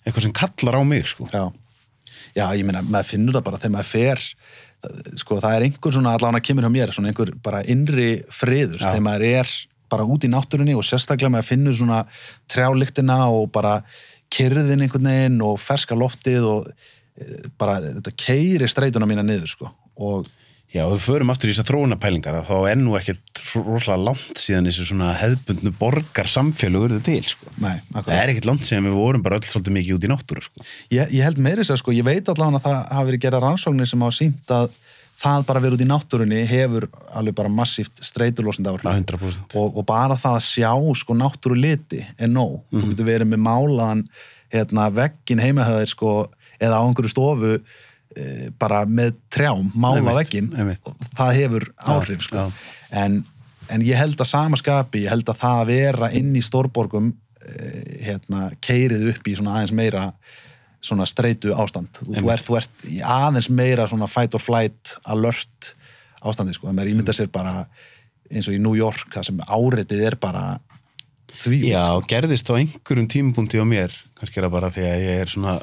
eitthvað sem kallar á mig, sko. Já, já, ég meina, maður finnur það bara þegar maður fer, sko, það er einhver svona, allan að kemur hjá mér, svona einhver bara innri friður, þegar maður er bara út í náttúrunni og sérstaklega maður finnur svona trjályktina og bara kyrðin einhvern veginn og ferska loftið og e, bara þetta keiri streituna mína niður, sko, og Já, við förum aftur í þessar þróunapælingar þá er nú ekkert rosalega langt síðan þessu svona hefðbundnu borgar samfélög urðu til, sko. nei, Það er ekkert langt síðan við vorum bara öll svolítið mikið út í náttúru, sko. Ég, ég held meiri sér, sko, ég veit allavega að það hafi verið gerað rannsóknir sem hafa sínt að það bara verið út í náttúrunni hefur alveg bara massíft streitulósandi áhrif. Já, 100%. og, og bara það að sjá sko náttúru liti er nóg þú getur verið með málaðan hérna, veggin heimahöðir sko, eða á einhverju stofu e, bara með trjám, mála og það hefur áhrif sko. en, en ég held að sama skapi ég held að það að vera inn í stórborgum e, hérna, keirið upp í svona aðeins meira svona streitu ástand. Þú, ert, þú ert í aðeins meira svona fight or flight alert ástandi sko, en maður ímynda sér bara eins og í New York, það sem áreitið er bara því Já, sko. gerðist á einhverjum tímabúndi á mér, kannski er það bara því að ég er svona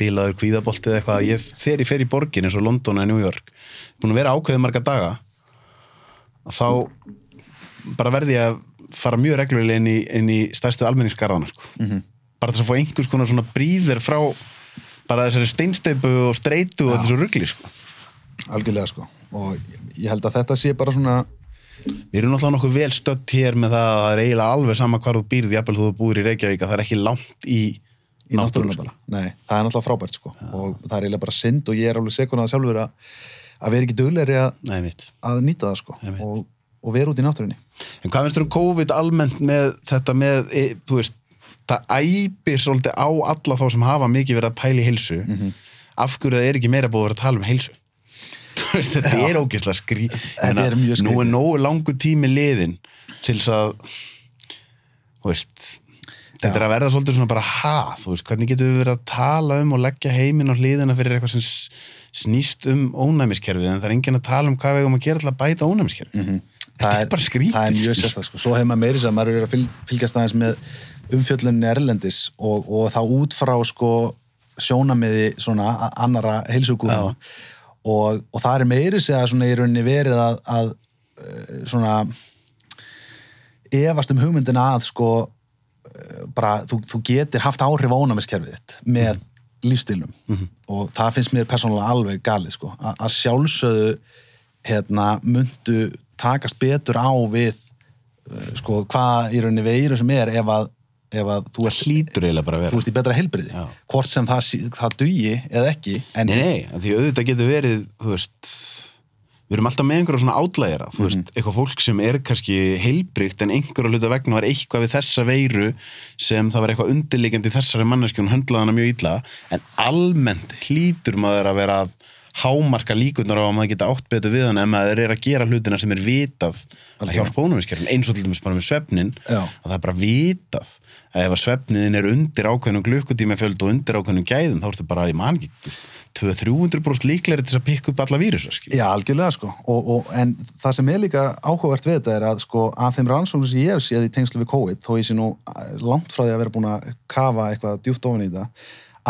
bilaður kvíðabolti eða eitthvað, ég, þegar ég fer í borgin eins og London eða New York, búin að vera ákveðið marga daga, þá bara verði ég að fara mjög reglulega inn í, inn í stærstu almenningsgarðana, sko. Mhm. Bara þess að fá einhvers konar svona bríðir frá bara þessari steinsteipu og streitu og þessu rugli, sko. algjörlega sko og ég held að þetta sé bara svona Við erum náttúrulega nokkuð vel stödd hér með það að það er eiginlega alveg sama hvar þú býrð, jafnvel þú búir í Reykjavík, að það er ekki langt í, í náttúruna sko. bara. Nei, það er náttúrulega frábært sko og það er eiginlega bara synd og ég er alveg sekund að sjálfur að, að vera ekki duglegri að, nýta það sko og, og vera út í náttúrunni. En hvað finnst þér um COVID almennt með þetta með, e, þú veist, það æpir svolítið á alla þá sem hafa mikið verið að pæla í heilsu. Af hverju það er ekki meira búið að vera að tala um heilsu? Þú veist, þetta Já. er ógeðslega er mjög Nú er nógu langur tími liðin til að, þú veist, þetta er að verða svolítið svona bara ha, þú veist, hvernig getum við verið að tala um og leggja heiminn á hliðina fyrir eitthvað sem snýst um ónæmiskerfið en það er enginn að tala um hvað við eigum að gera til að bæta ónæmiskerfið. Þetta er, bara skrítið. Það er mjög sérstæð sko. Svo hefur maður meiri sem maður er að fylg, fylgjast aðeins með umfjöllunni erlendis og, og þá út frá sko sjónamiði svona annara heilsugúðum og, og það er meiri segja svona í rauninni verið að, að eh, svona efast um hugmyndina að sko bara þú, þú getur haft áhrif á ónæmiskerfið þitt með lífstilnum og það finnst mér persónulega alveg galið sko. Að sjálfsögðu hérna myndu takast betur á við eh, sko hvað í rauninni veiru sem er ef að, ef að þú ert þú ert í betra heilbriði Já. hvort sem það, það dugi eða ekki en Nei, nei, því auðvitað getur verið, þú veist, við erum alltaf með einhverja svona átlægera, þú veist, eitthvað fólk sem er kannski heilbrygt en einhverja hluta vegna var eitthvað við þessa veiru sem það var eitthvað undirliggjandi í þessari manneskjón, höndlaði hana mjög illa, en almennt hlýtur maður að vera að hámarka líkunar á að maður geta átt betur við hann ef maður er að gera hlutina sem er vitað að hjálpa ónumiskerfin, eins og til dæmis bara með svefnin, Já. að það er bara vitað að ef að svefniðin er undir ákveðnum glukkutímafjöld og undir ákveðnum gæðum þá ertu bara, ég man ekki, 200-300% líklegri til að pikka upp alla vírusa. Já, algjörlega sko og, og, en það sem er líka áhugavert við þetta er að sko af þeim rannsóknum sem ég hef séð í tengslu við COVID þó ég sé nú eh, langt frá því að vera búin að kafa eitthvað djúft ofan í þetta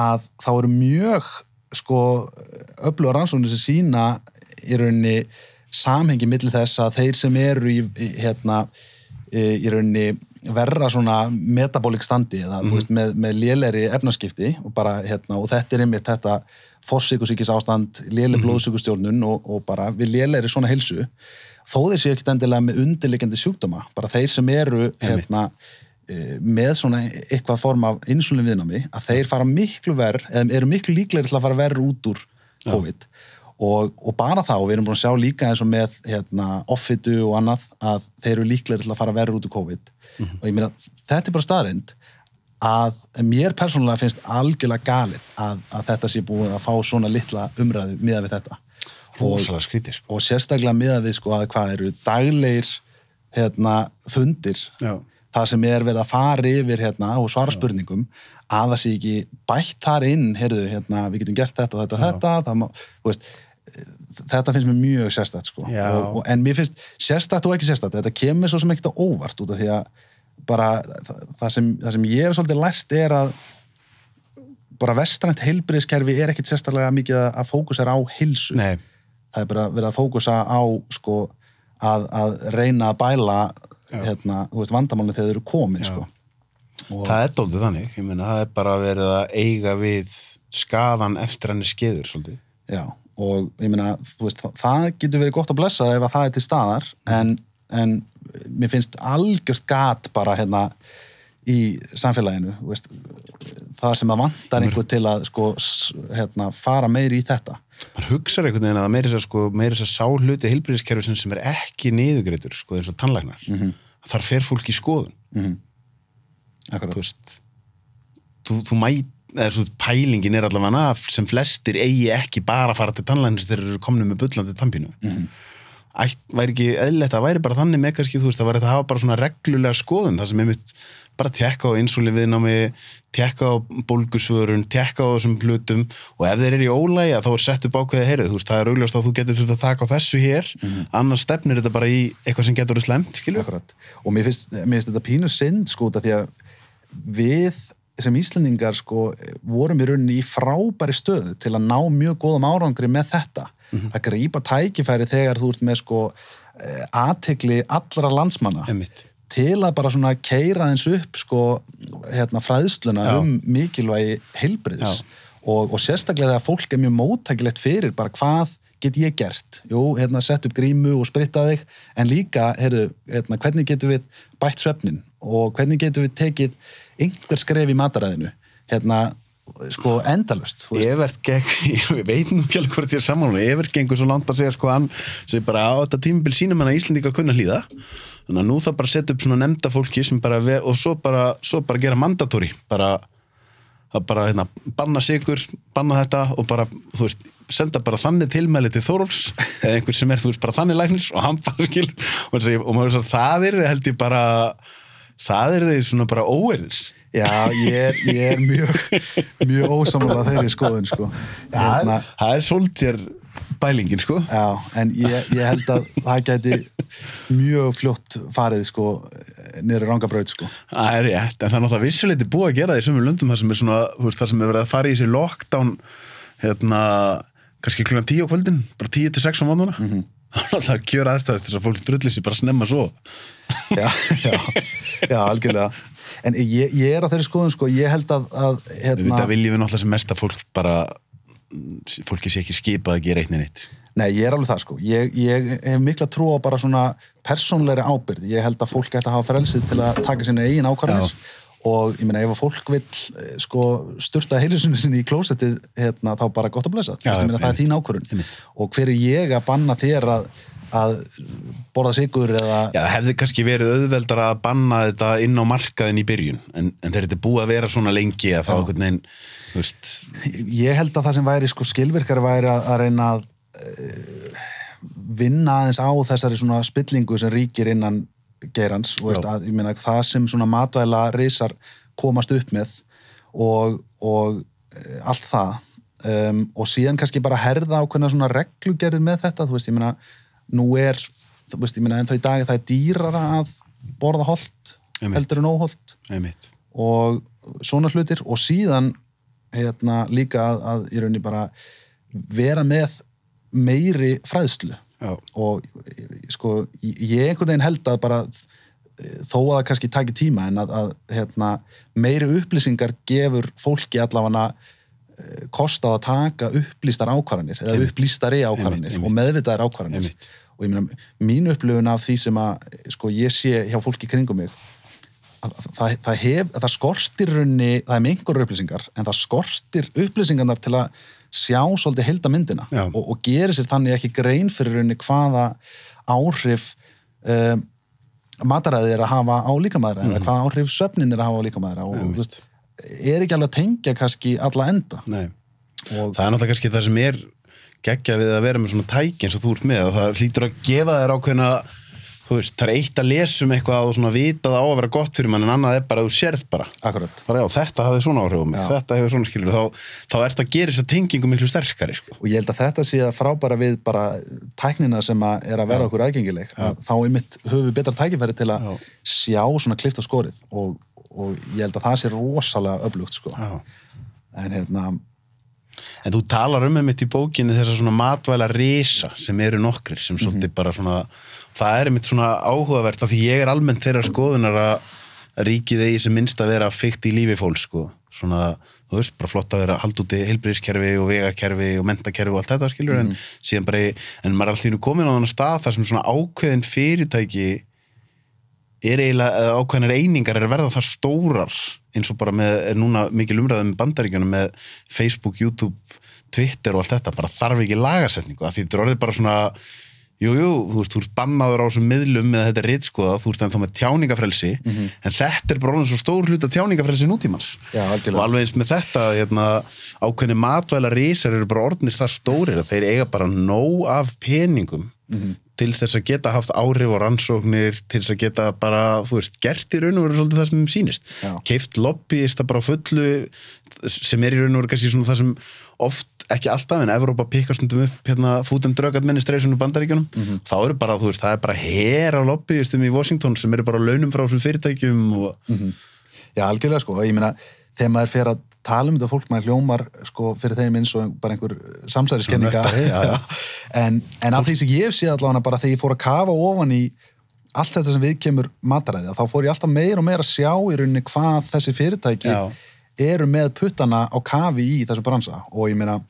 að þá eru mjög sko öfluga rannsóknir sem sína í rauninni samhengi millir þess að þeir sem eru í, í hérna í, rauninni verra svona metabólik standi eða mm. veist, með, með léleri efnaskipti og, bara, hérna, og þetta er einmitt þetta fórsíkusíkis ástand, léle blóðsíkustjórnun og, og bara við léleri svona hilsu þó þeir séu ekkert endilega með undirlegjandi sjúkdóma, bara þeir sem eru hérna, e, með svona eitthvað form af insulin viðnámi að þeir fara miklu verð, eða eru miklu líklegri til að fara verð út úr COVID. Og, og bara þá, við erum búin að sjá líka eins og með hérna, offitu og annað að þeir eru líklegri til að fara verð út úr COVID. Mm -hmm. og ég meina, þetta er bara staðrind að mér persónulega finnst algjörlega galið að, að þetta sé búin að fá svona litla umræðu miða við þetta og, sko. og sérstaklega miða við sko að hvað eru daglegir hérna, fundir Já. það sem er verið að fara yfir hérna, og svara spurningum að það sé ekki bætt þar inn heyrðu, hérna, við getum gert þetta og þetta, þetta má, veist, þetta finnst mér mjög sérstætt sko. og, og, en mér finnst sérstætt og ekki sérstætt þetta kemur svo sem ekkert á óvart út af því að bara það sem, það sem ég hef svolítið lært er að bara vestrænt heilbriðskerfi er ekkert sérstaklega mikið að fókusera á hilsu Nei. Það er bara verið að fókusa á sko, að, að reyna að bæla hérna, vandamálni þegar þau eru komið sko. það er doldið þannig. Meina, það er bara verið að eiga við skadan eftir henni skeður svolítið. já og ég meina veist, það, það getur verið gott að blessa ef að það er til staðar en, en mér finnst algjört gat bara hérna í samfélaginu veist, það sem að vantar einhver til að sko, hérna, fara meiri í þetta Man hugsaður einhvern veginn að meiri þess að sko, meiri þess að sá hluti heilbríðiskerfi sem er ekki niðugreitur sko, eins og tannlæknar mm -hmm. þar fer fólk í skoðun mm -hmm. Akkurat Þú þú, þú mæt, eða svo pælingin er allavega sem flestir eigi ekki bara að fara til tannlæknir þegar þeir eru komnið með bullandi tampinu mm -hmm. Ætt væri ekki eðlert að væri bara þannig með kannski þú veist að væri þetta að hafa bara svona reglulega skoðun þar sem einmitt bara tekka á insulinviðnámi, tekka á bólgusvörun, tekka á þessum blutum og ef þeir eru í ólægi þá er sett upp ákveðið heyrið, þú veist, það er augljóst að þú getur þurft að taka á þessu hér, mm -hmm. annars stefnir þetta bara í eitthvað sem getur verið slemt, og mér finnst, mér finnst þetta pínu synd sko, því að við sem Íslandingar sko vorum í rauninni í frábæri stöðu til að ná mjög góðum árangri með þetta mm -hmm. að grípa tækifæri þegar þú ert með sko eh, aðtegli allra landsmanna Einmitt. til að bara svona keira eins upp sko, hérna, fræðsluna Já. um mikilvægi heilbriðis og, og sérstaklega þegar fólk er mjög móttækilegt fyrir bara hvað get ég gert? Jú, hérna, sett upp grímu og spritta þig en líka, heyrðu, hérna, hvernig getur við bætt svefnin og hvernig getur við tekið einhver skref í mataræðinu? Hérna, sko, endalust Evert geng, ég veit nú ekki alveg hvort ég er saman Evert gengur svo langt að segja sko hann, sem bara á þetta tímabil sínum hann að Íslandika kunna hlýða. Þannig að nú það bara setja upp svona nefnda fólki sem bara ver, og svo bara, svo bara gera mandatóri bara, bara hérna, banna sigur, banna þetta og bara, þú veist, senda bara þannig tilmæli til Þóróls, eða einhver sem er þú veist, bara þannig læknir og hann bara skil og, og maður veist að það er þið held ég bara það er þið svona bara óerins Já, ég er, ég er mjög mjög ósamlega þeirri skoðun sko. Hérna, það er svolítið bælingin sko. Já, en ég, ég held að það geti mjög fljótt farið sko niður rangabraut sko. Það er rétt, en það er náttúrulega vissuleiti búið að gera því sem við löndum þar sem er svona, þú veist, þar sem er verið að fara í þessi lockdown hérna, kannski klukkan tíu á kvöldin bara tíu til sex á mótuna mm -hmm. það er alltaf að gjöra aðstæði þess að fólk drullir sér bara snemma svo Já, já, já, algjörlega en ég, ég er á þeirri skoðun sko, ég held að, að hérna... Þetta viljum við náttúrulega sem mest að fólk bara fólki sé ekki skipað að gera einnig neitt. Nei, ég er alveg það sko. Ég, ég hef mikla trú á bara svona persónleiri ábyrð, ég held að fólk ætti að hafa frelsið til að taka sína eigin ákvarðanir. Og ég meina ef að fólk vil eh, sko styrta heilusunni sinni í klósettið hérna, þá bara gott að blessa. Það er þín ákvarðun og hver er ég að banna þér að að borða sigur eða... Já, hefði kannski verið auðveldar að banna þetta inn á markaðin í byrjun en, en þegar þetta er búið að vera svona lengi að þá einhvern veginn Veist. Ég held að það sem væri sko skilvirkar væri að, að reyna að uh, vinna aðeins á þessari svona spillingu sem ríkir innan gerans og veist, að, meina, það sem svona matvæla reysar komast upp með og, og uh, allt það. Um, og síðan kannski bara herða á hvernig svona reglugerðið með þetta þú veist, ég meina, nú er þú veist, ég meina, en þá í dag það er dýrara að borða hold heldur en óhold og svona hlutir og síðan hérna líka að, að í rauninni bara vera með meiri fræðslu. Já. og sko ég einhvern veginn held að bara þó að það kannski taki tíma en að, að hérna, meiri upplýsingar gefur fólki allavega eh, kost á að taka upplýstar ákvarðanir eða Einmitt. upplýstari ákvarðanir Einmitt, einmitt. og meðvitaðar ákvarðanir og ég meina, mín upplifun af því sem að sko, ég sé hjá fólki kringum mig að, að, það, það, hef, að það skortir runni, það er með einhverjum upplýsingar en það skortir upplýsingarnar til að sjá svolítið heildamyndina Já. og, og gerir sér þannig ekki grein fyrir runni hvaða áhrif um, mataræði er að hafa á líkamæðra eða hvaða áhrif söfnin er að hafa á líkamæðra og Mhm. Þú veist, er ekki alveg að tengja kannski alla enda Nei. og það er náttúrulega kannski það sem er geggja við að vera með svona tæki eins og þú ert með og það hlýtur að gefa þér ákveðna þú veist, það er eitt að lesa um eitthvað og svona vita það á að vera gott fyrir mann en annað er bara að þú sérð bara akkurat bara já, þetta hafði svona áhrif á mig, Já. þetta hefur svona skilur þá, þá ert að gera þess að tengingu miklu sterkari sko. og ég held að þetta sé að frábæra við bara tæknina sem að er að vera okkur aðgengileg að þá einmitt höfum við betra tækifæri til að Já. sjá svona klift á skorið og, og ég held að það sé rosalega öflugt sko. Já. en hérna, En þú talar um einmitt í bókinni þessar svona matvæla risa sem eru nokkrir sem svolítið bara svona, það er einmitt svona áhugavert af því ég er almennt þeirra skoðunar að ríkið eigi sem minnst að vera fykt í lífi fólk sko, svona þú veist, bara flott að vera hald úti heilbriðskerfi og vegakerfi og mentakerfi og allt þetta skilur en síðan bara, í- en maður er alltaf komin á þannig stað þar sem svona ákveðin fyrirtæki er eiginlega, ákveðinar einingar er að verða þar stórar eins og bara með, er núna mikil umræðum með bandaríkjunum með Facebook, YouTube, Twitter og allt þetta, bara þarf ekki lagasetningu, af því þetta er orðið bara svona jú, jú, þú veist, þú ert bannaður á þessum miðlum með þetta ritskoða, þú ert ennþá með tjáningafrelsi, en þetta er bara orðið svo stór hluta tjáningafrelsi nútímans. Já, og alveg eins með þetta hérna, ákveðni matvæla risar eru bara orðnir það stórir að þeir eiga bara nóg af peningum til þess að geta haft áhrif og rannsóknir til þess að geta bara, þú veist, gert í raun og veru svolítið það sem sýnist. Keift lobbyista bara á fullu sem er í raun og veru kannski svona það sem oft ekki alltaf en Evrópa pikkar stundum upp hérna Food and Drug Administration í bandaríkjunum. Þá eru bara, þú veist, það er bara her af lobbyistum í Washington sem eru bara á launum frá þessum fyrirtækjum og já algjörlega sko. Ég meina, þegar maður fer að tala um þetta fólk maður hljómar sko fyrir þeim eins og bara einhver já, já. en, en af því sem ég séð allavega bara þegar ég fór að kafa ofan í allt þetta sem við kemur mataræði þá fór ég alltaf meir og meir að sjá í rauninni hvað þessi fyrirtæki Já. eru með puttana á kafi í þessu bransa og ég meina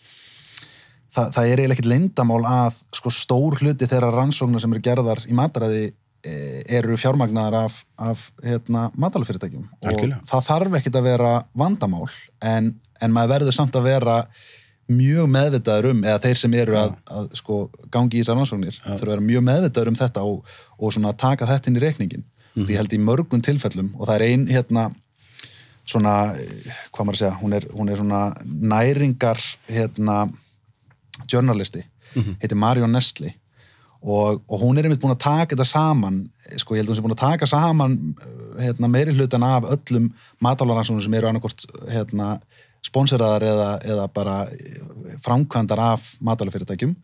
það, það er eiginlega ekkert leyndamál að sko stór hluti þeirra rannsóknar sem eru gerðar í mataræði eh, eru fjármagnaðar af, af hérna, matalafyrirtækjum og Algjörlega. það þarf ekkert að vera vandamál en, en maður verður samt að vera mjög meðvitaður um eða þeir sem eru að, að sko, gangi í þessar rannsóknir þurfa að vera mjög meðvitaður um þetta og, og svona taka þetta inn í reikningin Mhm. því ég held í mörgum tilfellum og það er ein hérna svona, eh, hvað maður að segja hún er, hún er svona næringar hérna journalisti, Mhm. heitir Marion Nestle og, og hún er einmitt búin að taka þetta saman, sko ég held að hún sé búin að taka saman eh, hérna, meiri hlutan af öllum matálaransónum sem eru annarkort hérna, sponseraðar eða, eða bara eh, framkvæmdar af matálafyrirtækjum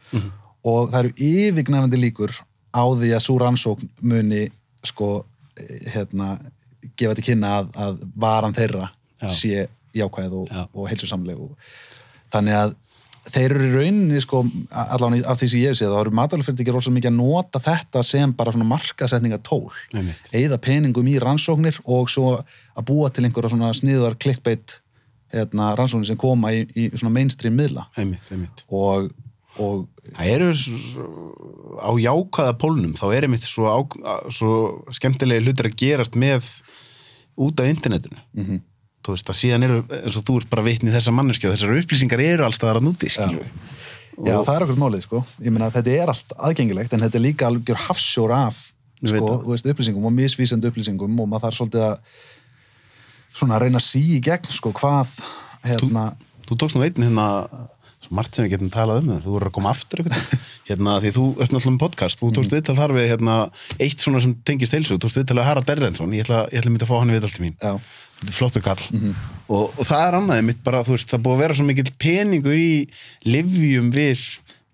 og það eru yfirgnæfandi líkur á því að svo rannsókn muni sko eh, hérna, gefa til kynna að, að varan þeirra Já. sé jákvæð og, og heilsusamleg og þannig að þeir eru í rauninni sko, allavega af því sem ég sé þá eru matvælufyrirtækir rosa mikið að nota þetta sem bara svona markasetninga tól Einmitt. eigða peningum í rannsóknir og svo að búa til einhverja svona sniðuðar clickbait hérna, rannsóknir sem koma í, í svona mainstream miðla einmitt, einmitt og, og Það eru á jákvæða pólnum, þá er einmitt svo, á, svo skemmtilegi hlutir að gerast með út af internetinu. Mhm. Þú veist, að síðan eru, eins og þú ert bara vitni þessa manneski og þessar upplýsingar eru allstaðar að núti, skilju. Já, það er okkur málið, sko. Ég meina, þetta er allt aðgengilegt, en þetta er líka algjör hafsjór af, sko, þú veist, upplýsingum og misvísandi upplýsingum og maður þarf svolítið að svona reyna að sí í gegn, sko, hvað, hérna, Þú tókst nú einn hérna, margt sem við getum talað um þú voru að koma aftur hérna, því þú ert náttúrulega með podcast, þú Mhm. tókst viðtal þar við, hérna, eitt svona sem tengist heilsu, þú tókst viðtal við Harald Erlendsson, ég ætla, ég ætla myndi að fá hann í viðtal til mín. já, flottu kall Mhm. og, og það er annaðið mitt bara, þú veist, það búið að vera svo mikill peningur í livjum við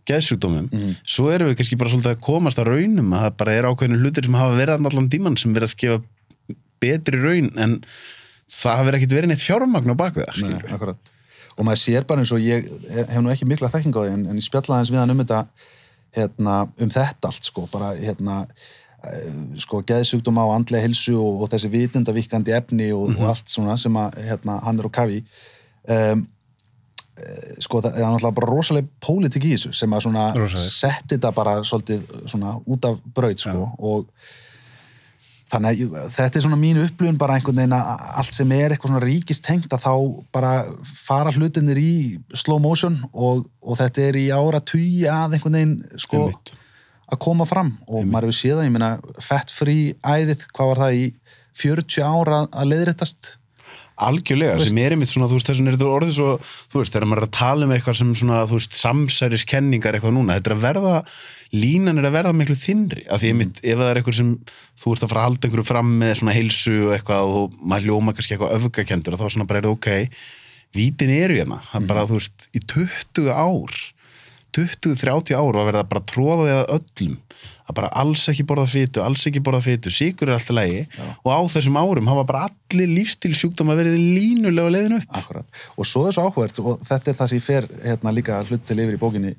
geðsjúkdómum, Mhm. svo erum við kannski bara svolítið að komast að raunum að það bara er ákveðinu hlutir sem hafa verið allan tíman sem verið að skefa betri raun en það hafi ekkert verið neitt fjármagn á bakvið það, Nei, akkurat. Og maður sér bara eins og ég hef nú ekki mikla þekking á því en, en ég spjallaði eins við hann um þetta hérna, um þetta allt sko, bara hérna eh, sko, geðsjúkdóma og andlega hilsu og, og þessi vitundavíkandi efni og, og allt svona sem að hérna, hann er á kafi. Um, sko það er náttúrulega bara rosaleg pólitik í þessu sem að svona setti þetta bara svolítið svona út af braut sko og þannig að þetta er svona mín upplifun bara einhvern veginn að allt sem er eitthvað svona ríkistengt að þá bara fara hlutinir í slow motion og, og þetta er í ára tugi að einhvern veginn sko Einmitt. að koma fram. Og maður hefur séð það, ég meina fett frí æðið, hvað var það í 40 ára að leiðréttast? Algjörlega, sem er einmitt svona, þú veist, þess vegna er þetta orðið svo, þú veist, þegar maður er að tala um eitthvað sem svona, þú veist, samsæris kenningar eitthvað núna, þetta er að verða, línan er að verða miklu þinnri, af því einmitt, ef það er eitthvað sem þú ert að fara að halda einhverju fram með svona heilsu og eitthvað og maður ljóma kannski eitthvað öfgakendur og þá svona bara er það ok, vítin eru hérna, það er bara, þú veist, í 20 ár, 20-30 ár og að verða bara að tróða því að öllum að bara alls ekki borða fytu, alls ekki borða fytu sigur er alltaf lægi og á þessum árum hafa bara allir lífstílsjúkdóma verið línulega leiðinu. Akkurat. Og svo er svo áhugavert og þetta er það sem ég fer hérna, líka hlut til yfir í bókinni.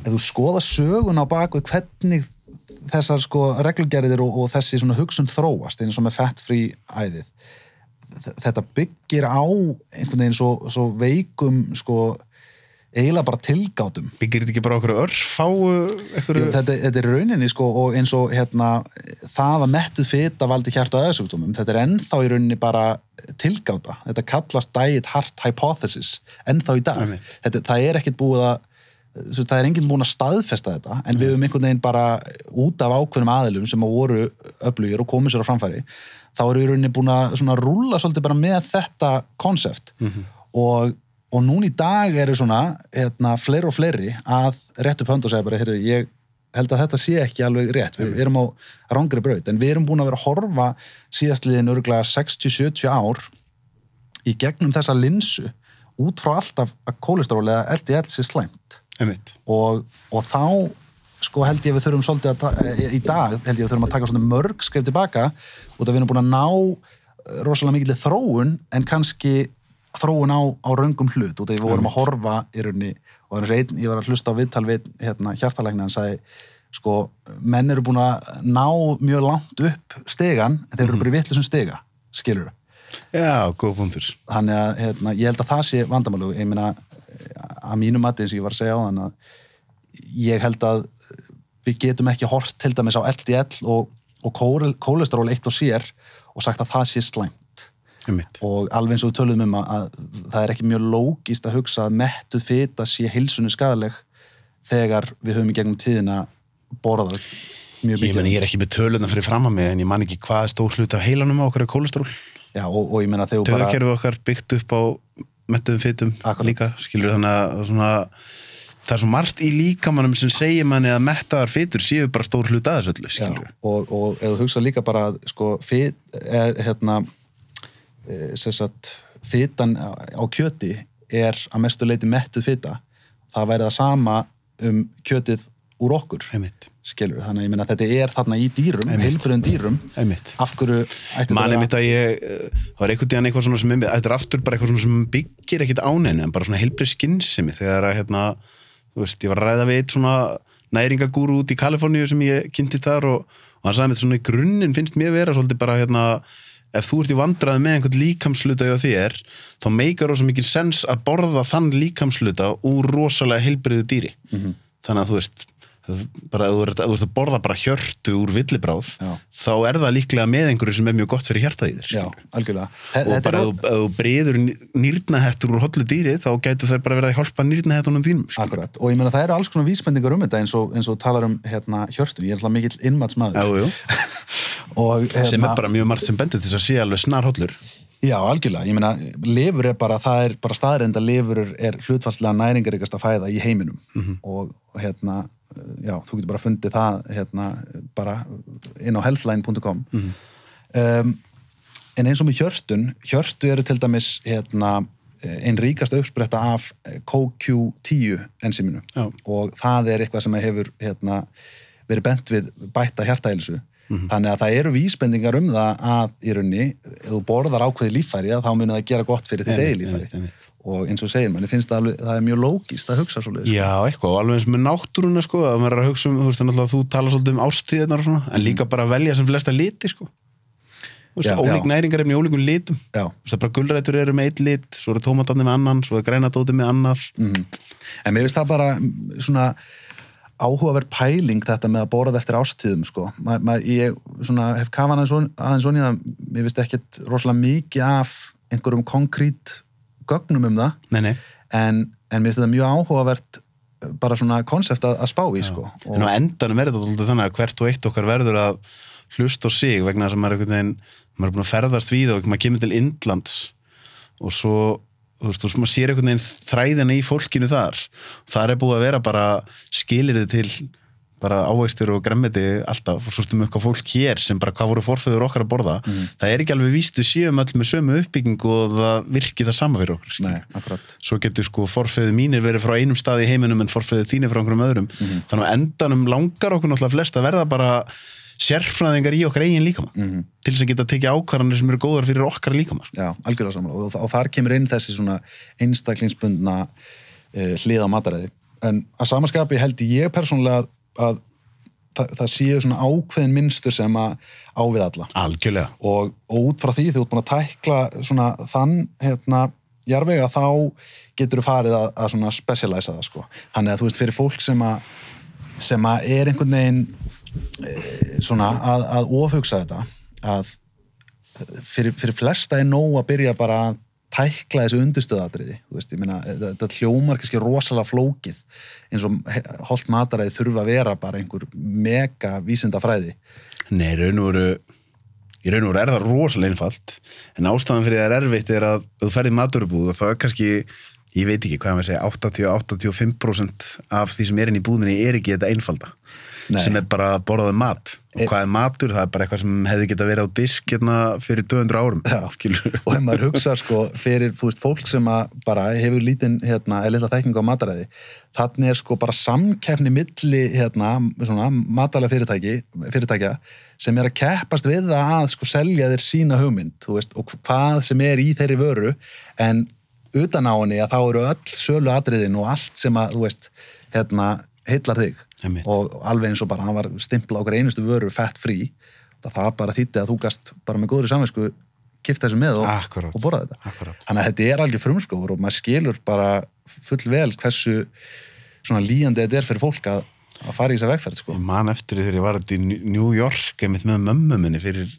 Ef þú skoða sögun á baku hvernig þessar sko reglugerðir og, og þessi svona hugsun þróast eins og með fettfrí æðið þetta byggir á einhvern veginn svo, svo veikum sko eiginlega bara tilgátum. Byggir þetta ekki bara okkur örfáu Jú, einhverju... þetta, þetta er rauninni sko og eins og hérna það að mettuð fita valdi hjarta og aðeinsjúkdómum þetta er ennþá í rauninni bara tilgáta. Þetta kallast diet heart hypothesis ennþá í dag. Þetta, það er ekkert búið að það er enginn búin að staðfesta þetta en við höfum einhvern veginn bara út af ákveðnum aðilum sem að voru öflugir og komið sér á framfæri þá erum við rauninni búin að rúlla svolítið bara með þetta konsept og, og núna í dag eru svona hérna, fleiri og fleiri að rétt upp hönd og segja bara, heyrðu, ég held að þetta sé ekki alveg rétt, við erum á rángri braut, en við erum búin að vera að horfa síðastliðin örgulega 60-70 ár í gegnum þessa linsu út frá alltaf að kólestról eða LDL sé slæmt. Og, og þá sko held ég að við þurfum svolítið að ta- í dag held ég að við þurfum að taka svolítið mörg skrif tilbaka út af við erum búin að ná eh, rosalega mikill þróun en kannski þróun á, á röngum hlut af því við vorum að horfa í rauninni og eins og einn, ég var að hlusta á viðtal við hérna, hjartalækna, hann sagði sko, menn eru búin að ná mjög langt upp stegan en þeir eru bara í vitlisum stega, skilur já, góð punktur þannig að hérna, ég held að það sé vandamálu ég meina að mínu mati eins og ég var að segja á þann að ég held að við getum ekki hort til dæmis á LDL og, og kól- kólesteról eitt og sér og sagt að það sé slæmt einmitt. Og alveg eins og við töluðum um að, að það er ekki mjög lógist að hugsa að mettuð fita sé heilsunni skadaleg þegar við höfum í gegnum tíðina borðað mjög ég mikið meni, ég er ekki með töluna fyrir fram að mig en ég man ekki hvað stór hlut af heilanum á okkur er kólestról. Já, og, og ég meina þegar bara töðakerfið okkar byggt upp á mettuðum fytum Akkurat. líka, skilur þannig að svona, það er svo margt í líkamannum sem segir manni að mettaðar fytur séu bara stór hlut að þessu öllu, Já, skilur og, og að eh, sem sagt, fitan á, kjöti er að mestu leiti mettuð fita. Það væri það sama um kjötið úr okkur, skilur. Þannig að ég meina að þetta er þarna í dýrum, heilbröðum dýrum. Af hverju ætti Man þetta er mitt að ég, eh, það var einhvern tíðan eitthvað svona sem, þetta er aftur bara eitthvað svona sem byggir ekkit ánenni, en bara svona heilbrið skinnsemi þegar að, hérna, þú veist, ég var að ræða við eitt svona næringagúru út í Kaliforníu sem ég kynntist þar og, og hann sagði mér svona í grunninn finnst mér vera svolítið bara, hérna, ef þú ert í vandræði með einhvern líkamsluta hjá þér, þá meikar rosa mikið sens að borða þann líkamsluta úr rosalega heilbriðu dýri. Þannig að þú veist, bara ef þú ert, ert að borða bara hjörtu úr villibráð, Já. þá er það líklega með einhverju sem er mjög gott fyrir hjartaðið þér Já, algjörlega. Og þetta bara ef þú- þú breyður nýrnahettur úr hollu dýri þá gætu þær bara verið að hjálpa nýrnahettunum þínum. Akkurat, og ég meina það eru alls konar vísbendingar um þetta eins og, eins og talar um hérna, hjörtun, ég er alltaf mikill innmatsmaður. og hérna, sem er bara mjög margt sem bendur til þess að sé alveg snar hollur Já, algjörlega. Ég meina, lifur er bara, það er bara staðrind að lifur er hlutfarslega næringaríkast að fæða í heiminum. Og hérna, já, þú getur bara fundið það hérna, bara inn á healthline.com um, en eins og með hjörtun, hjörtu eru til dæmis hérna, einn ríkast uppspretta af CoQ10 enziminu Já. og það er eitthvað sem hefur hérna, verið bent við bætta hjartaheilsu þannig að það eru vísbendingar um það að í raunni, ef þú borðar ákveði líffæri að þá munir það gera gott fyrir þitt eigi einmitt. og eins og segir manni finnst það alveg, það er mjög lógist að hugsa svo Já, eitthvað, alveg eins með náttúruna sko, að maður er að hugsa um, þú veist, náttúrulega þú tala svolítið um ástíðarnar og svona, en líka bara að velja sem flesta liti, sko Já, ólík já. næringarefni í ólíkum litum Já, það er bara gulrætur eru með eitt lit, svo eru tómatarnir með annan, svo er grænadótið með annar mm. en mér finnst það bara mm, svona áhugaverð pæling þetta með að borða eftir ástíðum sko. ma, ma, ég svona, hef kafan aðeins, í það, mér finnst ekkert rosalega mikið af einhverjum konkrít gögnum um það Nei, nei, en, en mér finnst þetta mjög áhugavert eh, bara svona konsept að, að spá í sko. en á endanum er þetta þannig að hvert og eitt okkar verður að hlusta á sig vegna þess að maður er veginn maður er búin að ferðast við og maður kemur til Indlands og svo þú veist, maður sér einhvern veginn þræðina í fólkinu þar. Þar er búið að vera bara skilirði til bara ávegstur og gremmiti alltaf. Og svo stum eitthvað fólk hér sem bara hvað voru forföður okkar að borða? Það er ekki alveg víst við séum öll með sömu uppbyggingu og það virki það sama fyrir okkur. Nei, svo getur sko forfeðu mínir verið frá einum stað í heiminum en forfeðu þínir frá einhverjum öðrum. Þannig að endanum langar okkur náttúrulega flest að verða bara sérfræðingar í okkar eigin líkama Mhm. til þess að geta tekið ákvarðanir sem eru góðar fyrir okkar líkama Já, algjörlega samanlega og, og þar kemur inn þessi svona einstaklingsbundna uh, hlið á mataræði. En að samaskapi held ég persónulega að, að það, það séu svona ákveðin minnstur sem að á við alla. Algjörlega. Og, og út frá því þú ert búin að tækla svona þann hérna jarvega þá getur þú farið að, að svona specialisa það sko. Þannig að þú veist fyrir fólk sem að sem að er einhvern veginn svona að, að ofhugsa þetta að fyrir, fyrir flesta er nóg að byrja bara að tækla þessu meina, þetta þetta hljómar kannski rosalega flókið eins og holt mataræði þurfa að vera bara einhver mega vísinda fræði Nei, raun og veru í raun og veru er það rosalega einfalt en ástæðan fyrir það er erfitt er að þú ferði maturubúð og það er kannski ég veit ekki hvað maður segja 80-85% af því sem er inn í búðinni er ekki þetta einfalda Nei. sem er bara borðaði mat og hvað er matur, það er bara eitthvað sem hefði geta verið á disk hérna fyrir 200 árum Já. og ef maður hugsa sko fyrir veist, fólk sem að bara hefur lítinn hérna, eða litla þekkingu á mataræði þannig er sko bara samkeppni milli hérna, svona matalega fyrirtæki fyrirtækja sem er að keppast við að sko selja þér sína hugmynd veist, og hvað sem er í þeirri vöru en utan á henni að þá eru öll sölu atriðin og allt sem að þú veist, hérna, heillar þig Einmitt. og alveg eins og bara hann var stimpla okkur einustu vöru fett frí það, það bara þýtti að þú gast bara með góðri samvinsku kipta þessu með og, og borða þetta Akkúrat. þannig að þetta er algjör frumskóður og maður skilur bara full vel hversu svona líjandi þetta er fyrir fólk að, að fara í þessa vegferð sko. Ég man eftir þegar ég var í New York með mömmu minni fyrir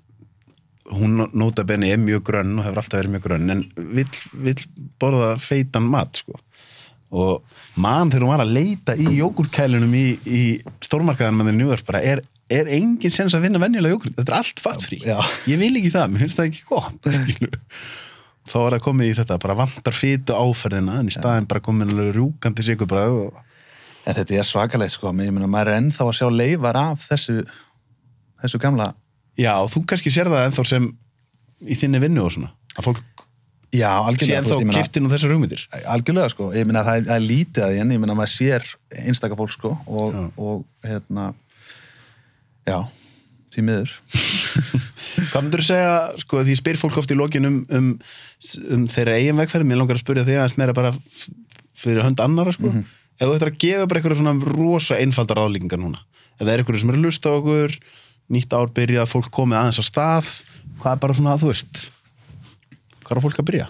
hún nota benni er mjög grönn og hefur alltaf verið mjög grönn en vill, vill borða feitan mat sko. Og man þegar hún var að leita í jógurtkælunum í, í stórmarkaðan með þeir New York bara er, er engin sens að finna venjulega jógurt? Þetta er allt fatfrí, Já. ég vil ekki það mér finnst það ekki gott þá var það komið í þetta, bara vantar fytu áferðina en í staðin bara komin alveg rjúkandi sigur bara og en þetta er svakalegt sko, ég meina maður er ennþá að sjá leifar af þessu þessu gamla Já, þú kannski sér það ennþá sem í þinni vinnu og svona að fólk já, algjörlega, ég meina- kiftin og þessar hugmyndir. Algjörlega sko, ég meina það er, það er lítið að en ég meina maður sér einstaka fólk sko og, og hérna já, því miður. Hvað myndur þú segja, sko, því spyr fólk oft í lokin um, um, um þeirra eigin vegferð mér langar að spyrja því aðeins meira bara f- fyrir hönd annara, sko. Mhm. ef þú ættir að gefa bara eitthvað svona rosa einfaldar ráðlíkingar núna, ef það er eitthvað sem er að lusta á okkur, nýtt ár byrjað fólk komið aðeins á stað hvað er bara svona, þú veist hvað er fólk að byrja?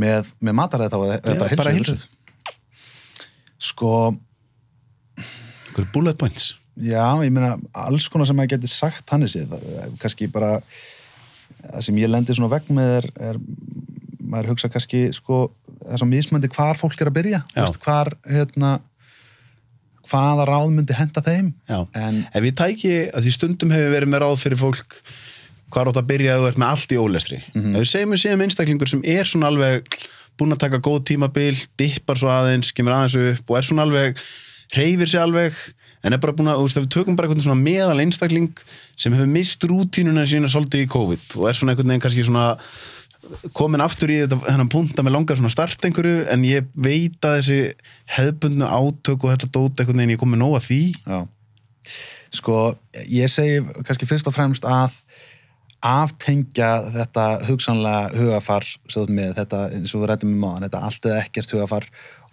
með, með mataræði þá eða bara, bara heilsu. sko, bullet points? Já, ég meina alls konar sem maður getur sagt þannig séð, það- kannski bara það sem ég lendi svona vegg með er, er maður hugsa kannski sko, það er svo mismöndi hvar fólk er að byrja Já. veist, hvar, hérna hvaða ráð myndi henda þeim Já. en Ef ég tæki að því stundum hefur verið með ráð fyrir fólk hvað átt að byrja að þú ert með allt í ólestri. Mhm. ef við segjum við segjum einstaklingur sem er svona alveg búinn að taka góð tímabil dippar svo aðeins, kemur aðeins upp og er svona alveg, reyfir sig alveg en er bara búinn að, þú veist, ef við tökum bara einhvern svona meðal einstakling sem hefur mist rútínuna sína svolítið í COVID og er svona einhvern veginn kannski svona komin aftur í þetta þennan punkt að með langar svona start einhverju en ég veit að þessi hefðbundnu átök og þetta dót einhvern veginn ég kom með nóga því. Já. Sko, ég segi kannski fyrst og fremst að aftengja þetta hugsanlega hugafar með, þetta eins og við rættum um áðan, þetta allt eða ekkert hugafar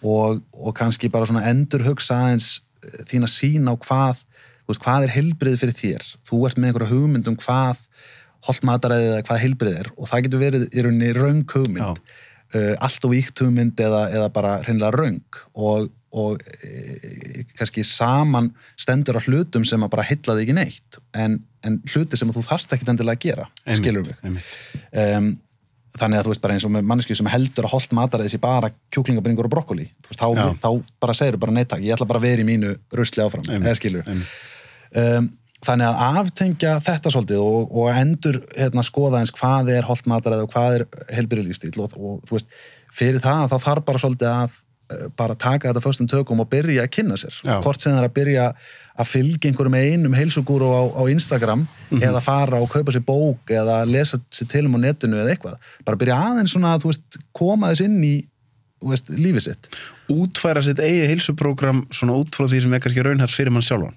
og, og kannski bara svona endur hugsa aðeins eh, þína sín á hvað, veist, hvað er heilbrið fyrir þér, þú ert með einhverja hugmynd um hvað holtmataræðið eða hvað heilbrið er og það getur verið í rauninni raung hugmynd uh, allt og víkt hugmynd eða, eða bara hreinlega raung og, og e, kannski saman stendur á hlutum sem að bara hylla þig ekki neitt en, en hluti sem þú þarft ekki endilega að gera, skilur mig einmitt. um, þannig að þú veist bara eins og með manneski sem heldur að holt mataræði sé bara kjúklingabringur og brokkoli þú veist, þá, Já. þá bara segir bara neittak ég ætla bara að vera í mínu rusli áfram Einmitt, skilur einmitt. um, þannig að aftengja þetta svolítið og, og endur hérna, skoða eins hvað er holt mataræði og hvað er helbyrjulífstíl og, og þú veist, fyrir það þá þarf bara svolítið að bara taka þetta föstum tökum og byrja að kynna sér Já. hvort sem það er að byrja að fylgja einhverjum einum heilsugúru á, á Instagram Mhm. eða fara og kaupa sér bók eða lesa sér til um á netinu eða eitthvað bara byrja aðeins svona að þú veist koma þess inn í veist, lífið sitt útfæra sitt eigi heilsuprógram svona út frá því sem er kannski raunhært fyrir mann sjálfan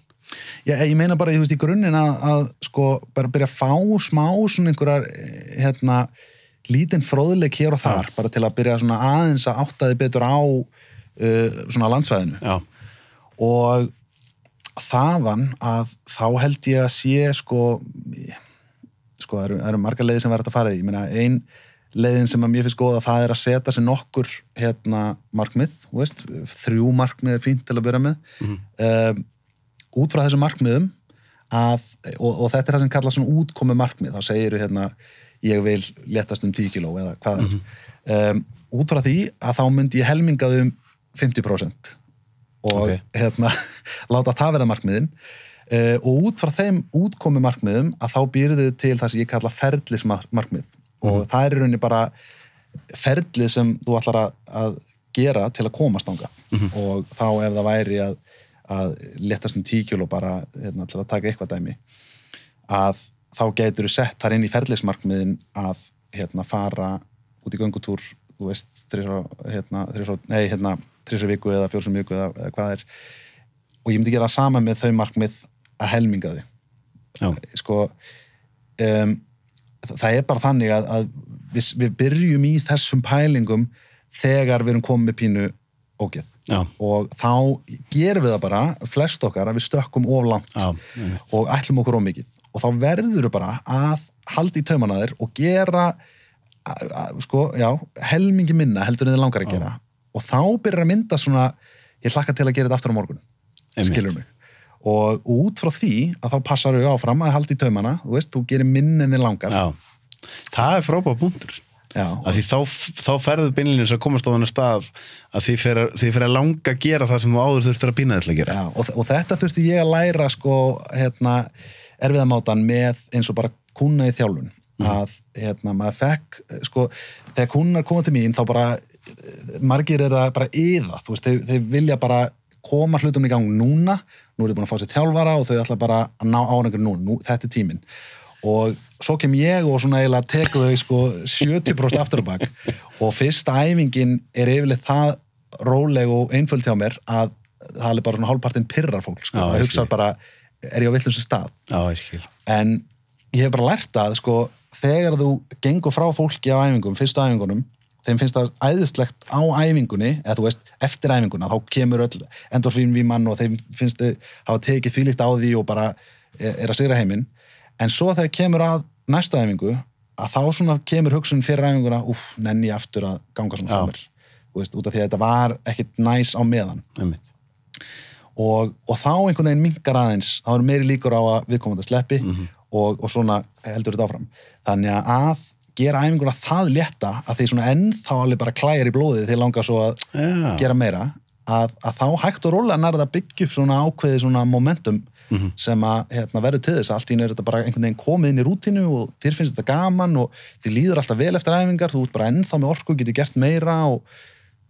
Já, ég meina bara, þú veist, í grunninn að, að sko, bara byrja að fá smá svona einhverjar, eh, hérna lítinn fróðleik hér og þar bara til að byrja svona aðeins að átta þið betur á uh, svona landsvæðinu. Já, og þaðan að þá held ég að sé sko sko, það eru, eru margar leiðir sem verður að fara í. Ég meina, ein leiðin sem að mér finnst góða það er að setja sér nokkur hérna markmið, veist, þrjú markmið er fínt til að byrja með. Um, út frá þessum markmiðum að, og, og þetta er það sem kallað svona útkomi markmið, þá segir hérna ég vil letast um 10 kíló eða hvað er. Um, út frá því að þá myndi ég helmingað um 50% og Ok. hérna láta það vera markmiðin. Uh, og út frá þeim útkomi markmiðum að þá býrðu til það sem ég kalla ferðlismarkmið og það er rauninni bara ferlið sem þú ætlar að, að gera til að komast þangað. Og þá ef það væri að, að letast um 10 kíló bara hérna, til að taka eitthvað dæmi að þá getur þú sett þar inn í ferðlismarkmiðin að hérna, fara út í göngutúr þú veist, þrísar, hérna, hérna, viku eða fjórsum viku eða, eða hvað er. Og ég myndi gera sama með þau markmið að helminga þau. Já, sko um, það er bara þannig að, að við, við byrjum í þessum pælingum þegar við erum komið með pínu ógeð. Já, og þá gerum við það bara, flest okkar að við stökkum of langt já, og ætlum okkur of mikið og þá verður við bara að halda í taumanaðir og gera að, að, sko, já, helmingi minna heldur en þið langar að gera. Og þá byrjar að mynda svona ég hlakka til að gera þetta aftur á morgun skilur mig? Og út frá því að þá passar við áfram að halda í taumana þú veist, þú gerir minn en þið langar. Já. það er frábæð Já, að því þá, þá ferðu beinlinins að komast á þannig stað að því fer, að- því fer að langa að gera það sem þú áður þurftur að býna þess að gera. Já, og, og þetta þurfti ég að læra sko, hérna, erfiðamátan með eins og bara kuna í þjálfun. Að hérna, maður fekk sko, þegar kunar koma til mín þá bara eh, margir er að bara yða, þú veist, þeir, þeir vilja bara koma hlutum í gang núna. Nú er ég búin að fá sér þjálfara og þau ætla bara að ná árangur nú, nú þetta er tíminn. Og svo kem ég og svona eiginlega teku þau sko 70% aftur á bak. Og fyrsta æfingin er yfirleitt það róleg og einföld hjá mér að það er bara svona hálfpartinn pyrrar fólk sko. Já, það hugsa bara, er ég á villusum stað. Já, en ég hef bara lært að sko, þegar þú gengur frá fólki á æfingum, fyrstu æfingunum þeim finnst það æðislegt á æfingunni eða þú veist, eftir æfinguna, þá kemur öll endorfín við mann og þeim finnst þau hafa tekið þvílíkt á því og bara er, að sigra heiminn. En svo þegar kemur að næstu æfingu að þá svona kemur hugsun fyrir æfinguna uff, nenni aftur að ganga svona Já. frá mér. Þú veist, út af því að þetta var ekkit næs á meðan. Einmitt. Og, og þá einhvern veginn minkar aðeins. Þá eru meiri líkur á að viðkomandi sleppi og, og svona heldur þetta áfram. Þannig að að gera æfinguna það létta að því svona ennþá alveg bara klæjar í blóðið því langar svo að Já. gera meira að, að þá hægt og rólega nærða að byggja upp svona ákveði svona momentum sem að hérna, verður til þess að allt í einu er þetta bara einhvern veginn komið inn í rútínu og þér finnst þetta gaman og þið líður alltaf vel eftir æfingar þú ert bara ennþá með orku, getur gert meira og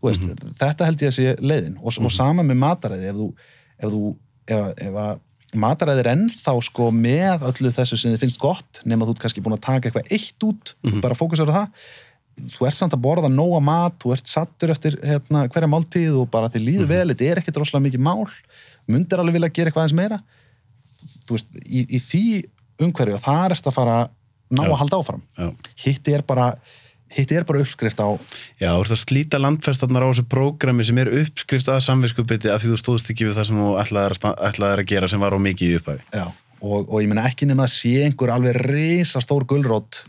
veist, þetta held ég að sé leiðin. Og, og sama með mataræði ef þú, ef þú ef, ef að mataræði er ennþá sko með öllu þessu sem þið finnst gott nema þú ert kannski búin að taka eitthvað eitt út bara fókusar á það. Þú ert samt að borða nóga mat, þú ert sattur eftir hérna, hverja máltíð og bara þið líður vel, þetta er ekkert rosalega mikið mál. Mundir alveg vilja gera eitthvað aðeins meira. Þú veist, í, í því umhverju og það er eftir að fara að ná að halda áfram. Já. hitt er bara hitt er bara uppskrift á Já, þú ert að slíta landfestarnar á þessu prógrami sem er uppskrift að samviskupiti af því þú stóðst ekki við það sem þú ætlaðir að, að gera sem var á mikið í upphæfi. já, og, og ég meina ekki nema að sé einhver alveg risa stór gulrót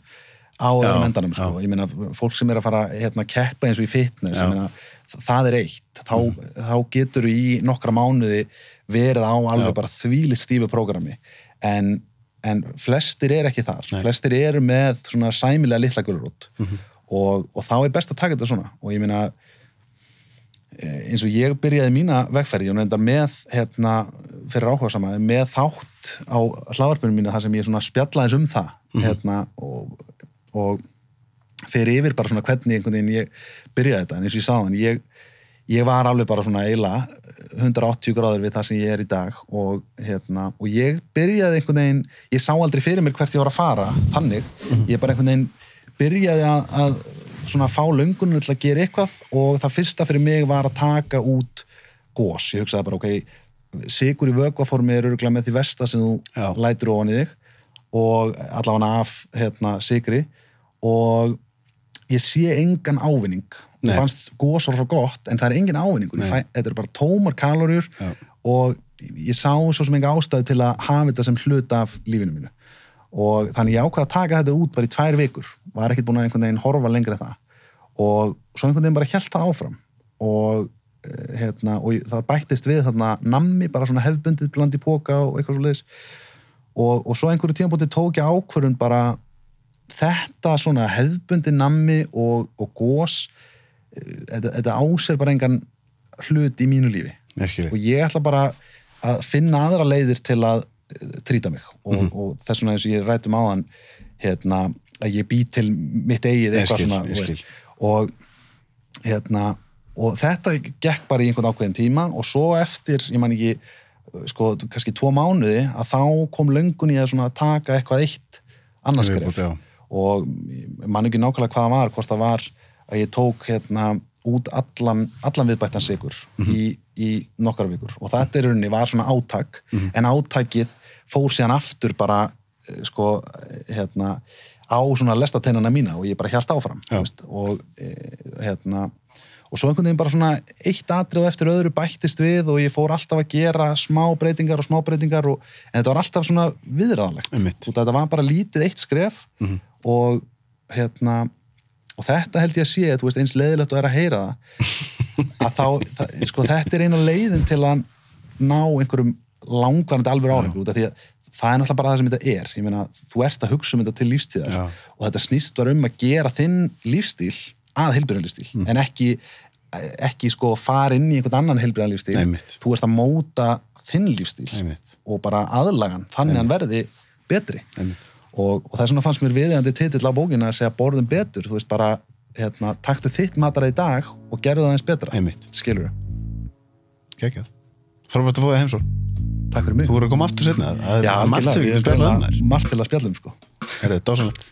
á öðrum endanum sko. já. ég meina fólk sem er að fara hérna, keppa eins og í fitness meina, það er eitt þá, þá getur í nokkra mánuði verið á alveg Já. bara þvílitt stífu prógrami en, en flestir er ekki þar Nei. flestir eru með svona sæmilega litla gulrót Mhm. Og, og þá er best að taka þetta svona. Og ég meina eh, eins og ég byrjaði mína vegferði og reynda með hérna, fyrir áhuga sama með þátt á hlaðarpunum mína þar sem ég svona spjallaðis um það hérna, og, og fyrir yfir bara svona hvernig einhvern veginn ég byrjaði þetta. En eins og ég hann ég, ég var alveg bara svona eila 180 gráður við það sem ég er í dag og, hérna, og ég byrjaði einhvern veginn, ég sá aldrei fyrir mér hvert ég var að fara þannig, ég bara einhvern veginn byrjaði að, að svona fá löngunum til að gera eitthvað og það fyrsta fyrir mig var að taka út gós, ég hugsaði bara ok sigur í vökvaformi er örgulega með því versta sem þú Já. lætur ofan í þig og allavega af hérna, sigri og ég sé engan ávinning Nei. það fannst gós svo gott en það er engin fæ, þetta eru bara tómar kaloríur Já. og ég sá svo sem enga ástæðu til að hafa þetta sem hlut af lífinu mínu og þannig ég ákvað að taka þetta út bara í tvær vikur. Var ekkert búin að einhvern veginn horfa lengra en það. Og svo einhvern veginn bara held það áfram. Og, eh, hérna, og það bættist við þarna nammi, bara svona hefbundið bland í póka og eitthvað svo leiðis og, og svo einhverju tímabúti tók ég ákvörun bara þetta svona hefbundið nammi og, og gós eh, þetta, þetta áser bara engan hlut í mínu lífi. Merkilegt. og ég ætla bara að finna aðra leiðir til að trýta mig og, Mhm. og þess vegna eins og ég rættum áðan hérna, að ég bý til mitt eigið eitthvað svona veist. og hérna og þetta gekk bara í einhvern ákveðin tíma og svo eftir, ég man ekki sko, kannski tvo mánuði að þá kom löngun í að svona taka eitthvað eitt annars Viðbót, skref já. og ég man ekki nákvæmlega hvað það var hvort það var að ég tók hérna út allan, allan viðbættan sigur í, í nokkar vikur og þetta er rauninni var svona átak en átakið fór síðan aftur bara eh, sko hérna á svona lestateinana mína og ég bara hjælt áfram þú veist, og e, hérna og svo einhvern veginn bara svona eitt atrið eftir öðru bættist við og ég fór alltaf að gera smá breytingar og smá breytingar og, en þetta var alltaf svona viðræðanlegt og þetta var bara lítið eitt skref og hérna og þetta held ég að sé, þú veist, eins leiðilegt og er að heyra það að þá, það, sko, þetta er eina leiðin til að ná einhverjum langvarandi alveg áhengur út af því að það er náttúrulega bara það sem þetta er ég meina, þú ert að hugsa um þetta til lífstíðar Já. og þetta snýst var um að gera þinn lífstíl að heilbyrjan lífstíl Mm. en ekki, ekki sko fara inn í einhvern annan heilbyrjan lífstíl Einmitt. þú ert að móta þinn lífstíl Einmitt. og bara aðlagan þannig að hann verði betri Einmitt. og, og þess vegna fannst mér viðeigandi titill á bókina að segja borðum betur, þú veist bara hérna, taktu þitt matara í dag og gerðu það eins betra, Einmitt. skilur Kekjað. Frábært að fóða heimsól. Takk fyrir mig Þú voru að koma aftur setna. Já, um margt til að spjallum sko Er þetta dásanlegt?